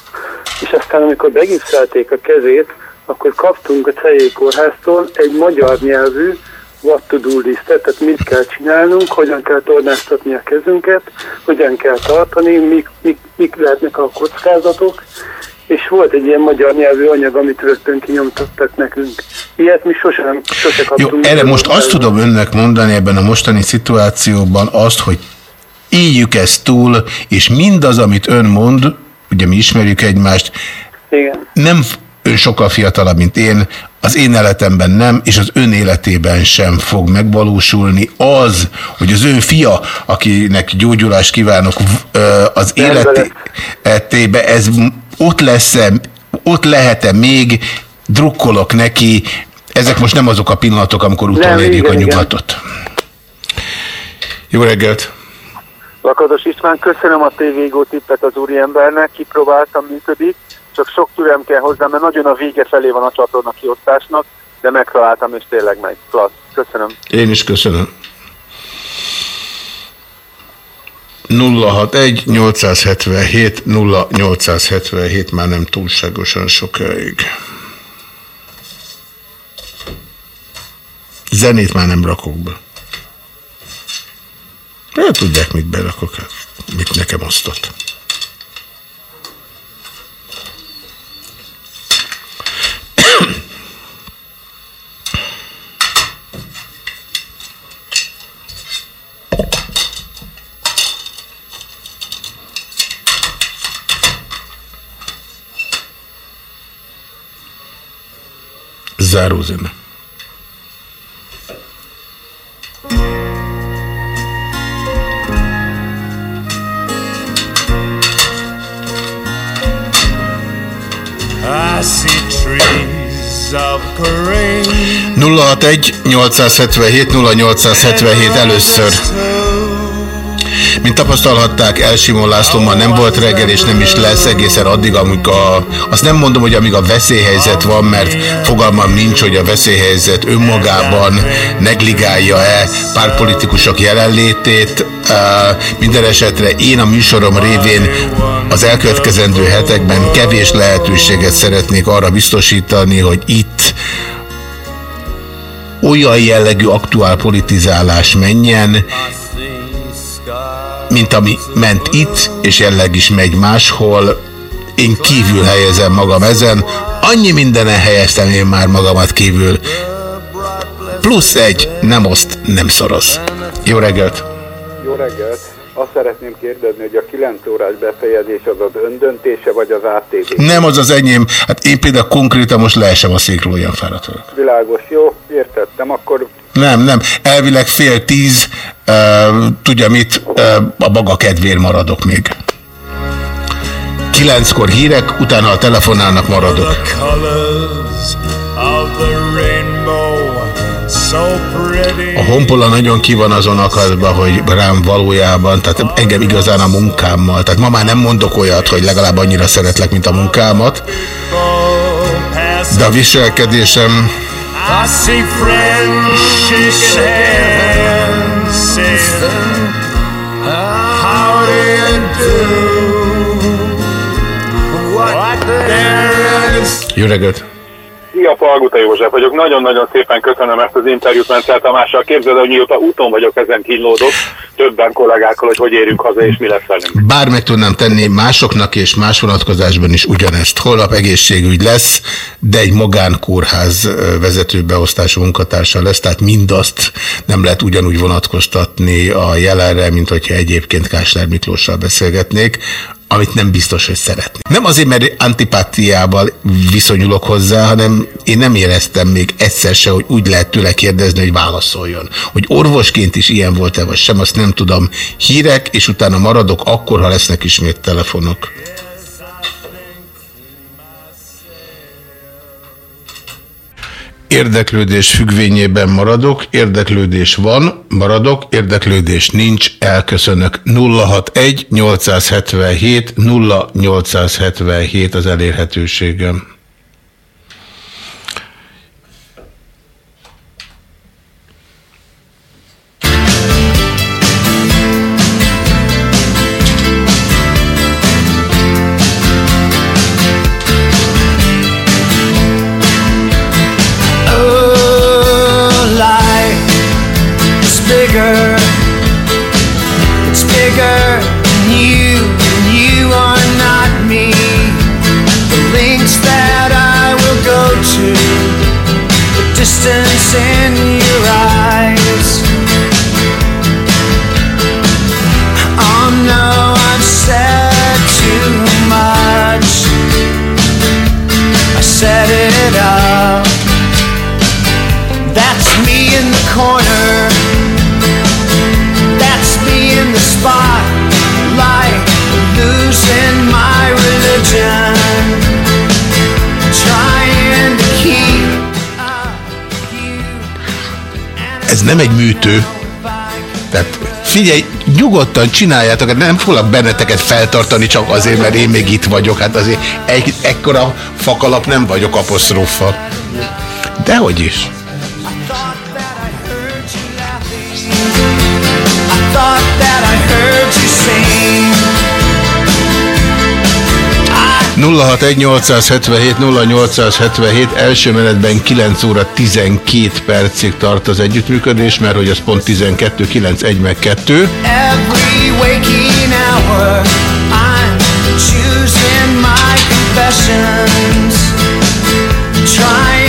és aztán amikor begipszelték a kezét, akkor kaptunk a Celjei kórháztól egy magyar nyelvű what to do listet, tehát mit kell csinálnunk, hogyan kell tornáztatni a kezünket, hogyan kell tartani, mik, mik, mik lehetnek a kockázatok, és volt egy ilyen magyar nyelvű anyag, amit rögtön kinyomtattak nekünk. Ilyet mi sosem, sose Jó, kaptunk. erre most azt tudom önnek mondani ebben a mostani szituációban azt, hogy éljük ezt túl, és mindaz, amit ön mond, ugye mi ismerjük egymást, Igen. nem ön sokkal fiatalabb, mint én, az én életemben nem, és az ön életében sem fog megvalósulni. Az, hogy az ön fia, akinek gyógyulást kívánok, az életébe, ez ott lesz-e, ott lehet-e még, drukkolok neki, ezek most nem azok a pillanatok, amikor utolérjük a nyugatot. Jó reggelt! Lakatos István, köszönöm a TV tippet az úriembernek, kipróbáltam, működik, csak sok türelem kell hozzá, mert nagyon a vége felé van a csatorna kiosztásnak, de megtaláltam, és tényleg megy. Klassz. Köszönöm. Én is köszönöm. 061 877 0877 már nem túlságosan sokáig. Zenét már nem rakok be. Nem tudják, mit berakok, hát mit nekem osztott. Zárózene. I see trees of green. 061 877 0877 először. Mint tapasztalhatták, Elsimon Lászlóban nem volt reggel, és nem is lesz egészen addig, amíg a... Azt nem mondom, hogy amíg a veszélyhelyzet van, mert fogalmam nincs, hogy a veszélyhelyzet önmagában negligálja-e pártpolitikusok jelenlétét. Minden esetre én a műsorom révén az elkövetkezendő hetekben kevés lehetőséget szeretnék arra biztosítani, hogy itt olyan jellegű aktuál politizálás menjen, mint ami ment itt, és jelleg is megy máshol. Én kívül helyezem magam ezen. Annyi mindenen helyeztem én már magamat kívül. Plusz egy, nem oszt, nem szoroz. Jó reggelt! Jó reggelt! Azt szeretném kérdezni, hogy a 9 órás befejezés az az öndöntése, vagy az ATV? Nem az az enyém. Hát én például konkrétan most leesem a székről, olyan fáradt. Világos, jó, értettem, akkor Nem, nem. Elvileg fél tíz, uh, tudja mit, uh, a maga kedvéért maradok még. Kilenckor hírek, utána a telefonálnak maradok. A honpola nagyon ki van azon akadva, hogy rám valójában, tehát engem igazán a munkámmal, tehát ma már nem mondok olyat, hogy legalább annyira szeretlek, mint a munkámat, de a viselkedésem I see friends shaking hands, How do you do? What there is Jó reggelt! Szia, Palguta József vagyok. Nagyon-nagyon szépen köszönöm ezt az interjút Mencel Tamással. Képzeld, hogy mióta úton vagyok, ezen kínlódok többen kollégákkal, hogy hogy érünk haza és mi lesz velünk. Bár meg tudnám tenni másoknak és más vonatkozásban is ugyanezt. Holnap egészségügy lesz, de egy magánkórház vezetőbeosztású munkatársa lesz, tehát mindazt nem lehet ugyanúgy vonatkoztatni a jelenre, mint hogyha egyébként Kásler Miklóssal beszélgetnék, amit nem biztos, hogy szeretnék. Nem azért, mert antipátiával viszonyulok hozzá, hanem én nem éreztem még egyszer se, hogy úgy lehet tőle kérdezni, hogy válaszoljon. Hogy orvosként is ilyen volt-e, vagy sem, azt nem tudom. Hírek, és utána maradok akkor, ha lesznek ismét telefonok. Érdeklődés függvényében maradok, érdeklődés van, maradok, érdeklődés nincs, elköszönök. 061 877 0877 az elérhetőségem. Ez nem egy műtő. Tehát figyelj, nyugodtan csináljátok, nem foglak benneteket feltartani csak azért, mert én még itt vagyok. Hát azért egy, ekkora fakalap nem vagyok aposztrófa. Dehogy is. thought that I heard you sing. 061 0877 első menetben 9 óra 12 percig tart az együttműködés, mert hogy az pont 12, 9, 1 meg 2. Every waking hour, I'm my confessions.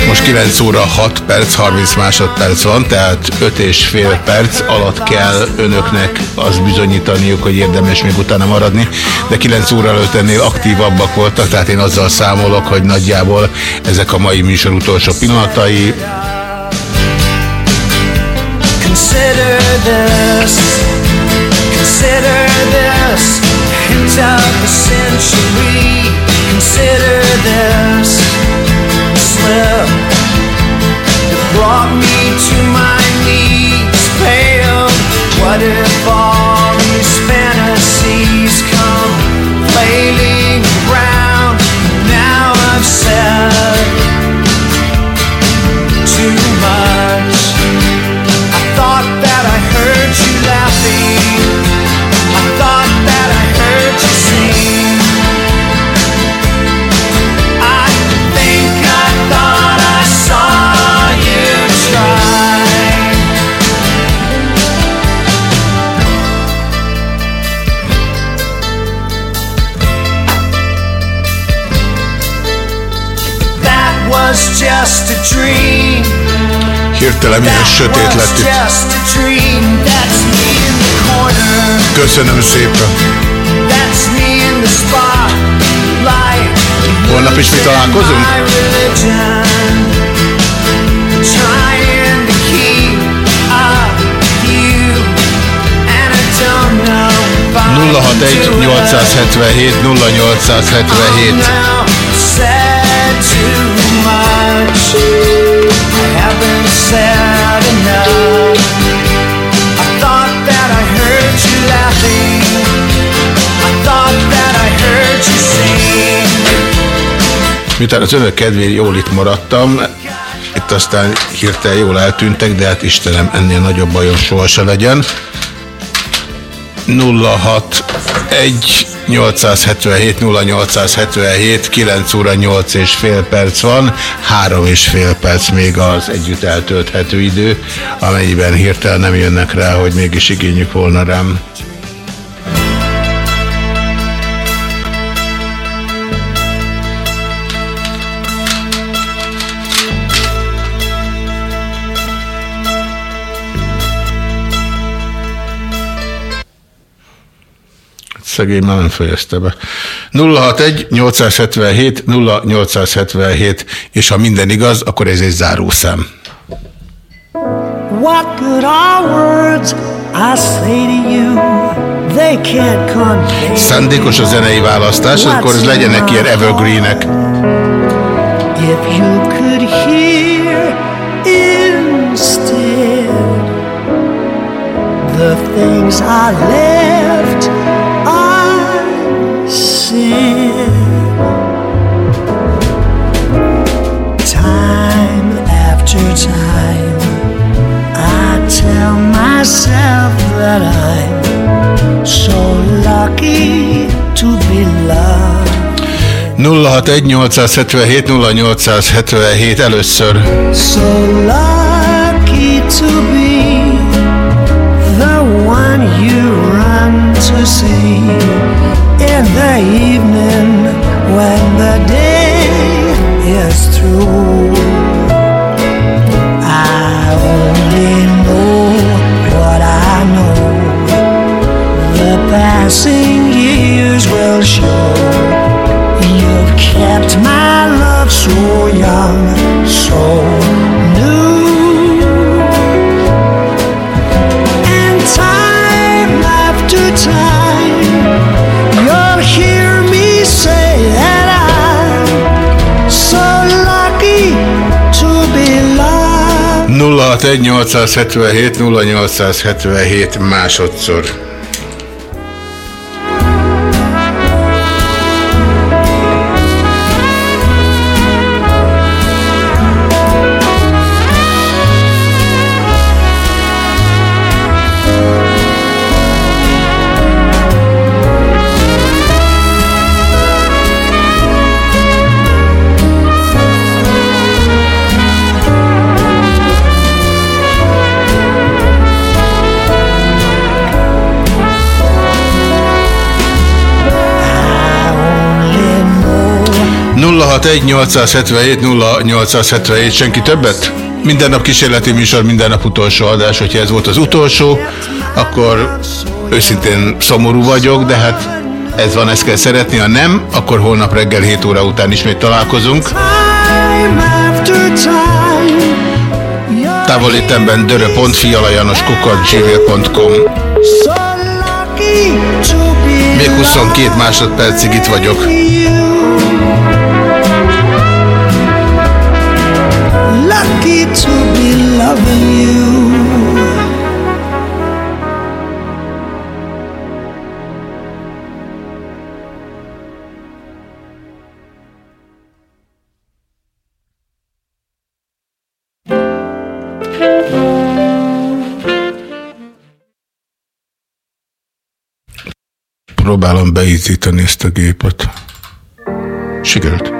Most 9 óra 6 perc, 30 másodperc van, tehát 5 és fél perc alatt kell önöknek azt bizonyítaniuk, hogy érdemes még utána maradni, de 9 óra előtt ennél aktívabbak voltak, tehát én azzal számolok, hogy nagyjából ezek a mai műsor utolsó pillanatai. Consider this. Consider this slip brought me to my knees. What if all these fantasies come around? Now I've said too much. I thought that I heard you laughing. Hirtelen milyen sötét lett itt. Köszönöm szépen. Holnap is mi találkozunk? If I 061 877 0877 Miután az önök kedvéért jól itt maradtam, itt aztán hirtelen jól eltűntek, de hát Istenem, ennél nagyobb bajom sohasem legyen. 061 877 0877 9 óra 8 és fél perc van, 3 és fél perc még az együtt eltölthető idő, amennyiben hirtelen nem jönnek rá, hogy mégis igényük volna rám. Szegény már nem fejezte be. 061 877 0877 és ha minden igaz, akkor ez egy zárószám. What good are words I say to you? They can't. Szándékos a zenei választás, akkor ez legyenek ilyen evergreenek. If you could hear instead the things I left tell myself that I'm so lucky to be loved. 061 877 0877 először. So lucky to be the one you run to see in the evening when the day is through. I only was yours. You've kept my love so young, 0877 másodszor. Hat 877 0877 senki többet? Minden nap kísérleti műsor, minden nap utolsó adás, hogyha ez volt az utolsó, akkor őszintén szomorú vagyok, de hát ez van, ezt kell szeretni, ha nem, akkor holnap reggel 7 óra után ismét találkozunk. Távolétemben dörö.fialajanoskukat.gmail.com Még 22 másodpercig itt vagyok. Loving you. Próbálom beízítani ezt a gépet. Sikerült.